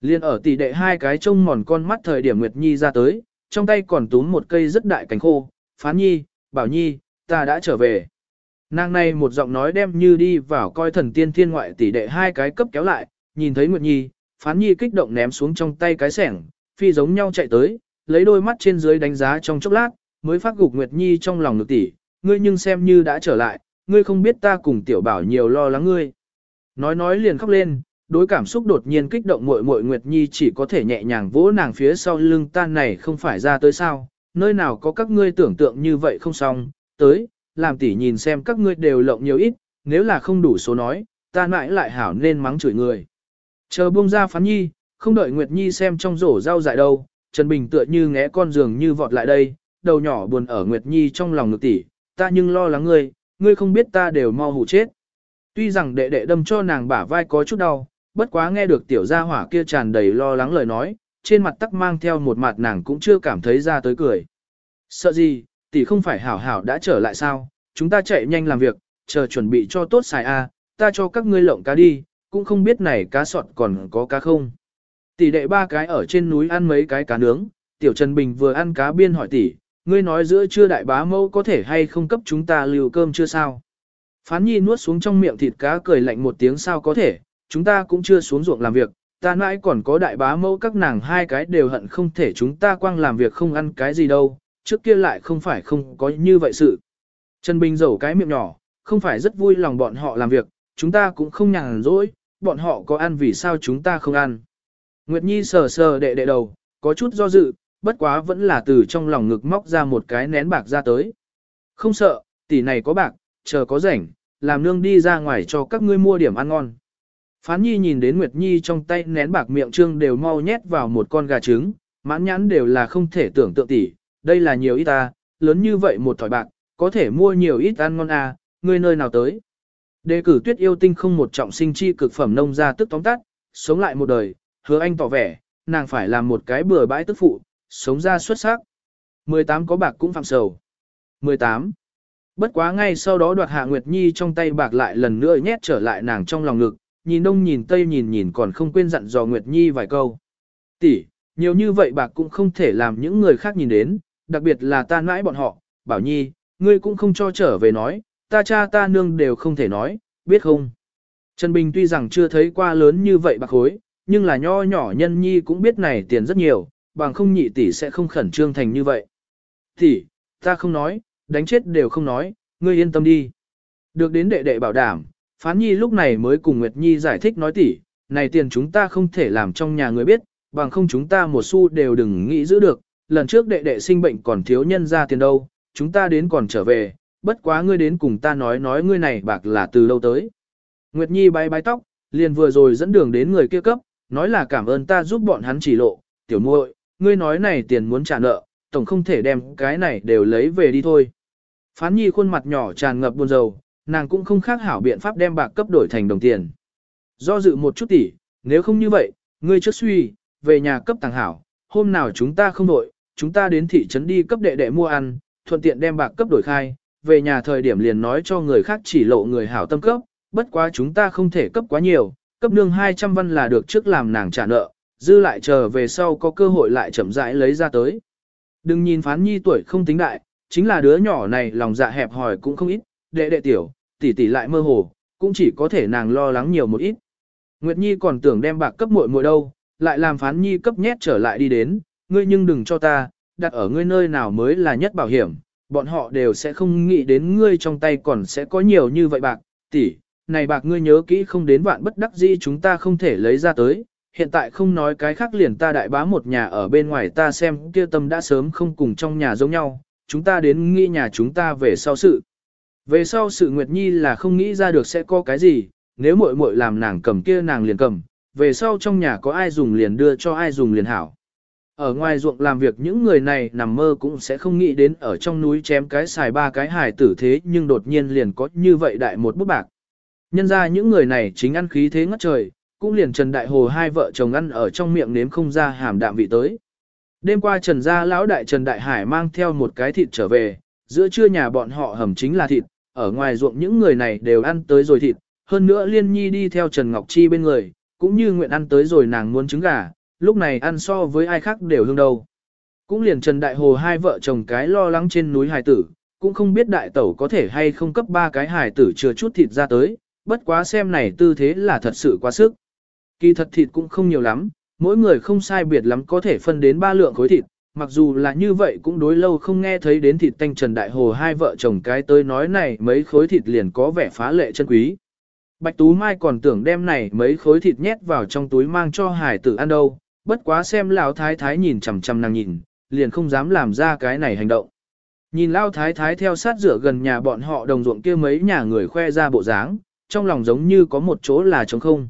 Liên ở tỷ đệ hai cái trông mòn con mắt thời điểm Nguyệt Nhi ra tới, trong tay còn túm một cây rất đại cánh khô, phán nhi, bảo nhi, ta đã trở về. Nàng này một giọng nói đem như đi vào coi thần tiên thiên ngoại tỷ đệ hai cái cấp kéo lại, nhìn thấy Nguyệt Nhi, phán nhi kích động ném xuống trong tay cái sẻng, phi giống nhau chạy tới, lấy đôi mắt trên dưới đánh giá trong chốc lát, mới phát gục Nguyệt Nhi trong lòng ngực tỷ, ngươi nhưng xem như đã trở lại, ngươi không biết ta cùng tiểu bảo nhiều lo lắng ngươi. Nói nói liền khóc lên, đối cảm xúc đột nhiên kích động muội muội Nguyệt Nhi chỉ có thể nhẹ nhàng vỗ nàng phía sau lưng tan này không phải ra tới sao, nơi nào có các ngươi tưởng tượng như vậy không xong, tới, làm tỷ nhìn xem các ngươi đều lộng nhiều ít, nếu là không đủ số nói, ta mãi lại hảo nên mắng chửi người. Chờ buông ra phán nhi, không đợi Nguyệt Nhi xem trong rổ rau dại đâu, Trần Bình tựa như ngẽ con giường như vọt lại đây, đầu nhỏ buồn ở Nguyệt Nhi trong lòng ngực tỷ, ta nhưng lo lắng ngươi, ngươi không biết ta đều mau hủ chết. Tuy rằng đệ đệ đâm cho nàng bả vai có chút đau, bất quá nghe được tiểu gia hỏa kia tràn đầy lo lắng lời nói, trên mặt tắc mang theo một mặt nàng cũng chưa cảm thấy ra tới cười. Sợ gì, tỷ không phải hảo hảo đã trở lại sao, chúng ta chạy nhanh làm việc, chờ chuẩn bị cho tốt xài a, ta cho các ngươi lộng cá đi, cũng không biết này cá sọt còn có cá không. Tỷ đệ ba cái ở trên núi ăn mấy cái cá nướng, tiểu Trần Bình vừa ăn cá biên hỏi tỷ, ngươi nói giữa trưa đại bá mẫu có thể hay không cấp chúng ta liều cơm chưa sao. Phán nhi nuốt xuống trong miệng thịt cá cười lạnh một tiếng sao có thể, chúng ta cũng chưa xuống ruộng làm việc, ta mãi còn có đại bá mẫu các nàng hai cái đều hận không thể chúng ta quang làm việc không ăn cái gì đâu, trước kia lại không phải không có như vậy sự. Trần Bình dầu cái miệng nhỏ, không phải rất vui lòng bọn họ làm việc, chúng ta cũng không nhàn rỗi, bọn họ có ăn vì sao chúng ta không ăn. Nguyệt Nhi sờ sờ đệ đệ đầu, có chút do dự, bất quá vẫn là từ trong lòng ngực móc ra một cái nén bạc ra tới. Không sợ, tỷ này có bạc, chờ có rảnh, làm nương đi ra ngoài cho các ngươi mua điểm ăn ngon. Phán Nhi nhìn đến Nguyệt Nhi trong tay nén bạc miệng trương đều mau nhét vào một con gà trứng, mãn nhãn đều là không thể tưởng tượng tỷ, đây là nhiều ít ta, lớn như vậy một thỏi bạc, có thể mua nhiều ít ăn ngon à, ngươi nơi nào tới. Đề cử tuyết yêu tinh không một trọng sinh chi cực phẩm nông ra tức tóm tắt, sống lại một đời, hứa anh tỏ vẻ, nàng phải làm một cái bừa bãi tức phụ, sống ra xuất sắc. 18 có bạc cũng phạm sầu. 18. Bất quá ngay sau đó đoạt hạ Nguyệt Nhi trong tay bạc lại lần nữa nhét trở lại nàng trong lòng ngực, nhìn đông nhìn tây nhìn nhìn còn không quên dặn dò Nguyệt Nhi vài câu. Tỷ, nhiều như vậy bạc cũng không thể làm những người khác nhìn đến, đặc biệt là ta nãi bọn họ, bảo Nhi, ngươi cũng không cho trở về nói, ta cha ta nương đều không thể nói, biết không? Trần Bình tuy rằng chưa thấy qua lớn như vậy bạc hối, nhưng là nho nhỏ nhân nhi cũng biết này tiền rất nhiều, bằng không nhị tỷ sẽ không khẩn trương thành như vậy. Tỷ, ta không nói, đánh chết đều không nói, ngươi yên tâm đi. Được đến đệ đệ bảo đảm, Phán Nhi lúc này mới cùng Nguyệt Nhi giải thích nói tỷ, này tiền chúng ta không thể làm trong nhà người biết, bằng không chúng ta một xu đều đừng nghĩ giữ được, lần trước đệ đệ sinh bệnh còn thiếu nhân ra tiền đâu, chúng ta đến còn trở về, bất quá ngươi đến cùng ta nói nói ngươi này bạc là từ lâu tới. Nguyệt Nhi bay bay tóc, liền vừa rồi dẫn đường đến người kia cấp, nói là cảm ơn ta giúp bọn hắn chỉ lộ, tiểu muội, ngươi nói này tiền muốn trả nợ, tổng không thể đem cái này đều lấy về đi thôi. Phán Nhi khuôn mặt nhỏ tràn ngập buồn rầu, nàng cũng không khác hảo biện pháp đem bạc cấp đổi thành đồng tiền. Do dự một chút tỉ, nếu không như vậy, ngươi trước suy, về nhà cấp tàng hảo, hôm nào chúng ta không đổi, chúng ta đến thị trấn đi cấp đệ đệ mua ăn, thuận tiện đem bạc cấp đổi khai, về nhà thời điểm liền nói cho người khác chỉ lộ người hảo tâm cấp, bất quá chúng ta không thể cấp quá nhiều, cấp nương 200 văn là được trước làm nàng trả nợ, dư lại chờ về sau có cơ hội lại chậm rãi lấy ra tới. Đừng nhìn phán nhi tuổi không tính đại, chính là đứa nhỏ này lòng dạ hẹp hòi cũng không ít, đệ đệ tiểu, tỷ tỷ lại mơ hồ, cũng chỉ có thể nàng lo lắng nhiều một ít. Nguyệt Nhi còn tưởng đem bạc cấp muội muội đâu, lại làm phán Nhi cấp nhét trở lại đi đến, ngươi nhưng đừng cho ta, đặt ở ngươi nơi nào mới là nhất bảo hiểm, bọn họ đều sẽ không nghĩ đến ngươi trong tay còn sẽ có nhiều như vậy bạc, tỷ, này bạc ngươi nhớ kỹ không đến vạn bất đắc dĩ chúng ta không thể lấy ra tới, hiện tại không nói cái khác liền ta đại bá một nhà ở bên ngoài ta xem kia tâm đã sớm không cùng trong nhà giống nhau, chúng ta đến nghĩ nhà chúng ta về sau sự. Về sau sự Nguyệt Nhi là không nghĩ ra được sẽ có cái gì, nếu muội muội làm nàng cầm kia nàng liền cầm, về sau trong nhà có ai dùng liền đưa cho ai dùng liền hảo. Ở ngoài ruộng làm việc những người này nằm mơ cũng sẽ không nghĩ đến ở trong núi chém cái xài ba cái hài tử thế nhưng đột nhiên liền có như vậy đại một bút bạc. Nhân ra những người này chính ăn khí thế ngất trời, cũng liền Trần Đại Hồ hai vợ chồng ăn ở trong miệng nếm không ra hàm đạm vị tới. Đêm qua Trần gia lão đại Trần Đại Hải mang theo một cái thịt trở về, giữa trưa nhà bọn họ hầm chính là thịt, ở ngoài ruộng những người này đều ăn tới rồi thịt, hơn nữa Liên Nhi đi theo Trần Ngọc Chi bên người, cũng như nguyện ăn tới rồi nàng muốn trứng gà, lúc này ăn so với ai khác đều hương đầu. Cũng liền Trần Đại Hồ hai vợ chồng cái lo lắng trên núi hài tử, cũng không biết đại tẩu có thể hay không cấp ba cái hài tử chưa chút thịt ra tới, bất quá xem này tư thế là thật sự quá sức. Kỳ thật thịt cũng không nhiều lắm, mỗi người không sai biệt lắm có thể phân đến ba lượng khối thịt, mặc dù là như vậy cũng đối lâu không nghe thấy đến thịt tanh Trần Đại Hồ hai vợ chồng cái tới nói này mấy khối thịt liền có vẻ phá lệ chân quý. Bạch Tú Mai còn tưởng đem này mấy khối thịt nhét vào trong túi mang cho hải tử ăn đâu, bất quá xem lão thái thái nhìn chằm chằm nàng nhìn, liền không dám làm ra cái này hành động. Nhìn lão thái thái theo sát rửa gần nhà bọn họ đồng ruộng kia mấy nhà người khoe ra bộ dáng, trong lòng giống như có một chỗ là trống không.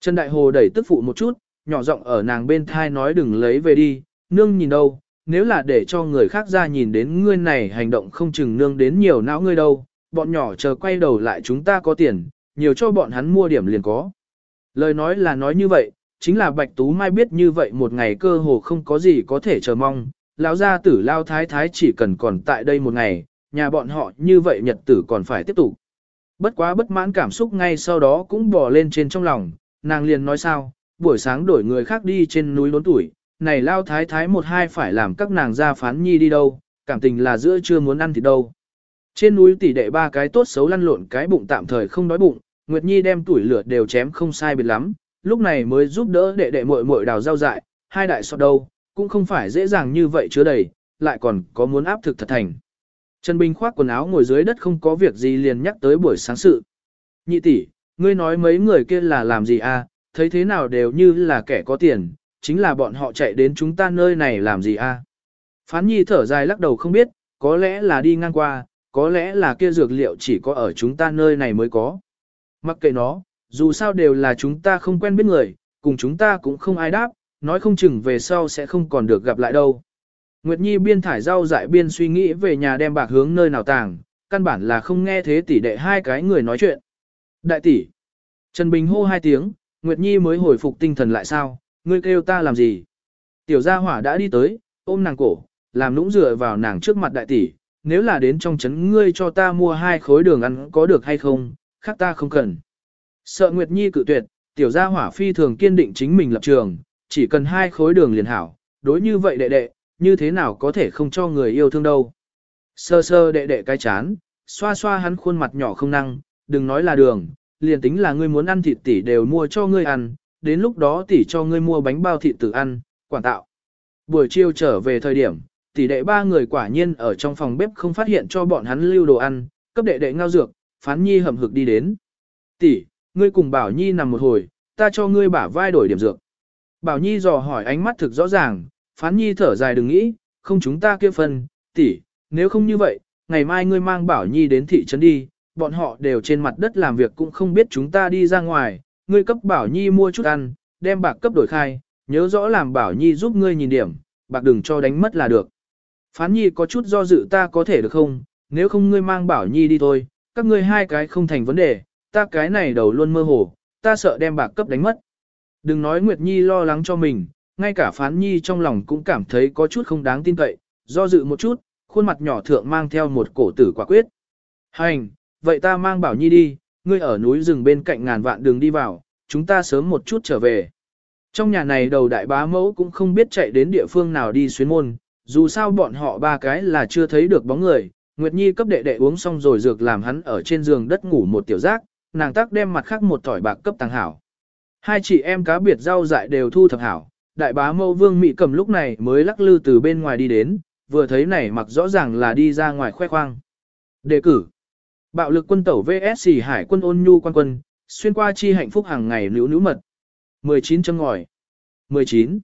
Trần Đại Hồ đẩy tức phụ một chút, nhỏ giọng ở nàng bên thai nói đừng lấy về đi, nương nhìn đâu, nếu là để cho người khác ra nhìn đến ngươi này hành động không chừng nương đến nhiều não ngươi đâu, bọn nhỏ chờ quay đầu lại chúng ta có tiền, nhiều cho bọn hắn mua điểm liền có. Lời nói là nói như vậy, chính là Bạch Tú Mai biết như vậy một ngày cơ hồ không có gì có thể chờ mong, lão gia tử lao thái thái chỉ cần còn tại đây một ngày, nhà bọn họ như vậy nhật tử còn phải tiếp tục. Bất quá bất mãn cảm xúc ngay sau đó cũng bò lên trên trong lòng, nàng liền nói sao, buổi sáng đổi người khác đi trên núi lớn tuổi, này lao thái thái một hai phải làm các nàng ra phán nhi đi đâu, cảm tình là giữa chưa muốn ăn thì đâu. Trên núi tỷ đệ ba cái tốt xấu lăn lộn cái bụng tạm thời không đói bụng, Nguyệt Nhi đem tuổi lửa đều chém không sai biệt lắm, lúc này mới giúp đỡ đệ đệ muội muội đào rau dại, hai đại sọt đâu, cũng không phải dễ dàng như vậy chứa đầy, lại còn có muốn áp thực thật thành. Trần Bình khoác quần áo ngồi dưới đất không có việc gì liền nhắc tới buổi sáng sự. Nhị tỷ, ngươi nói mấy người kia là làm gì à, thấy thế nào đều như là kẻ có tiền, chính là bọn họ chạy đến chúng ta nơi này làm gì à. Phán nhi thở dài lắc đầu không biết, có lẽ là đi ngang qua, có lẽ là kia dược liệu chỉ có ở chúng ta nơi này mới có. Mặc kệ nó, dù sao đều là chúng ta không quen biết người, cùng chúng ta cũng không ai đáp, nói không chừng về sau sẽ không còn được gặp lại đâu. Nguyệt Nhi biên thải rau dại biên suy nghĩ về nhà đem bạc hướng nơi nào tàng, căn bản là không nghe thế tỷ đệ hai cái người nói chuyện. Đại tỷ. Trần Bình hô hai tiếng, Nguyệt Nhi mới hồi phục tinh thần lại sao, ngươi kêu ta làm gì? Tiểu gia hỏa đã đi tới, ôm nàng cổ, làm nũng dựa vào nàng trước mặt đại tỷ, nếu là đến trong trấn ngươi cho ta mua hai khối đường ăn có được hay không, khác ta không cần. Sợ Nguyệt Nhi cự tuyệt, tiểu gia hỏa phi thường kiên định chính mình lập trường, chỉ cần hai khối đường liền hảo, đối như vậy đệ đệ, như thế nào có thể không cho người yêu thương đâu. Sơ sơ đệ đệ cái chán, xoa xoa hắn khuôn mặt nhỏ không năng, đừng nói là đường, liền tính là ngươi muốn ăn thịt tỷ đều mua cho ngươi ăn, đến lúc đó tỷ cho ngươi mua bánh bao thịt tự ăn, quản tạo. Buổi chiều trở về thời điểm, tỷ đệ ba người quả nhiên ở trong phòng bếp không phát hiện cho bọn hắn lưu đồ ăn, cấp đệ đệ ngao dược, phán nhi hầm hực đi đến. Tỷ, ngươi cùng bảo nhi nằm một hồi, ta cho ngươi bả vai đổi điểm dược. Bảo nhi dò hỏi ánh mắt thực rõ ràng, phán nhi thở dài đừng nghĩ, không chúng ta kia phân, tỷ, nếu không như vậy, ngày mai ngươi mang bảo nhi đến thị trấn đi, bọn họ đều trên mặt đất làm việc cũng không biết chúng ta đi ra ngoài, ngươi cấp bảo nhi mua chút ăn, đem bạc cấp đổi khai, nhớ rõ làm bảo nhi giúp ngươi nhìn điểm, bạc đừng cho đánh mất là được. Phán nhi có chút do dự ta có thể được không, nếu không ngươi mang bảo nhi đi thôi, các ngươi hai cái không thành vấn đề, ta cái này đầu luôn mơ hồ, ta sợ đem bạc cấp đánh mất. Đừng nói Nguyệt Nhi lo lắng cho mình, ngay cả phán nhi trong lòng cũng cảm thấy có chút không đáng tin cậy, do dự một chút, khuôn mặt nhỏ thượng mang theo một cổ tử quả quyết. Hành, vậy ta mang bảo nhi đi, ngươi ở núi rừng bên cạnh ngàn vạn đường đi vào, chúng ta sớm một chút trở về. Trong nhà này đầu đại bá mẫu cũng không biết chạy đến địa phương nào đi xuyến môn, dù sao bọn họ ba cái là chưa thấy được bóng người, Nguyệt Nhi cấp đệ đệ uống xong rồi dược làm hắn ở trên giường đất ngủ một tiểu giác, nàng tác đem mặt khác một tỏi bạc cấp tàng hảo. Hai chị em cá biệt rau dại đều thu thập hảo, đại bá mâu vương mị cầm lúc này mới lắc lư từ bên ngoài đi đến, vừa thấy này mặc rõ ràng là đi ra ngoài khoe khoang. Đề cử Bạo lực quân tẩu VSC Hải quân ôn nhu quan quân, xuyên qua chi hạnh phúc hàng ngày nữ nữ mật. 19 chân ngòi. 19.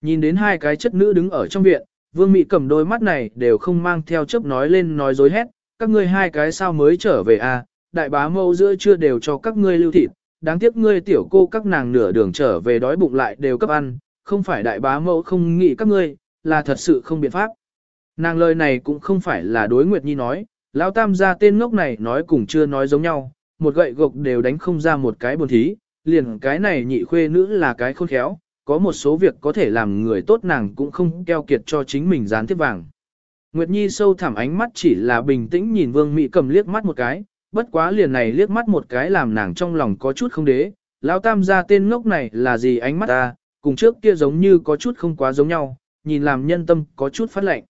Nhìn đến hai cái chất nữ đứng ở trong viện, vương mị cầm đôi mắt này đều không mang theo chấp nói lên nói dối hét, các ngươi hai cái sao mới trở về à, đại bá mâu giữa chưa đều cho các ngươi lưu thịt, đáng tiếc ngươi tiểu cô các nàng nửa đường trở về đói bụng lại đều cấp ăn, không phải đại bá mẫu không nghĩ các ngươi, là thật sự không biện pháp. Nàng lời này cũng không phải là đối Nguyệt Nhi nói, lão tam gia tên ngốc này nói cùng chưa nói giống nhau, một gậy gộc đều đánh không ra một cái buồn thí, liền cái này nhị khuê nữ là cái khôn khéo, có một số việc có thể làm người tốt nàng cũng không keo kiệt cho chính mình dán tiếp vàng. Nguyệt Nhi sâu thẳm ánh mắt chỉ là bình tĩnh nhìn Vương Mỹ cầm liếc mắt một cái, bất quá liền này liếc mắt một cái làm nàng trong lòng có chút không đế, lão tam gia tên ngốc này là gì ánh mắt ta, cùng trước kia giống như có chút không quá giống nhau, nhìn làm nhân tâm có chút phát lạnh.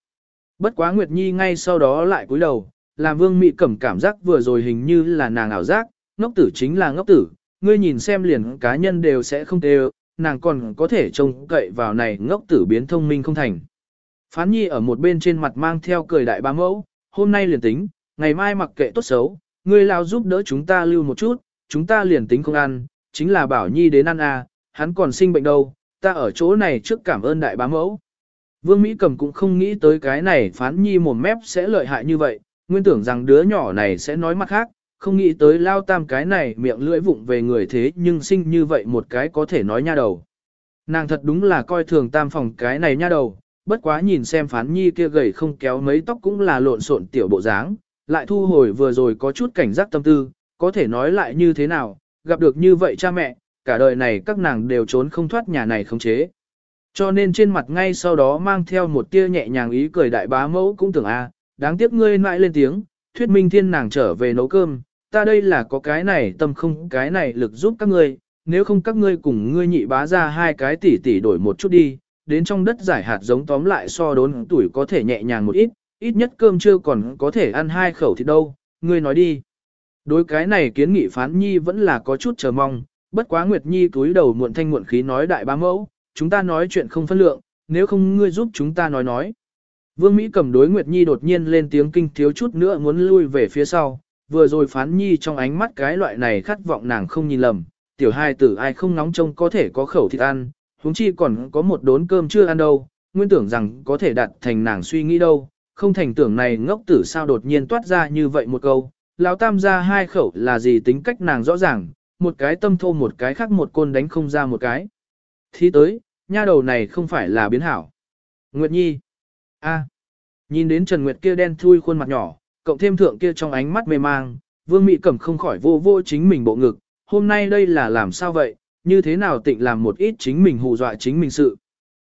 Bất quá Nguyệt Nhi ngay sau đó lại cúi đầu, làm Vương Mị Cẩm cảm giác vừa rồi hình như là nàng ảo giác, ngốc tử chính là ngốc tử, ngươi nhìn xem liền cá nhân đều sẽ không tê nàng còn có thể trông cậy vào này ngốc tử biến thông minh không thành. Phán Nhi ở một bên trên mặt mang theo cười đại ba mẫu, hôm nay liền tính, ngày mai mặc kệ tốt xấu, ngươi lao giúp đỡ chúng ta lưu một chút, chúng ta liền tính không ăn, chính là bảo Nhi đến ăn à, hắn còn sinh bệnh đâu, ta ở chỗ này trước cảm ơn đại bá mẫu. Vương Mỹ Cầm cũng không nghĩ tới cái này phán nhi mồm mép sẽ lợi hại như vậy, nguyên tưởng rằng đứa nhỏ này sẽ nói mặt khác, không nghĩ tới lao tam cái này miệng lưỡi vụng về người thế nhưng sinh như vậy một cái có thể nói nha đầu. Nàng thật đúng là coi thường tam phòng cái này nha đầu, bất quá nhìn xem phán nhi kia gầy không kéo mấy tóc cũng là lộn xộn tiểu bộ dáng, lại thu hồi vừa rồi có chút cảnh giác tâm tư, có thể nói lại như thế nào, gặp được như vậy cha mẹ, cả đời này các nàng đều trốn không thoát nhà này không chế. Cho nên trên mặt ngay sau đó mang theo một tia nhẹ nhàng ý cười đại bá mẫu cũng tưởng a, đáng tiếc ngươi mãi lên tiếng, thuyết minh thiên nàng trở về nấu cơm, ta đây là có cái này tâm không cái này lực giúp các ngươi, nếu không các ngươi cùng ngươi nhị bá ra hai cái tỷ tỷ đổi một chút đi, đến trong đất giải hạt giống tóm lại so đốn tuổi có thể nhẹ nhàng một ít, ít nhất cơm trưa còn có thể ăn hai khẩu thịt đâu, ngươi nói đi. Đối cái này kiến nghị phán nhi vẫn là có chút chờ mong, bất quá Nguyệt Nhi túi đầu muộn thanh muộn khí nói đại bá mẫu, chúng ta nói chuyện không phân lượng, nếu không ngươi giúp chúng ta nói nói. Vương Mỹ cầm đối Nguyệt Nhi đột nhiên lên tiếng kinh thiếu chút nữa muốn lui về phía sau, vừa rồi phán Nhi trong ánh mắt cái loại này khát vọng nàng không nhìn lầm, tiểu hai tử ai không nóng trông có thể có khẩu thịt ăn, huống chi còn có một đốn cơm chưa ăn đâu, nguyên tưởng rằng có thể đặt thành nàng suy nghĩ đâu, không thành tưởng này ngốc tử sao đột nhiên toát ra như vậy một câu, lão tam ra hai khẩu là gì tính cách nàng rõ ràng, một cái tâm thô một cái khác một côn đánh không ra một cái. Thì tới, nha đầu này không phải là biến hảo. Nguyệt Nhi. a Nhìn đến Trần Nguyệt kia đen thui khuôn mặt nhỏ, cộng thêm thượng kia trong ánh mắt mê mang, Vương Mị Cẩm không khỏi vô vô chính mình bộ ngực, hôm nay đây là làm sao vậy, như thế nào tịnh làm một ít chính mình hù dọa chính mình sự.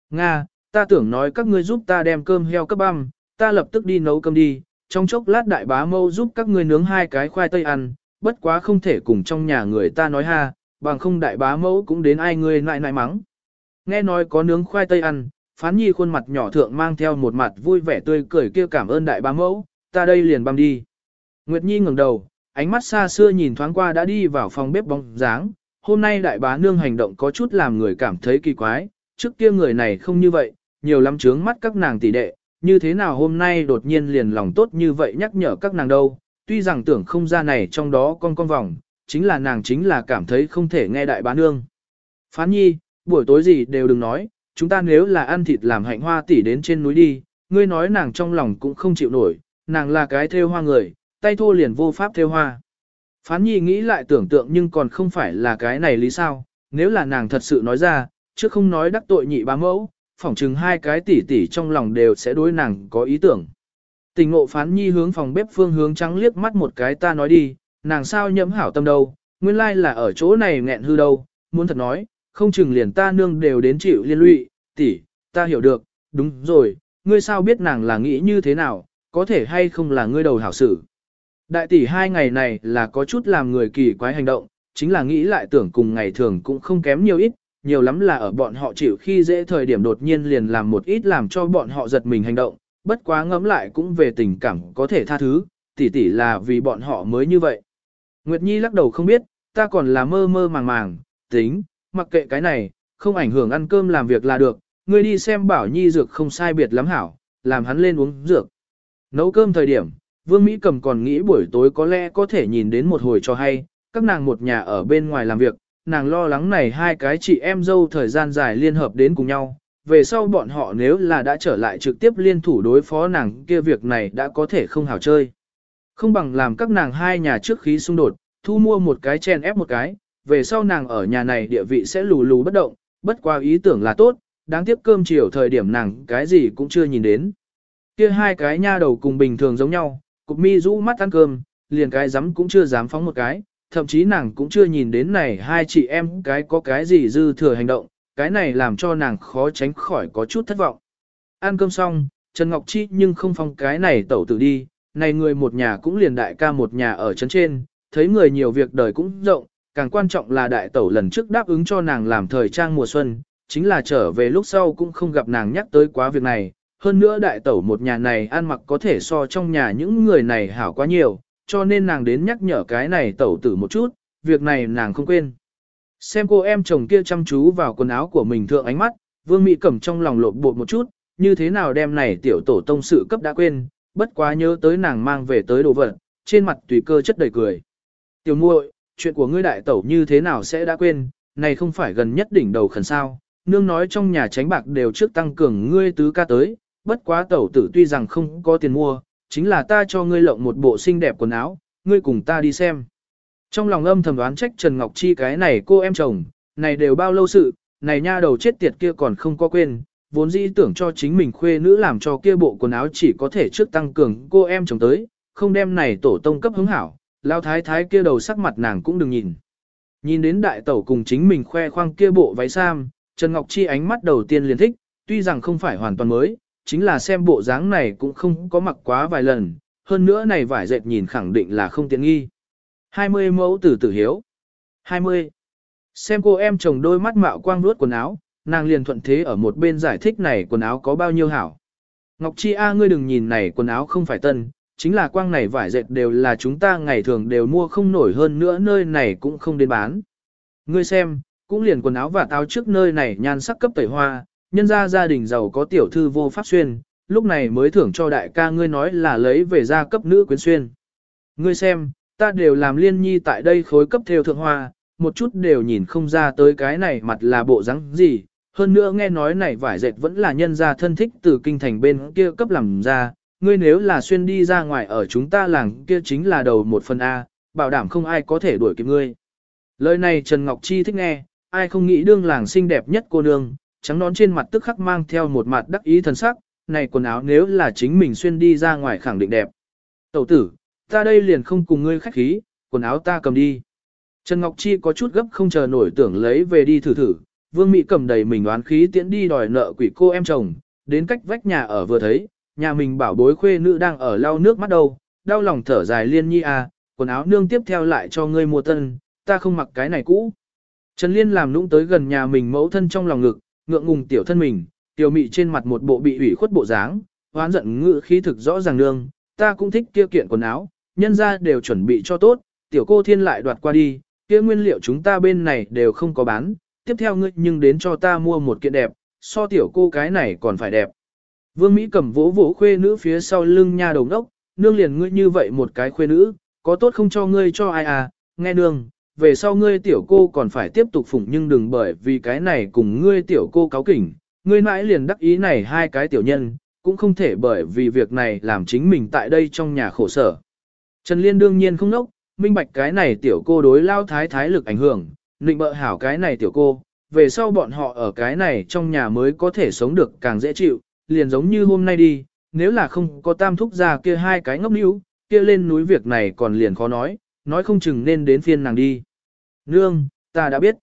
Nga, ta tưởng nói các ngươi giúp ta đem cơm heo cấp băm, ta lập tức đi nấu cơm đi, trong chốc lát đại bá mâu giúp các ngươi nướng hai cái khoai tây ăn, bất quá không thể cùng trong nhà người ta nói ha, bằng không đại bá mẫu cũng đến ai ngươi nại nại mắng. Nghe nói có nướng khoai tây ăn, phán nhi khuôn mặt nhỏ thượng mang theo một mặt vui vẻ tươi cười kia cảm ơn đại bá mẫu, ta đây liền băm đi. Nguyệt Nhi ngẩng đầu, ánh mắt xa xưa nhìn thoáng qua đã đi vào phòng bếp bóng dáng, hôm nay đại bá nương hành động có chút làm người cảm thấy kỳ quái, trước kia người này không như vậy, nhiều lắm trướng mắt các nàng tỷ đệ, như thế nào hôm nay đột nhiên liền lòng tốt như vậy nhắc nhở các nàng đâu, tuy rằng tưởng không ra này trong đó con con vòng, chính là nàng chính là cảm thấy không thể nghe đại bá nương. Phán nhi, buổi tối gì đều đừng nói, chúng ta nếu là ăn thịt làm hạnh hoa tỷ đến trên núi đi, ngươi nói nàng trong lòng cũng không chịu nổi, nàng là cái theo hoa người, tay thô liền vô pháp theo hoa. Phán nhi nghĩ lại tưởng tượng nhưng còn không phải là cái này lý sao, nếu là nàng thật sự nói ra, chứ không nói đắc tội nhị bá mẫu, phỏng chừng hai cái tỷ tỷ trong lòng đều sẽ đối nàng có ý tưởng. Tình ngộ phán nhi hướng phòng bếp phương hướng trắng liếc mắt một cái ta nói đi, nàng sao nhẫm hảo tâm đâu, nguyên lai là ở chỗ này nghẹn hư đâu, muốn thật nói, không chừng liền ta nương đều đến chịu liên lụy, tỷ, ta hiểu được, đúng rồi, ngươi sao biết nàng là nghĩ như thế nào, có thể hay không là ngươi đầu hảo sử. Đại tỷ hai ngày này là có chút làm người kỳ quái hành động, chính là nghĩ lại tưởng cùng ngày thường cũng không kém nhiều ít, nhiều lắm là ở bọn họ chịu khi dễ thời điểm đột nhiên liền làm một ít làm cho bọn họ giật mình hành động, bất quá ngẫm lại cũng về tình cảm có thể tha thứ, tỷ tỷ là vì bọn họ mới như vậy. Nguyệt Nhi lắc đầu không biết, ta còn là mơ mơ màng màng, tính, mặc kệ cái này, không ảnh hưởng ăn cơm làm việc là được, ngươi đi xem bảo Nhi dược không sai biệt lắm hảo, làm hắn lên uống dược. Nấu cơm thời điểm, Vương Mỹ Cầm còn nghĩ buổi tối có lẽ có thể nhìn đến một hồi cho hay, các nàng một nhà ở bên ngoài làm việc, nàng lo lắng này hai cái chị em dâu thời gian dài liên hợp đến cùng nhau, về sau bọn họ nếu là đã trở lại trực tiếp liên thủ đối phó nàng kia việc này đã có thể không hảo chơi. Không bằng làm các nàng hai nhà trước khí xung đột, thu mua một cái chen ép một cái, về sau nàng ở nhà này địa vị sẽ lù lù bất động, bất qua ý tưởng là tốt, đáng tiếc cơm chiều thời điểm nàng cái gì cũng chưa nhìn đến. Kia hai cái nha đầu cùng bình thường giống nhau, cục mi rũ mắt ăn cơm, liền cái dám cũng chưa dám phóng một cái, thậm chí nàng cũng chưa nhìn đến này hai chị em cái có cái gì dư thừa hành động, cái này làm cho nàng khó tránh khỏi có chút thất vọng. Ăn cơm xong, Trần Ngọc Chi nhưng không phong cái này tẩu tử đi, này người một nhà cũng liền đại ca một nhà ở trấn trên, thấy người nhiều việc đời cũng rộng, càng quan trọng là đại tẩu lần trước đáp ứng cho nàng làm thời trang mùa xuân, chính là trở về lúc sau cũng không gặp nàng nhắc tới quá việc này. Hơn nữa đại tẩu một nhà này ăn mặc có thể so trong nhà những người này hảo quá nhiều, cho nên nàng đến nhắc nhở cái này tẩu tử một chút, việc này nàng không quên. Xem cô em chồng kia chăm chú vào quần áo của mình thượng ánh mắt, vương mỹ cẩm trong lòng lộn bột một chút, như thế nào đem này tiểu tổ tông sự cấp đã quên, bất quá nhớ tới nàng mang về tới đồ vật, trên mặt tùy cơ chất đầy cười. Tiểu muội, chuyện của ngươi đại tẩu như thế nào sẽ đã quên, này không phải gần nhất đỉnh đầu khẩn sao, nương nói trong nhà tránh bạc đều trước tăng cường ngươi tứ ca tới, bất quá tẩu tử tuy rằng không có tiền mua, chính là ta cho ngươi lộng một bộ xinh đẹp quần áo, ngươi cùng ta đi xem. Trong lòng âm thầm đoán trách Trần Ngọc Chi cái này cô em chồng, này đều bao lâu sự, này nha đầu chết tiệt kia còn không có quên, vốn dĩ tưởng cho chính mình khuê nữ làm cho kia bộ quần áo chỉ có thể trước tăng cường cô em chồng tới, không đem này tổ tông cấp hứng hảo, lao thái thái kia đầu sắc mặt nàng cũng đừng nhìn. Nhìn đến đại tẩu cùng chính mình khoe khoang kia bộ váy sam, Trần Ngọc Chi ánh mắt đầu tiên liền thích, tuy rằng không phải hoàn toàn mới, chính là xem bộ dáng này cũng không có mặc quá vài lần, hơn nữa này vải dệt nhìn khẳng định là không tiện nghi. 20 mẫu tử tử hiếu. 20. Xem cô em chồng đôi mắt mạo quang vuốt quần áo, nàng liền thuận thế ở một bên giải thích này quần áo có bao nhiêu hảo. Ngọc Chi A ngươi đừng nhìn này quần áo không phải tân, chính là quang này vải dệt đều là chúng ta ngày thường đều mua không nổi hơn nữa nơi này cũng không đến bán. Ngươi xem, cũng liền quần áo và táo trước nơi này nhan sắc cấp tẩy hoa, nhân ra gia đình giàu có tiểu thư vô pháp xuyên, lúc này mới thưởng cho đại ca ngươi nói là lấy về gia cấp nữ quyến xuyên. Ngươi xem, ta đều làm liên nhi tại đây khối cấp theo thượng hoa, một chút đều nhìn không ra tới cái này mặt là bộ dáng gì, hơn nữa nghe nói này vải dệt vẫn là nhân gia thân thích từ kinh thành bên kia cấp làm ra, ngươi nếu là xuyên đi ra ngoài ở chúng ta làng kia chính là đầu một phần A, bảo đảm không ai có thể đuổi kịp ngươi. Lời này Trần Ngọc Chi thích nghe, ai không nghĩ đương làng xinh đẹp nhất cô nương, trắng nón trên mặt tức khắc mang theo một mặt đắc ý thần sắc, này quần áo nếu là chính mình xuyên đi ra ngoài khẳng định đẹp. Tẩu tử, ta đây liền không cùng ngươi khách khí, quần áo ta cầm đi. Trần Ngọc Chi có chút gấp không chờ nổi tưởng lấy về đi thử thử, Vương Mỹ cầm đầy mình oán khí tiễn đi đòi nợ quỷ cô em chồng, đến cách vách nhà ở vừa thấy, nhà mình bảo bối khuê nữ đang ở lau nước mắt đâu, đau lòng thở dài liên nhi à, quần áo nương tiếp theo lại cho ngươi mua tân, ta không mặc cái này cũ. Trần Liên làm nũng tới gần nhà mình mẫu thân trong lòng ngực, ngượng ngùng tiểu thân mình, tiểu mị trên mặt một bộ bị ủy khuất bộ dáng, hoán giận ngự khí thực rõ ràng nương, ta cũng thích kia kiện quần áo, nhân ra đều chuẩn bị cho tốt, tiểu cô thiên lại đoạt qua đi, kia nguyên liệu chúng ta bên này đều không có bán, tiếp theo ngươi nhưng đến cho ta mua một kiện đẹp, so tiểu cô cái này còn phải đẹp. Vương Mỹ cầm vỗ vỗ khuê nữ phía sau lưng nha đầu ngốc, nương liền ngươi như vậy một cái khuê nữ, có tốt không cho ngươi cho ai à, nghe nương, về sau ngươi tiểu cô còn phải tiếp tục phụng nhưng đừng bởi vì cái này cùng ngươi tiểu cô cáo kỉnh, ngươi mãi liền đắc ý này hai cái tiểu nhân, cũng không thể bởi vì việc này làm chính mình tại đây trong nhà khổ sở. Trần Liên đương nhiên không nốc, minh bạch cái này tiểu cô đối lao thái thái lực ảnh hưởng, định bợ hảo cái này tiểu cô, về sau bọn họ ở cái này trong nhà mới có thể sống được càng dễ chịu, liền giống như hôm nay đi, nếu là không có tam thúc ra kia hai cái ngốc níu, kia lên núi việc này còn liền khó nói, nói không chừng nên đến phiên nàng đi. Nương, ta đã biết.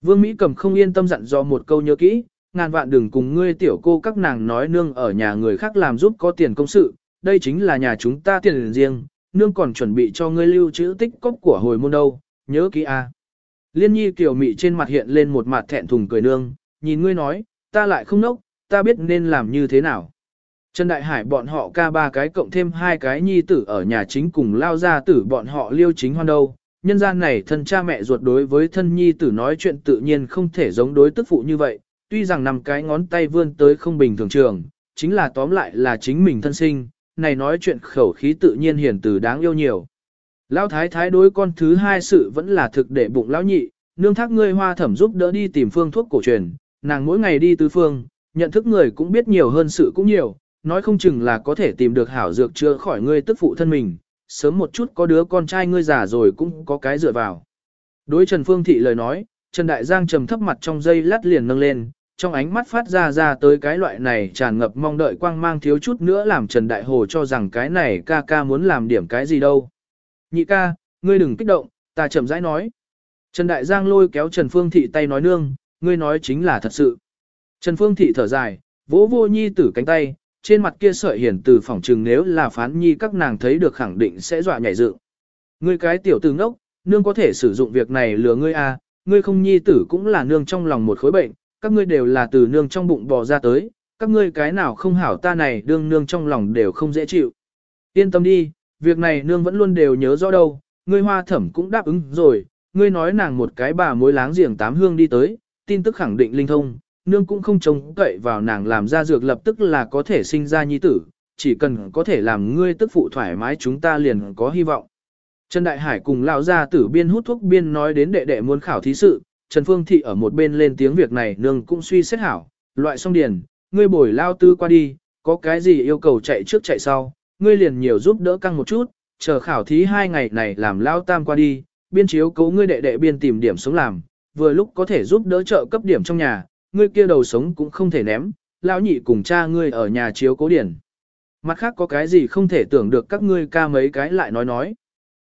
Vương Mỹ cầm không yên tâm dặn dò một câu nhớ kỹ, ngàn vạn đừng cùng ngươi tiểu cô các nàng nói nương ở nhà người khác làm giúp có tiền công sự, đây chính là nhà chúng ta tiền riêng, nương còn chuẩn bị cho ngươi lưu trữ tích cốc của hồi môn đâu, nhớ kỹ a. Liên nhi kiểu mị trên mặt hiện lên một mặt thẹn thùng cười nương, nhìn ngươi nói, ta lại không nốc, ta biết nên làm như thế nào. Trần Đại Hải bọn họ ca ba cái cộng thêm hai cái nhi tử ở nhà chính cùng lao ra tử bọn họ liêu chính hoan đâu. Nhân gian này thân cha mẹ ruột đối với thân nhi tử nói chuyện tự nhiên không thể giống đối tức phụ như vậy, tuy rằng nằm cái ngón tay vươn tới không bình thường trường, chính là tóm lại là chính mình thân sinh, này nói chuyện khẩu khí tự nhiên hiền từ đáng yêu nhiều. Lão thái thái đối con thứ hai sự vẫn là thực để bụng lão nhị, nương thác ngươi hoa thẩm giúp đỡ đi tìm phương thuốc cổ truyền, nàng mỗi ngày đi tứ phương, nhận thức người cũng biết nhiều hơn sự cũng nhiều, nói không chừng là có thể tìm được hảo dược chữa khỏi ngươi tức phụ thân mình, sớm một chút có đứa con trai ngươi già rồi cũng có cái dựa vào. Đối Trần Phương Thị lời nói, Trần Đại Giang trầm thấp mặt trong dây lát liền nâng lên, trong ánh mắt phát ra ra tới cái loại này tràn ngập mong đợi quang mang thiếu chút nữa làm Trần Đại Hồ cho rằng cái này ca ca muốn làm điểm cái gì đâu. Nhị ca, ngươi đừng kích động, ta chậm rãi nói. Trần Đại Giang lôi kéo Trần Phương Thị tay nói nương, ngươi nói chính là thật sự. Trần Phương Thị thở dài, vỗ vô nhi tử cánh tay, trên mặt kia sợi hiển từ phỏng trừng nếu là phán nhi các nàng thấy được khẳng định sẽ dọa nhảy dựng. Ngươi cái tiểu tử ngốc, nương có thể sử dụng việc này lừa ngươi à, ngươi không nhi tử cũng là nương trong lòng một khối bệnh, các ngươi đều là từ nương trong bụng bò ra tới, các ngươi cái nào không hảo ta này đương nương trong lòng đều không dễ chịu. Yên tâm đi, việc này nương vẫn luôn đều nhớ rõ đâu, ngươi hoa thẩm cũng đáp ứng rồi, ngươi nói nàng một cái bà mối láng giềng tám hương đi tới, tin tức khẳng định linh thông, nương cũng không trông cậy vào nàng làm ra dược lập tức là có thể sinh ra nhi tử, chỉ cần có thể làm ngươi tức phụ thoải mái chúng ta liền có hy vọng. Trần Đại Hải cùng lão gia tử biên hút thuốc biên nói đến đệ đệ muốn khảo thí sự, Trần Phương Thị ở một bên lên tiếng việc này nương cũng suy xét hảo, loại song điền, ngươi bồi lao tư qua đi, có cái gì yêu cầu chạy trước chạy sau, ngươi liền nhiều giúp đỡ căng một chút, chờ khảo thí hai ngày này làm lao tam qua đi, biên chiếu cấu ngươi đệ đệ biên tìm điểm sống làm, vừa lúc có thể giúp đỡ trợ cấp điểm trong nhà, ngươi kia đầu sống cũng không thể ném, lão nhị cùng cha ngươi ở nhà chiếu cố điển. Mặt khác có cái gì không thể tưởng được các ngươi ca mấy cái lại nói nói.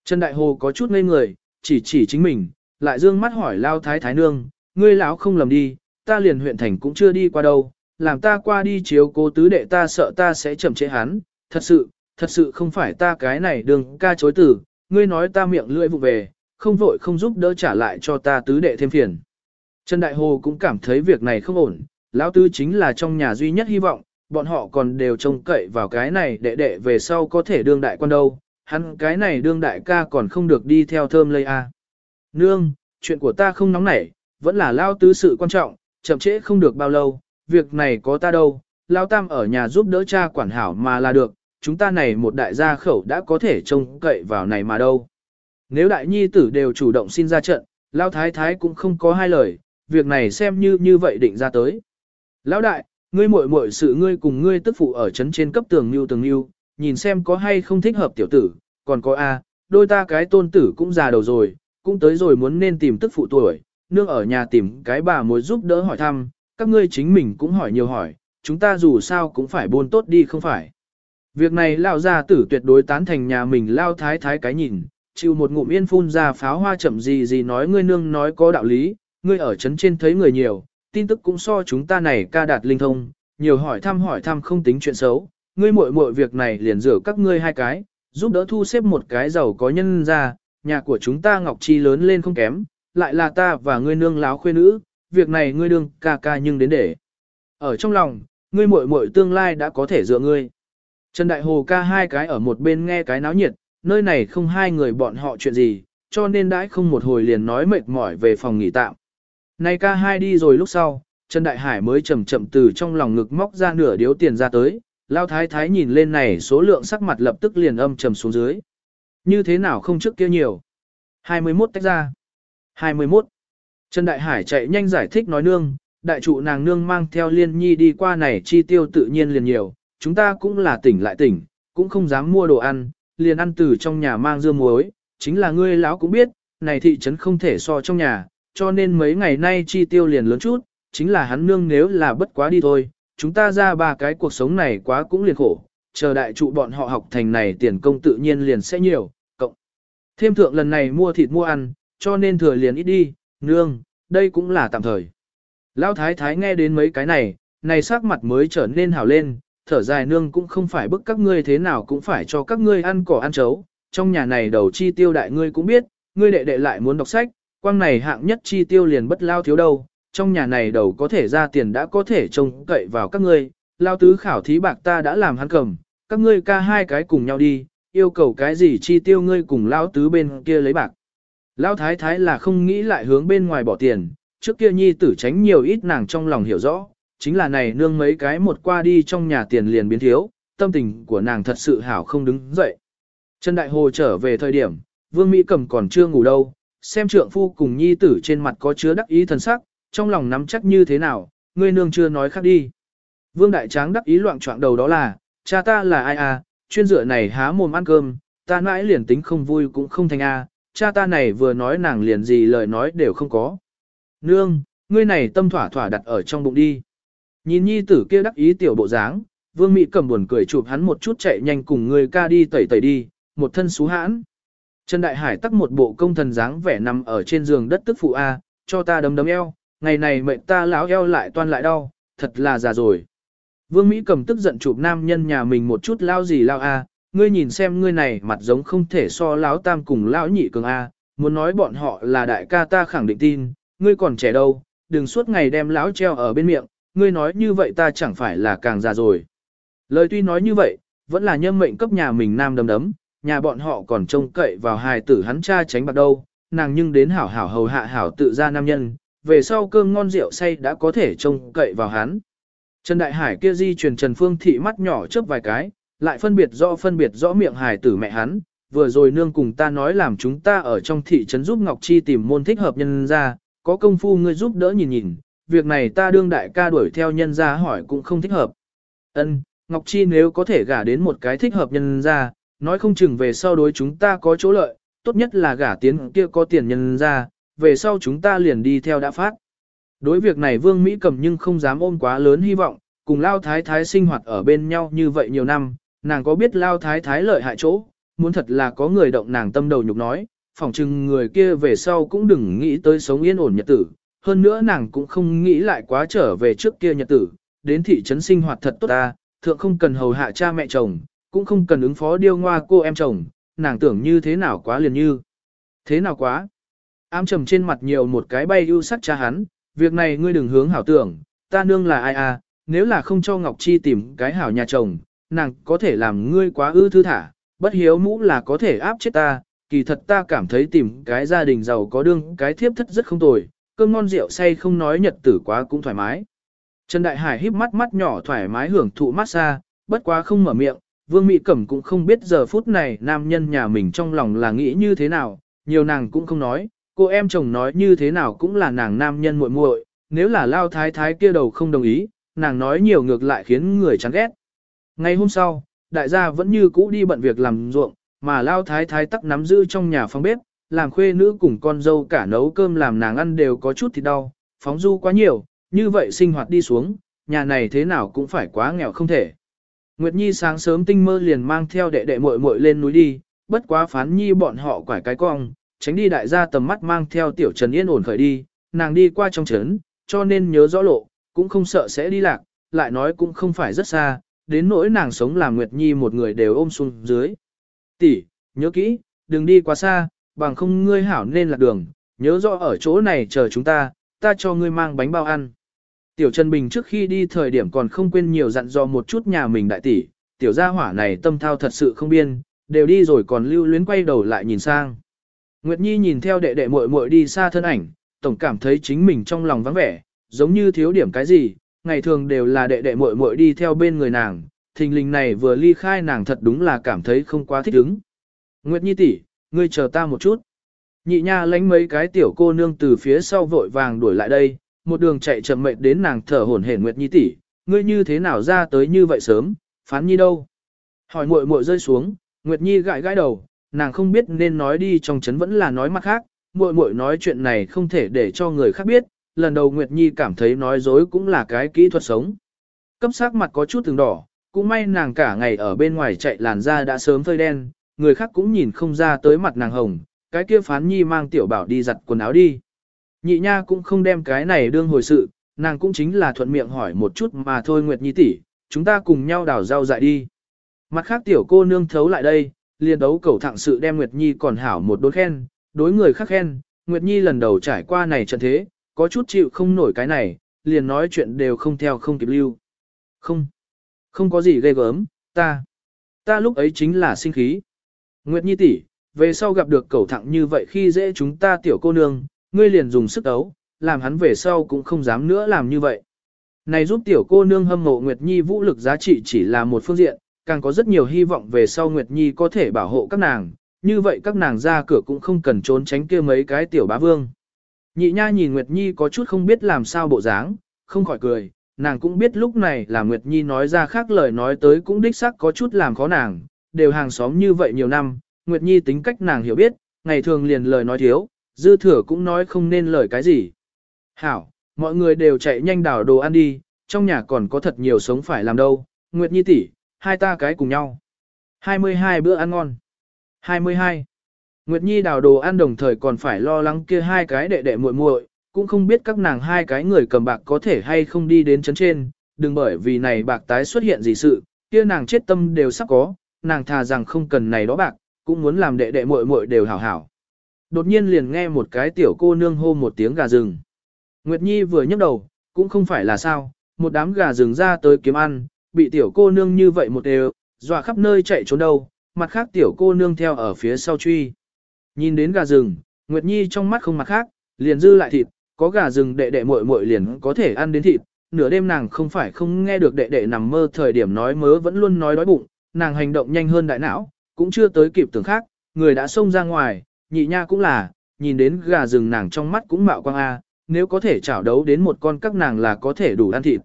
Trần Đại Hồ có chút ngây người, chỉ chỉ chính mình, lại dương mắt hỏi Lao Thái Thái Nương, ngươi lão không lầm đi, ta liền huyện thành cũng chưa đi qua đâu, làm ta qua đi chiếu cố tứ đệ ta sợ ta sẽ chậm trễ hắn, thật sự, thật sự không phải ta cái này đừng ca chối tử, ngươi nói ta miệng lưỡi vụ về, không vội không giúp đỡ trả lại cho ta tứ đệ thêm phiền. Trần Đại Hồ cũng cảm thấy việc này không ổn, lão Tư chính là trong nhà duy nhất hy vọng, bọn họ còn đều trông cậy vào cái này đệ đệ về sau có thể đương đại quan đâu, hắn cái này đương đại ca còn không được đi theo thơm lây a. Nương, chuyện của ta không nóng nảy, vẫn là Lão Tư sự quan trọng, chậm trễ không được bao lâu, việc này có ta đâu, Lão tam ở nhà giúp đỡ cha quản hảo mà là được, chúng ta này một đại gia khẩu đã có thể trông cậy vào này mà đâu. Nếu đại nhi tử đều chủ động xin ra trận, Lão thái thái cũng không có hai lời, việc này xem như như vậy định ra tới. Lão đại, ngươi muội muội sự ngươi cùng ngươi tức phụ ở chấn trên cấp tường lưu tường lưu, nhìn xem có hay không thích hợp tiểu tử, còn có a, đôi ta cái tôn tử cũng già đầu rồi, cũng tới rồi muốn nên tìm tức phụ tuổi, nương ở nhà tìm cái bà mối giúp đỡ hỏi thăm, các ngươi chính mình cũng hỏi nhiều hỏi, chúng ta dù sao cũng phải buôn tốt đi không phải. Việc này lão gia tử tuyệt đối tán thành nhà mình lao thái thái cái nhìn, chịu một ngụm yên phun ra pháo hoa chậm gì gì nói ngươi nương nói có đạo lý, ngươi ở chấn trên thấy người nhiều, tin tức cũng so chúng ta này ca đạt linh thông, nhiều hỏi thăm hỏi thăm không tính chuyện xấu, ngươi muội muội việc này liền rửa các ngươi hai cái, giúp đỡ thu xếp một cái giàu có nhân ra, nhà của chúng ta Ngọc Chi lớn lên không kém, lại là ta và ngươi nương láo khuê nữ, việc này ngươi đương ca ca nhưng đến để. Ở trong lòng, ngươi muội muội tương lai đã có thể dựa ngươi. Trần Đại Hồ ca hai cái ở một bên nghe cái náo nhiệt, nơi này không hai người bọn họ chuyện gì, cho nên đãi không một hồi liền nói mệt mỏi về phòng nghỉ tạm. Nay ca hai đi rồi lúc sau, Trần Đại Hải mới chậm chậm từ trong lòng ngực móc ra nửa điếu tiền ra tới, Lao Thái Thái nhìn lên này số lượng sắc mặt lập tức liền âm trầm xuống dưới. Như thế nào không trước kia nhiều? 21 tách ra. 21. Trần Đại Hải chạy nhanh giải thích nói nương, đại trụ nàng nương mang theo liên nhi đi qua này chi tiêu tự nhiên liền nhiều, chúng ta cũng là tỉnh lại tỉnh, cũng không dám mua đồ ăn, liền ăn từ trong nhà mang dưa muối, chính là ngươi lão cũng biết, này thị trấn không thể so trong nhà, cho nên mấy ngày nay chi tiêu liền lớn chút, chính là hắn nương nếu là bất quá đi thôi, chúng ta ra ba cái cuộc sống này quá cũng liền khổ, chờ đại trụ bọn họ học thành này tiền công tự nhiên liền sẽ nhiều, cộng. Thêm thượng lần này mua thịt mua ăn, cho nên thừa liền ít đi, nương, đây cũng là tạm thời. Lão thái thái nghe đến mấy cái này, này sắc mặt mới trở nên hào lên, thở dài nương cũng không phải bức các ngươi thế nào cũng phải cho các ngươi ăn cỏ ăn chấu, trong nhà này đầu chi tiêu đại ngươi cũng biết, ngươi đệ đệ lại muốn đọc sách, quang này hạng nhất chi tiêu liền bất lao thiếu đâu, trong nhà này đầu có thể ra tiền đã có thể trông cậy vào các ngươi, lao tứ khảo thí bạc ta đã làm hắn cầm, các ngươi ca hai cái cùng nhau đi, yêu cầu cái gì chi tiêu ngươi cùng lao tứ bên kia lấy bạc. Lao thái thái là không nghĩ lại hướng bên ngoài bỏ tiền, trước kia nhi tử tránh nhiều ít nàng trong lòng hiểu rõ, chính là này nương mấy cái một qua đi trong nhà tiền liền biến thiếu, tâm tình của nàng thật sự hảo không đứng dậy. Trần Đại Hồ trở về thời điểm, Vương Mỹ Cầm còn chưa ngủ đâu, xem trượng phu cùng nhi tử trên mặt có chứa đắc ý thần sắc, trong lòng nắm chắc như thế nào, ngươi nương chưa nói khác đi. Vương Đại Tráng đắc ý loạn trọng đầu đó là, cha ta là ai à, chuyên dựa này há mồm ăn cơm, ta mãi liền tính không vui cũng không thành a, cha ta này vừa nói nàng liền gì lời nói đều không có. Nương, ngươi này tâm thỏa thỏa đặt ở trong bụng đi. Nhìn nhi tử kia đắc ý tiểu bộ dáng, Vương Mỹ cầm buồn cười chụp hắn một chút chạy nhanh cùng người ca đi tẩy tẩy đi, một thân xú hãn. Trần Đại Hải tắc một bộ công thần dáng vẻ nằm ở trên giường đất tức phụ A, cho ta đấm đấm eo, ngày này mệnh ta lão eo lại toan lại đau, thật là già rồi. Vương Mỹ cầm tức giận chụp nam nhân nhà mình một chút lao gì lao A, ngươi nhìn xem ngươi này mặt giống không thể so lão tam cùng lão nhị cường A, muốn nói bọn họ là đại ca ta khẳng định tin, ngươi còn trẻ đâu, đừng suốt ngày đem lão treo ở bên miệng, ngươi nói như vậy ta chẳng phải là càng già rồi. Lời tuy nói như vậy, vẫn là nhân mệnh cấp nhà mình nam đấm đấm, nhà bọn họ còn trông cậy vào hài tử hắn cha tránh bạc đâu, nàng nhưng đến hảo hảo hầu hạ hảo tự ra nam nhân, về sau cơm ngon rượu say đã có thể trông cậy vào hắn. Trần Đại Hải kia di truyền Trần Phương Thị mắt nhỏ chớp vài cái, lại phân biệt rõ phân biệt rõ miệng hài tử mẹ hắn, vừa rồi nương cùng ta nói làm chúng ta ở trong thị trấn giúp Ngọc Chi tìm môn thích hợp nhân ra, có công phu ngươi giúp đỡ nhìn nhìn, việc này ta đương đại ca đuổi theo nhân ra hỏi cũng không thích hợp. Ân, Ngọc Chi nếu có thể gả đến một cái thích hợp nhân ra, nói không chừng về sau đối chúng ta có chỗ lợi, tốt nhất là gả tiến kia có tiền nhân ra, về sau chúng ta liền đi theo đã phát. Đối việc này Vương Mỹ cầm nhưng không dám ôm quá lớn hy vọng, cùng Lao Thái Thái sinh hoạt ở bên nhau như vậy nhiều năm, nàng có biết lao thái thái lợi hại chỗ, muốn thật là có người động nàng tâm đầu nhục nói, phỏng chừng người kia về sau cũng đừng nghĩ tới sống yên ổn nhật tử, hơn nữa nàng cũng không nghĩ lại quá trở về trước kia nhật tử, đến thị trấn sinh hoạt thật tốt ta, thượng không cần hầu hạ cha mẹ chồng, cũng không cần ứng phó điêu ngoa cô em chồng, nàng tưởng như thế nào quá liền như. Thế nào quá? Ám trầm trên mặt nhiều một cái bay ưu sắc cha hắn, việc này ngươi đừng hướng hảo tưởng, ta nương là ai à, nếu là không cho Ngọc Chi tìm cái hảo nhà chồng, nàng có thể làm ngươi quá ư thư thả, bất hiếu mũ là có thể áp chết ta, kỳ thật ta cảm thấy tìm cái gia đình giàu có đương cái thiếp thất rất không tồi, cơm ngon rượu say không nói nhật tử quá cũng thoải mái. Trần Đại Hải híp mắt mắt nhỏ thoải mái hưởng thụ massage, bất quá không mở miệng, Vương Mỹ Cẩm cũng không biết giờ phút này nam nhân nhà mình trong lòng là nghĩ như thế nào, nhiều nàng cũng không nói, cô em chồng nói như thế nào cũng là nàng nam nhân muội muội, nếu là lao thái thái kia đầu không đồng ý, nàng nói nhiều ngược lại khiến người chán ghét. Ngày hôm sau, đại gia vẫn như cũ đi bận việc làm ruộng, mà lao thái thái tắc nắm giữ trong nhà phòng bếp, làm khuê nữ cùng con dâu cả nấu cơm làm nàng ăn đều có chút thì đau, phóng du quá nhiều, như vậy sinh hoạt đi xuống, nhà này thế nào cũng phải quá nghèo không thể. Nguyệt Nhi sáng sớm tinh mơ liền mang theo đệ đệ muội muội lên núi đi, bất quá phán nhi bọn họ quải cái cong, tránh đi đại gia tầm mắt mang theo tiểu Trần Yên ổn khởi đi, nàng đi qua trong trấn, cho nên nhớ rõ lộ, cũng không sợ sẽ đi lạc, lại nói cũng không phải rất xa, đến nỗi nàng sống làm Nguyệt Nhi một người đều ôm xuống dưới. Tỷ, nhớ kỹ, đừng đi quá xa, bằng không ngươi hảo nên lạc đường, nhớ rõ ở chỗ này chờ chúng ta, ta cho ngươi mang bánh bao ăn. Tiểu Trần Bình trước khi đi thời điểm còn không quên nhiều dặn dò một chút nhà mình đại tỷ, tiểu gia hỏa này tâm thao thật sự không biên, đều đi rồi còn lưu luyến quay đầu lại nhìn sang. Nguyệt Nhi nhìn theo đệ đệ muội muội đi xa thân ảnh, tổng cảm thấy chính mình trong lòng vắng vẻ, giống như thiếu điểm cái gì, ngày thường đều là đệ đệ muội muội đi theo bên người nàng, thình lình này vừa ly khai nàng thật đúng là cảm thấy không quá thích ứng. Nguyệt Nhi tỷ, ngươi chờ ta một chút. Nhị nha lánh mấy cái tiểu cô nương từ phía sau vội vàng đuổi lại đây, một đường chạy chậm mệt đến nàng thở hổn hển Nguyệt Nhi tỷ, ngươi như thế nào ra tới như vậy sớm, phán nhi đâu? Hỏi muội muội rơi xuống, Nguyệt Nhi gãi gãi đầu, nàng không biết nên nói đi trong chấn vẫn là nói mặt khác, muội muội nói chuyện này không thể để cho người khác biết, lần đầu Nguyệt Nhi cảm thấy nói dối cũng là cái kỹ thuật sống. Cấp sắc mặt có chút từng đỏ, cũng may nàng cả ngày ở bên ngoài chạy làn da đã sớm phơi đen, người khác cũng nhìn không ra tới mặt nàng hồng, cái kia phán nhi mang tiểu bảo đi giặt quần áo đi. Nhị nha cũng không đem cái này đương hồi sự, nàng cũng chính là thuận miệng hỏi một chút mà thôi Nguyệt Nhi tỷ, chúng ta cùng nhau đào rau dại đi. Mặt khác tiểu cô nương thấu lại đây, liền đấu cầu thẳng sự đem Nguyệt Nhi còn hảo một đôi khen, đối người khác khen, Nguyệt Nhi lần đầu trải qua này trận thế, có chút chịu không nổi cái này, liền nói chuyện đều không theo không kịp lưu. Không, không có gì ghê gớm, ta, ta lúc ấy chính là sinh khí. Nguyệt Nhi tỷ, về sau gặp được cẩu thẳng như vậy khi dễ chúng ta tiểu cô nương, ngươi liền dùng sức ấu, làm hắn về sau cũng không dám nữa làm như vậy. Này giúp tiểu cô nương hâm mộ Nguyệt Nhi vũ lực giá trị chỉ là một phương diện, càng có rất nhiều hy vọng về sau Nguyệt Nhi có thể bảo hộ các nàng, như vậy các nàng ra cửa cũng không cần trốn tránh kia mấy cái tiểu bá vương. Nhị nha nhìn Nguyệt Nhi có chút không biết làm sao bộ dáng, không khỏi cười, nàng cũng biết lúc này là Nguyệt Nhi nói ra khác lời nói tới cũng đích xác có chút làm khó nàng, đều hàng xóm như vậy nhiều năm, Nguyệt Nhi tính cách nàng hiểu biết, ngày thường liền lời nói thiếu, dư thừa cũng nói không nên lời cái gì. Hảo, mọi người đều chạy nhanh đảo đồ ăn đi, trong nhà còn có thật nhiều sống phải làm đâu, Nguyệt Nhi tỷ, hai ta cái cùng nhau. 22 bữa ăn ngon. 22. Nguyệt Nhi đào đồ ăn đồng thời còn phải lo lắng kia hai cái đệ đệ muội muội, cũng không biết các nàng hai cái người cầm bạc có thể hay không đi đến chấn trên, đừng bởi vì này bạc tái xuất hiện gì sự, kia nàng chết tâm đều sắp có, nàng thà rằng không cần này đó bạc, cũng muốn làm đệ đệ muội muội đều hảo hảo. Đột nhiên liền nghe một cái tiểu cô nương hô một tiếng gà rừng. Nguyệt Nhi vừa nhấc đầu, cũng không phải là sao, một đám gà rừng ra tới kiếm ăn, bị tiểu cô nương như vậy một đều, dọa khắp nơi chạy trốn đâu, mặt khác tiểu cô nương theo ở phía sau truy. Nhìn đến gà rừng, Nguyệt Nhi trong mắt không mặt khác, liền dư lại thịt, có gà rừng đệ đệ muội muội liền có thể ăn đến thịt, nửa đêm nàng không phải không nghe được đệ đệ nằm mơ thời điểm nói mớ vẫn luôn nói đói bụng, nàng hành động nhanh hơn đại não, cũng chưa tới kịp tưởng khác, người đã xông ra ngoài, nhị nha cũng là, nhìn đến gà rừng nàng trong mắt cũng mạo quang A, nếu có thể chảo đấu đến một con các nàng là có thể đủ ăn thịt.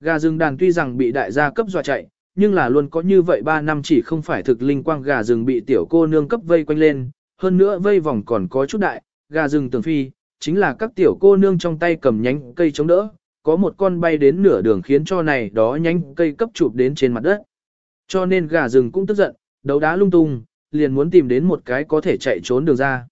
Gà rừng đàn tuy rằng bị đại gia cấp dọa chạy, nhưng là luôn có như vậy 3 năm chỉ không phải thực linh quang gà rừng bị tiểu cô nương cấp vây quanh lên, hơn nữa vây vòng còn có chút đại, gà rừng tường phi, chính là các tiểu cô nương trong tay cầm nhánh cây chống đỡ, có một con bay đến nửa đường khiến cho này đó nhánh cây cấp chụp đến trên mặt đất. Cho nên gà rừng cũng tức giận, đấu đá lung tung, liền muốn tìm đến một cái có thể chạy trốn đường ra.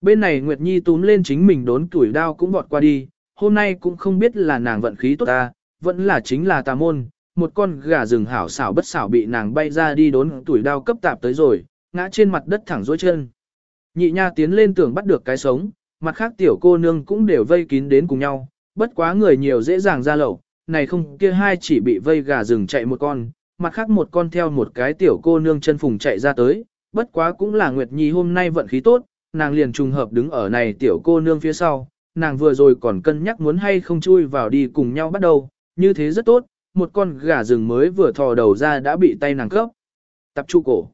Bên này Nguyệt Nhi túm lên chính mình đốn tuổi đao cũng vọt qua đi, hôm nay cũng không biết là nàng vận khí tốt ta, vẫn là chính là tà môn, một con gà rừng hảo xảo bất xảo bị nàng bay ra đi đốn tuổi đao cấp tạp tới rồi, ngã trên mặt đất thẳng dối chân. Nhị nha tiến lên tưởng bắt được cái sống, mặt khác tiểu cô nương cũng đều vây kín đến cùng nhau, bất quá người nhiều dễ dàng ra lẩu, này không kia hai chỉ bị vây gà rừng chạy một con, mặt khác một con theo một cái tiểu cô nương chân phùng chạy ra tới, bất quá cũng là Nguyệt Nhi hôm nay vận khí tốt, nàng liền trùng hợp đứng ở này tiểu cô nương phía sau, nàng vừa rồi còn cân nhắc muốn hay không chui vào đi cùng nhau bắt đầu, như thế rất tốt, một con gà rừng mới vừa thò đầu ra đã bị tay nàng cấp. Tập trụ cổ.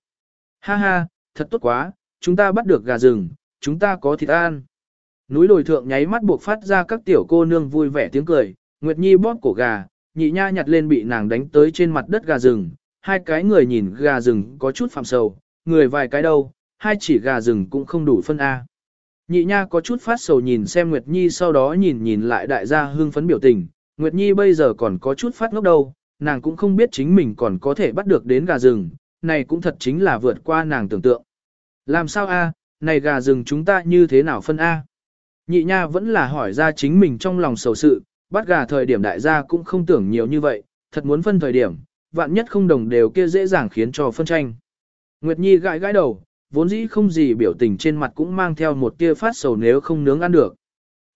Ha ha, thật tốt quá, chúng ta bắt được gà rừng, chúng ta có thịt ăn. Núi đồi thượng nháy mắt buộc phát ra các tiểu cô nương vui vẻ tiếng cười, Nguyệt Nhi bóp cổ gà, nhị nha nhặt lên bị nàng đánh tới trên mặt đất gà rừng, hai cái người nhìn gà rừng có chút phạm sầu, người vài cái đâu, hai chỉ gà rừng cũng không đủ phân A. Nhị nha có chút phát sầu nhìn xem Nguyệt Nhi sau đó nhìn nhìn lại đại gia hương phấn biểu tình, Nguyệt Nhi bây giờ còn có chút phát ngốc đâu, nàng cũng không biết chính mình còn có thể bắt được đến gà rừng, này cũng thật chính là vượt qua nàng tưởng tượng. Làm sao a? này gà rừng chúng ta như thế nào phân a? Nhị nha vẫn là hỏi ra chính mình trong lòng sầu sự, bắt gà thời điểm đại gia cũng không tưởng nhiều như vậy, thật muốn phân thời điểm, vạn nhất không đồng đều kia dễ dàng khiến cho phân tranh. Nguyệt Nhi gãi gãi đầu, vốn dĩ không gì biểu tình trên mặt cũng mang theo một tia phát sầu nếu không nướng ăn được.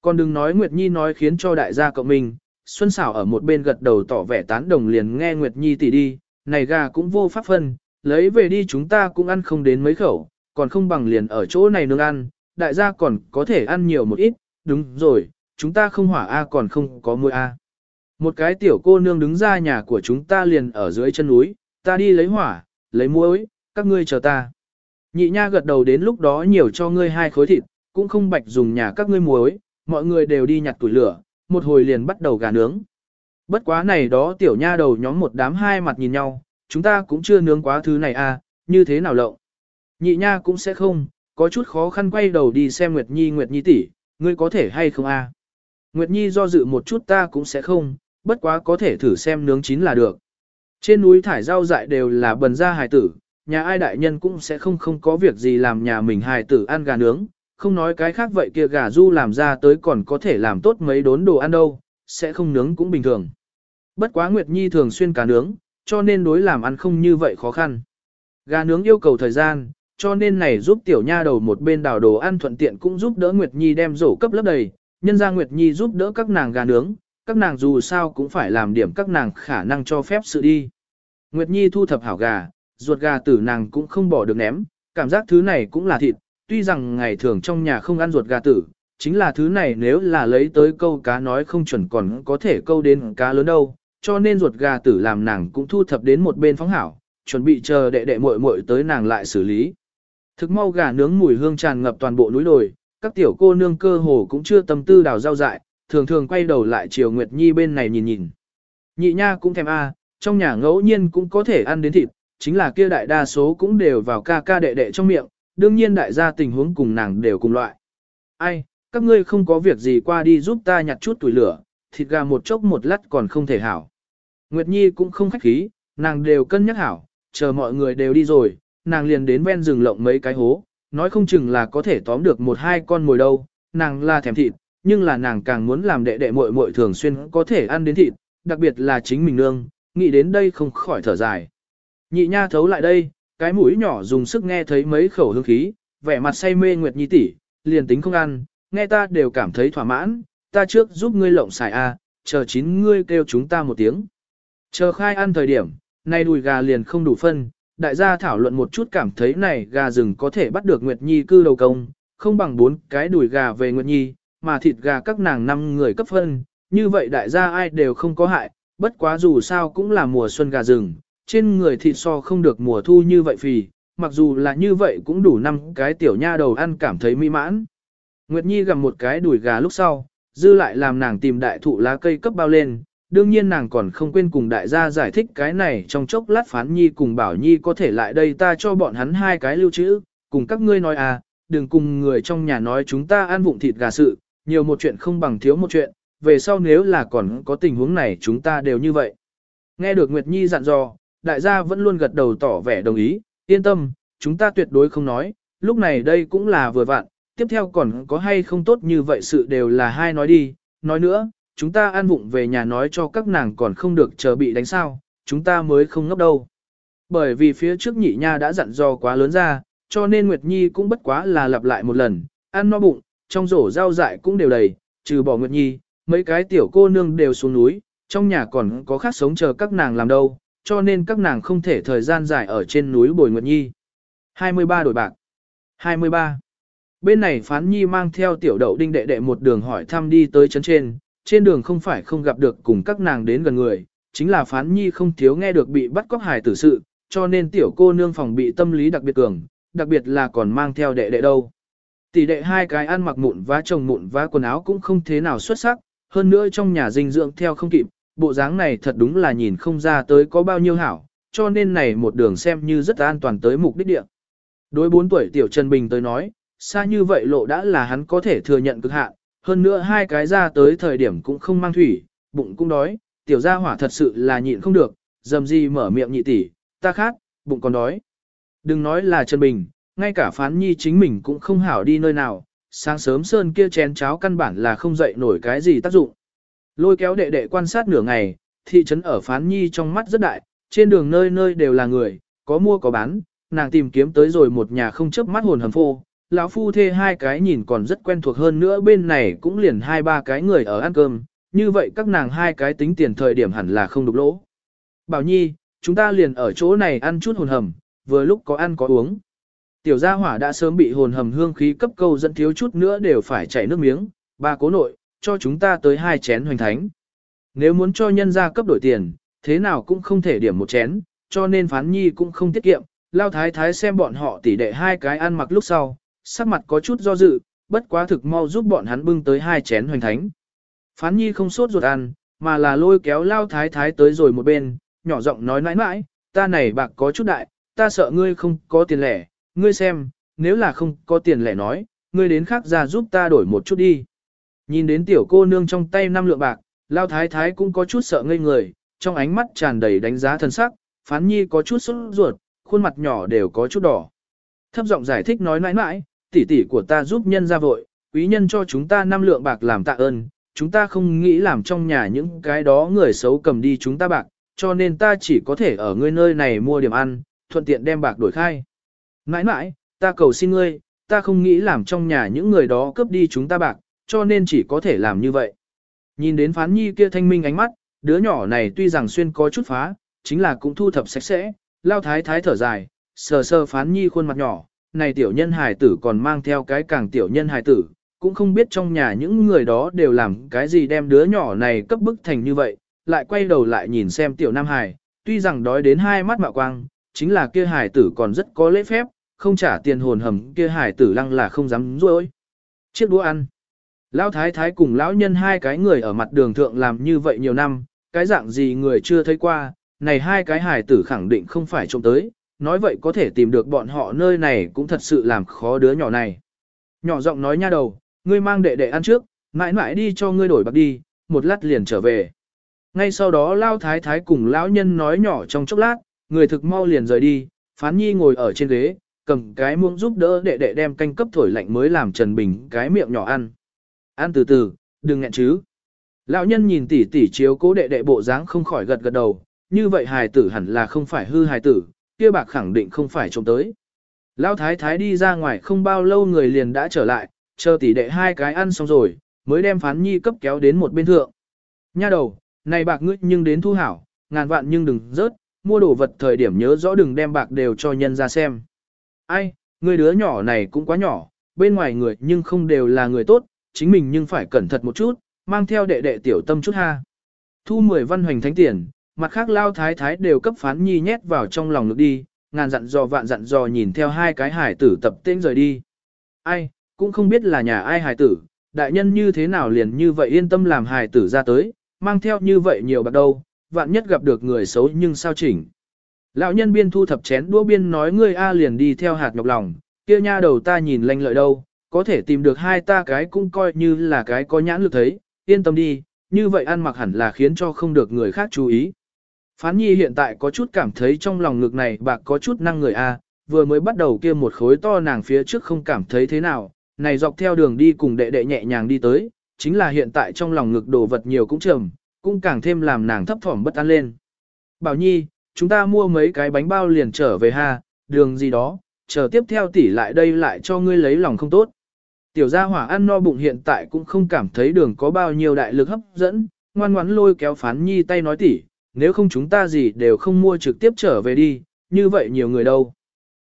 Còn đừng nói Nguyệt Nhi nói khiến cho đại gia cậu mình, Xuân Sảo ở một bên gật đầu tỏ vẻ tán đồng liền nghe Nguyệt Nhi tỉ đi, này gà cũng vô pháp phân, lấy về đi chúng ta cũng ăn không đến mấy khẩu, còn không bằng liền ở chỗ này nướng ăn, đại gia còn có thể ăn nhiều một ít, đúng rồi, chúng ta không hỏa A còn không có muối A. Một cái tiểu cô nương đứng ra nhà của chúng ta liền ở dưới chân núi, ta đi lấy hỏa, lấy muối, các ngươi chờ ta. Nhị nha gật đầu đến lúc đó nhiều cho ngươi hai khối thịt, cũng không bạch dùng nhà các ngươi muối, mọi người đều đi nhặt tuổi lửa, một hồi liền bắt đầu gà nướng. Bất quá này đó tiểu nha đầu nhóm một đám hai mặt nhìn nhau, chúng ta cũng chưa nướng quá thứ này à, như thế nào lộng. Nhị nha cũng sẽ không, có chút khó khăn quay đầu đi xem Nguyệt Nhi Nguyệt Nhi tỷ, ngươi có thể hay không a? À? Nguyệt Nhi do dự một chút ta cũng sẽ không, bất quá có thể thử xem nướng chín là được. Trên núi thải rau dại đều là bần gia hài tử, nhà ai đại nhân cũng sẽ không không có việc gì làm nhà mình hài tử ăn gà nướng, không nói cái khác vậy kia gà du làm ra tới còn có thể làm tốt mấy đốn đồ ăn đâu, sẽ không nướng cũng bình thường. Bất quá Nguyệt Nhi thường xuyên cá nướng, cho nên đối làm ăn không như vậy khó khăn. Gà nướng yêu cầu thời gian, cho nên này giúp tiểu nha đầu một bên đào đồ ăn thuận tiện cũng giúp đỡ Nguyệt Nhi đem rổ cấp lớp đầy, nhân ra Nguyệt Nhi giúp đỡ các nàng gà nướng, các nàng dù sao cũng phải làm điểm các nàng khả năng cho phép sự đi. Nguyệt Nhi thu thập hảo gà, ruột gà tử nàng cũng không bỏ được ném, cảm giác thứ này cũng là thịt, tuy rằng ngày thường trong nhà không ăn ruột gà tử, chính là thứ này nếu là lấy tới câu cá nói không chuẩn còn có thể câu đến cá lớn đâu, cho nên ruột gà tử làm nàng cũng thu thập đến một bên phóng hảo, chuẩn bị chờ đệ đệ muội muội tới nàng lại xử lý. Thực mau gà nướng mùi hương tràn ngập toàn bộ núi đồi, các tiểu cô nương cơ hồ cũng chưa tâm tư đào rau dại, thường thường quay đầu lại chiều Nguyệt Nhi bên này nhìn nhìn. Nhị nha cũng thèm a, trong nhà ngẫu nhiên cũng có thể ăn đến thịt, chính là kia đại đa số cũng đều vào ca ca đệ đệ trong miệng, đương nhiên đại gia tình huống cùng nàng đều cùng loại. Ai, các ngươi không có việc gì qua đi giúp ta nhặt chút tuổi lửa, thịt gà một chốc một lát còn không thể hảo. Nguyệt Nhi cũng không khách khí, nàng đều cân nhắc hảo, chờ mọi người đều đi rồi, nàng liền đến ven rừng lộng mấy cái hố, nói không chừng là có thể tóm được một hai con mồi đâu, nàng là thèm thịt, nhưng là nàng càng muốn làm đệ đệ muội muội thường xuyên có thể ăn đến thịt, đặc biệt là chính mình nương, nghĩ đến đây không khỏi thở dài. Nhị nha thấu lại đây, cái mũi nhỏ dùng sức nghe thấy mấy khẩu hương khí, vẻ mặt say mê Nguyệt Nhi tỷ, liền tính không ăn, nghe ta đều cảm thấy thỏa mãn, ta trước giúp ngươi lộng xài a, chờ chín ngươi kêu chúng ta một tiếng. Chờ khai ăn thời điểm, nay đùi gà liền không đủ phân, đại gia thảo luận một chút cảm thấy này gà rừng có thể bắt được Nguyệt Nhi cư đầu công, không bằng bốn cái đùi gà về Nguyệt Nhi, mà thịt gà các nàng năm người cấp phân, như vậy đại gia ai đều không có hại, bất quá dù sao cũng là mùa xuân gà rừng, trên người thịt so không được mùa thu như vậy phì, mặc dù là như vậy cũng đủ năm cái tiểu nha đầu ăn cảm thấy mỹ mãn. Nguyệt Nhi gặm một cái đùi gà lúc sau, dư lại làm nàng tìm đại thụ lá cây cấp bao lên, đương nhiên nàng còn không quên cùng đại gia giải thích cái này trong chốc lát phán nhi cùng bảo nhi có thể lại đây ta cho bọn hắn hai cái lưu trữ, cùng các ngươi nói à, đừng cùng người trong nhà nói chúng ta ăn vụng thịt gà sự, nhiều một chuyện không bằng thiếu một chuyện, về sau nếu là còn có tình huống này chúng ta đều như vậy. Nghe được Nguyệt Nhi dặn dò, đại gia vẫn luôn gật đầu tỏ vẻ đồng ý, yên tâm, chúng ta tuyệt đối không nói, lúc này đây cũng là vừa vặn, tiếp theo còn có hay không tốt như vậy sự đều là hai nói đi, nói nữa, chúng ta ăn vụng về nhà nói cho các nàng còn không được chờ bị đánh sao, chúng ta mới không ngốc đâu. Bởi vì phía trước nhị nha đã dặn dò quá lớn ra, cho nên Nguyệt Nhi cũng bất quá là lặp lại một lần, ăn no bụng, trong rổ rau dại cũng đều đầy, trừ bỏ Nguyệt Nhi, mấy cái tiểu cô nương đều xuống núi, trong nhà còn có khác sống chờ các nàng làm đâu, cho nên các nàng không thể thời gian dài ở trên núi Bồi Nguyệt Nhi. 23 đổi bạc 23 Bên này Phán Nhi mang theo tiểu đậu đinh đệ đệ một đường hỏi thăm đi tới chấn trên, trên đường không phải không gặp được cùng các nàng đến gần người, chính là Phán Nhi không thiếu nghe được bị bắt cóc hài tử sự, cho nên tiểu cô nương phòng bị tâm lý đặc biệt cường, đặc biệt là còn mang theo đệ đệ đâu. Tỷ đệ hai cái ăn mặc mụn vá chồng mụn vá quần áo cũng không thế nào xuất sắc, hơn nữa trong nhà dinh dưỡng theo không kịp, bộ dáng này thật đúng là nhìn không ra tới có bao nhiêu hảo, cho nên này một đường xem như rất an toàn tới mục đích địa. Đối 4 tuổi tiểu Trần Bình tới nói, xa như vậy lộ đã là hắn có thể thừa nhận cực hạn, hơn nữa hai cái ra tới thời điểm cũng không mang thủy, bụng cũng đói, tiểu gia hỏa thật sự là nhịn không được, dầm gì mở miệng nhị tỷ, ta khát, bụng còn đói. Đừng nói là Trần Bình, ngay cả phán nhi chính mình cũng không hảo đi nơi nào, sáng sớm sơn kia chén cháo căn bản là không dậy nổi cái gì tác dụng. Lôi kéo đệ đệ quan sát nửa ngày, thị trấn ở phán nhi trong mắt rất đại, trên đường nơi nơi đều là người, có mua có bán, nàng tìm kiếm tới rồi một nhà không chấp mắt hồn hầm phô. Lão phu thê hai cái nhìn còn rất quen thuộc hơn nữa bên này cũng liền hai ba cái người ở ăn cơm, như vậy các nàng hai cái tính tiền thời điểm hẳn là không đục lỗ. Bảo Nhi, chúng ta liền ở chỗ này ăn chút hồn hầm, vừa lúc có ăn có uống. Tiểu gia hỏa đã sớm bị hồn hầm hương khí cấp câu dẫn thiếu chút nữa đều phải chảy nước miếng, ba cố nội, cho chúng ta tới hai chén hoành thánh. Nếu muốn cho nhân gia cấp đổi tiền, thế nào cũng không thể điểm một chén, cho nên phán nhi cũng không tiết kiệm, lao thái thái xem bọn họ tỉ đệ hai cái ăn mặc lúc sau, sắc mặt có chút do dự, bất quá thực mau giúp bọn hắn bưng tới hai chén hoành thánh. Phán nhi không sốt ruột ăn, mà là lôi kéo lao thái thái tới rồi một bên, nhỏ giọng nói mãi mãi, ta này bạc có chút đại, ta sợ ngươi không có tiền lẻ, ngươi xem, nếu là không có tiền lẻ nói, ngươi đến khác ra giúp ta đổi một chút đi. Nhìn đến tiểu cô nương trong tay năm lượng bạc, lao thái thái cũng có chút sợ ngây người, trong ánh mắt tràn đầy đánh giá thân sắc, phán nhi có chút sốt ruột, khuôn mặt nhỏ đều có chút đỏ. Thấp giọng giải thích nói mãi mãi, tỷ tỷ của ta giúp nhân ra vội, quý nhân cho chúng ta năm lượng bạc làm tạ ơn, chúng ta không nghĩ làm trong nhà những cái đó người xấu cầm đi chúng ta bạc, cho nên ta chỉ có thể ở ngươi nơi này mua điểm ăn, thuận tiện đem bạc đổi khai. Mãi mãi, ta cầu xin ngươi, ta không nghĩ làm trong nhà những người đó cướp đi chúng ta bạc, cho nên chỉ có thể làm như vậy. Nhìn đến phán nhi kia thanh minh ánh mắt, đứa nhỏ này tuy rằng xuyên có chút phá, chính là cũng thu thập sạch sẽ, lao thái thái thở dài, sờ sờ phán nhi khuôn mặt nhỏ, này tiểu nhân hài tử còn mang theo cái càng tiểu nhân hài tử, cũng không biết trong nhà những người đó đều làm cái gì đem đứa nhỏ này cấp bức thành như vậy, lại quay đầu lại nhìn xem tiểu nam hài, tuy rằng đói đến hai mắt mạo quang, chính là kia hài tử còn rất có lễ phép, không trả tiền hồn hầm kia hài tử lăng là không dám ruôi. Chiếc đũa ăn. Lão thái thái cùng lão nhân hai cái người ở mặt đường thượng làm như vậy nhiều năm, cái dạng gì người chưa thấy qua, này hai cái hài tử khẳng định không phải trông tới, nói vậy có thể tìm được bọn họ nơi này cũng thật sự làm khó đứa nhỏ này. Nhỏ giọng nói nha đầu, ngươi mang đệ đệ ăn trước, mãi mãi đi cho ngươi đổi bạc đi, một lát liền trở về. Ngay sau đó Lao Thái Thái cùng lão nhân nói nhỏ trong chốc lát, người thực mau liền rời đi, Phán Nhi ngồi ở trên ghế, cầm cái muỗng giúp đỡ đệ đệ đem canh cấp thổi lạnh mới làm Trần Bình cái miệng nhỏ ăn. Ăn từ từ, đừng nghẹn chứ. Lão nhân nhìn tỷ tỷ chiếu cố đệ đệ bộ dáng không khỏi gật gật đầu, như vậy hài tử hẳn là không phải hư hài tử, kia bạc khẳng định không phải trông tới. Lão thái thái đi ra ngoài không bao lâu người liền đã trở lại, chờ tỷ đệ hai cái ăn xong rồi, mới đem phán nhi cấp kéo đến một bên thượng. Nha đầu, này bạc ngươi nhưng đến thu hảo, ngàn vạn nhưng đừng rớt, mua đồ vật thời điểm nhớ rõ đừng đem bạc đều cho nhân ra xem. Ai, người đứa nhỏ này cũng quá nhỏ, bên ngoài người nhưng không đều là người tốt, chính mình nhưng phải cẩn thận một chút, mang theo đệ đệ tiểu tâm chút ha. Thu 10 văn hoành thánh tiền, mặt khác lao thái thái đều cấp phán nhi nhét vào trong lòng nước đi, ngàn dặn dò vạn dặn dò nhìn theo hai cái hải tử tập tên rời đi. Ai, cũng không biết là nhà ai hải tử, đại nhân như thế nào liền như vậy yên tâm làm hải tử ra tới, mang theo như vậy nhiều bạc đâu, vạn nhất gặp được người xấu nhưng sao chỉnh. Lão nhân biên thu thập chén đũa biên nói ngươi A liền đi theo hạt nhọc lòng, kia nha đầu ta nhìn lanh lợi đâu, có thể tìm được hai ta cái cũng coi như là cái có nhãn lực thấy, yên tâm đi, như vậy ăn mặc hẳn là khiến cho không được người khác chú ý. Phán nhi hiện tại có chút cảm thấy trong lòng ngực này bạc có chút năng người a vừa mới bắt đầu kia một khối to nàng phía trước không cảm thấy thế nào, này dọc theo đường đi cùng đệ đệ nhẹ nhàng đi tới, chính là hiện tại trong lòng ngực đồ vật nhiều cũng trầm, cũng càng thêm làm nàng thấp thỏm bất an lên. Bảo Nhi, chúng ta mua mấy cái bánh bao liền trở về ha, đường gì đó, chờ tiếp theo tỷ lại đây lại cho ngươi lấy lòng không tốt. Tiểu gia hỏa ăn no bụng hiện tại cũng không cảm thấy đường có bao nhiêu đại lực hấp dẫn, ngoan ngoãn lôi kéo phán nhi tay nói tỷ, nếu không chúng ta gì đều không mua trực tiếp trở về đi, như vậy nhiều người đâu.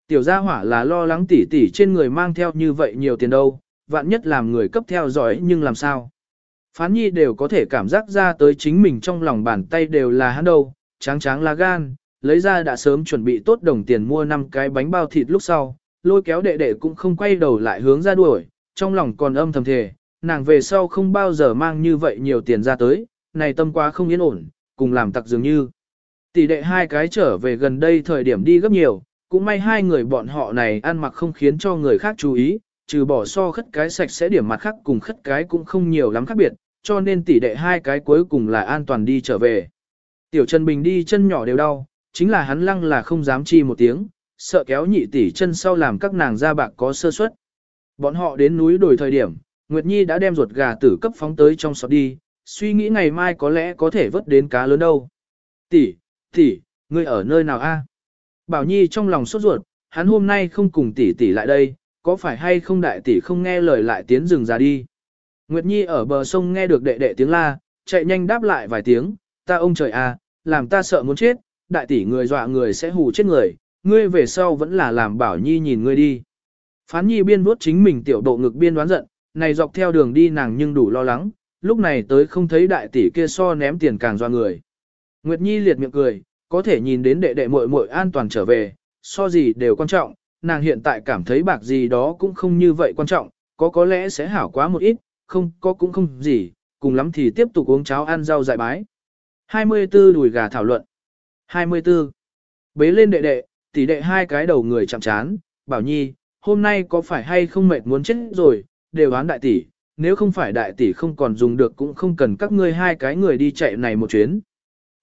Tiểu gia hỏa là lo lắng tỷ tỷ trên người mang theo như vậy nhiều tiền đâu, vạn nhất làm người cấp theo dõi nhưng làm sao. Phán nhi đều có thể cảm giác ra tới chính mình trong lòng bàn tay đều là hắn đâu, tráng tráng lá gan, lấy ra đã sớm chuẩn bị tốt đồng tiền mua 5 cái bánh bao thịt lúc sau, lôi kéo đệ đệ cũng không quay đầu lại hướng ra đuổi, trong lòng còn âm thầm thề, nàng về sau không bao giờ mang như vậy nhiều tiền ra tới, này tâm quá không yên ổn, cùng làm tặc dường như. Tỷ đệ hai cái trở về gần đây thời điểm đi gấp nhiều, cũng may hai người bọn họ này ăn mặc không khiến cho người khác chú ý, trừ bỏ so khất cái sạch sẽ điểm mặt khác cùng khất cái cũng không nhiều lắm khác biệt, cho nên tỷ đệ hai cái cuối cùng là an toàn đi trở về. Tiểu Trần Bình đi chân nhỏ đều đau, chính là hắn lăng là không dám chi một tiếng, sợ kéo nhị tỷ chân sau làm các nàng ra bạc có sơ suất. Bọn họ đến núi đổi thời điểm, Nguyệt Nhi đã đem ruột gà tử cấp phóng tới trong sọt đi, suy nghĩ ngày mai có lẽ có thể vớt đến cá lớn đâu. Tỷ, tỷ, ngươi ở nơi nào a? Bảo Nhi trong lòng sốt ruột, hắn hôm nay không cùng tỷ tỷ lại đây, có phải hay không đại tỷ không nghe lời lại tiến rừng ra đi. Nguyệt Nhi ở bờ sông nghe được đệ đệ tiếng la, chạy nhanh đáp lại vài tiếng, ta ông trời a, làm ta sợ muốn chết, đại tỷ người dọa người sẽ hù chết người, ngươi về sau vẫn là làm Bảo Nhi nhìn ngươi đi. Phán Nhi biên vuốt chính mình tiểu độ ngực biên đoán giận, này dọc theo đường đi nàng nhưng đủ lo lắng, lúc này tới không thấy đại tỷ kia so ném tiền càng doa người. Nguyệt Nhi liệt miệng cười, có thể nhìn đến đệ đệ muội muội an toàn trở về, so gì đều quan trọng, nàng hiện tại cảm thấy bạc gì đó cũng không như vậy quan trọng, có có lẽ sẽ hảo quá một ít, không có cũng không gì, cùng lắm thì tiếp tục uống cháo ăn rau dại bái. 24 đùi gà thảo luận. 24. Bế lên đệ đệ, tỷ đệ hai cái đầu người chạm chán, bảo nhi, hôm nay có phải hay không mệt muốn chết rồi, đều đoán đại tỷ, nếu không phải đại tỷ không còn dùng được cũng không cần các ngươi hai cái người đi chạy này một chuyến.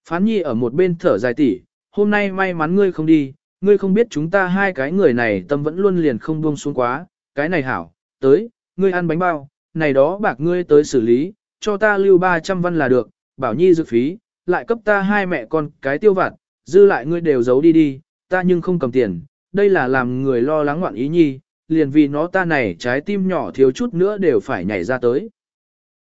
Phán nhi ở một bên thở dài tỷ, hôm nay may mắn ngươi không đi, ngươi không biết chúng ta hai cái người này tâm vẫn luôn liền không buông xuống quá, cái này hảo, tới, ngươi ăn bánh bao, này đó bạc ngươi tới xử lý, cho ta lưu 300 văn là được, bảo nhi dược phí, lại cấp ta hai mẹ con cái tiêu vặt, dư lại ngươi đều giấu đi đi, ta nhưng không cầm tiền, đây là làm người lo lắng ngoạn ý nhi, liền vì nó ta này trái tim nhỏ thiếu chút nữa đều phải nhảy ra tới.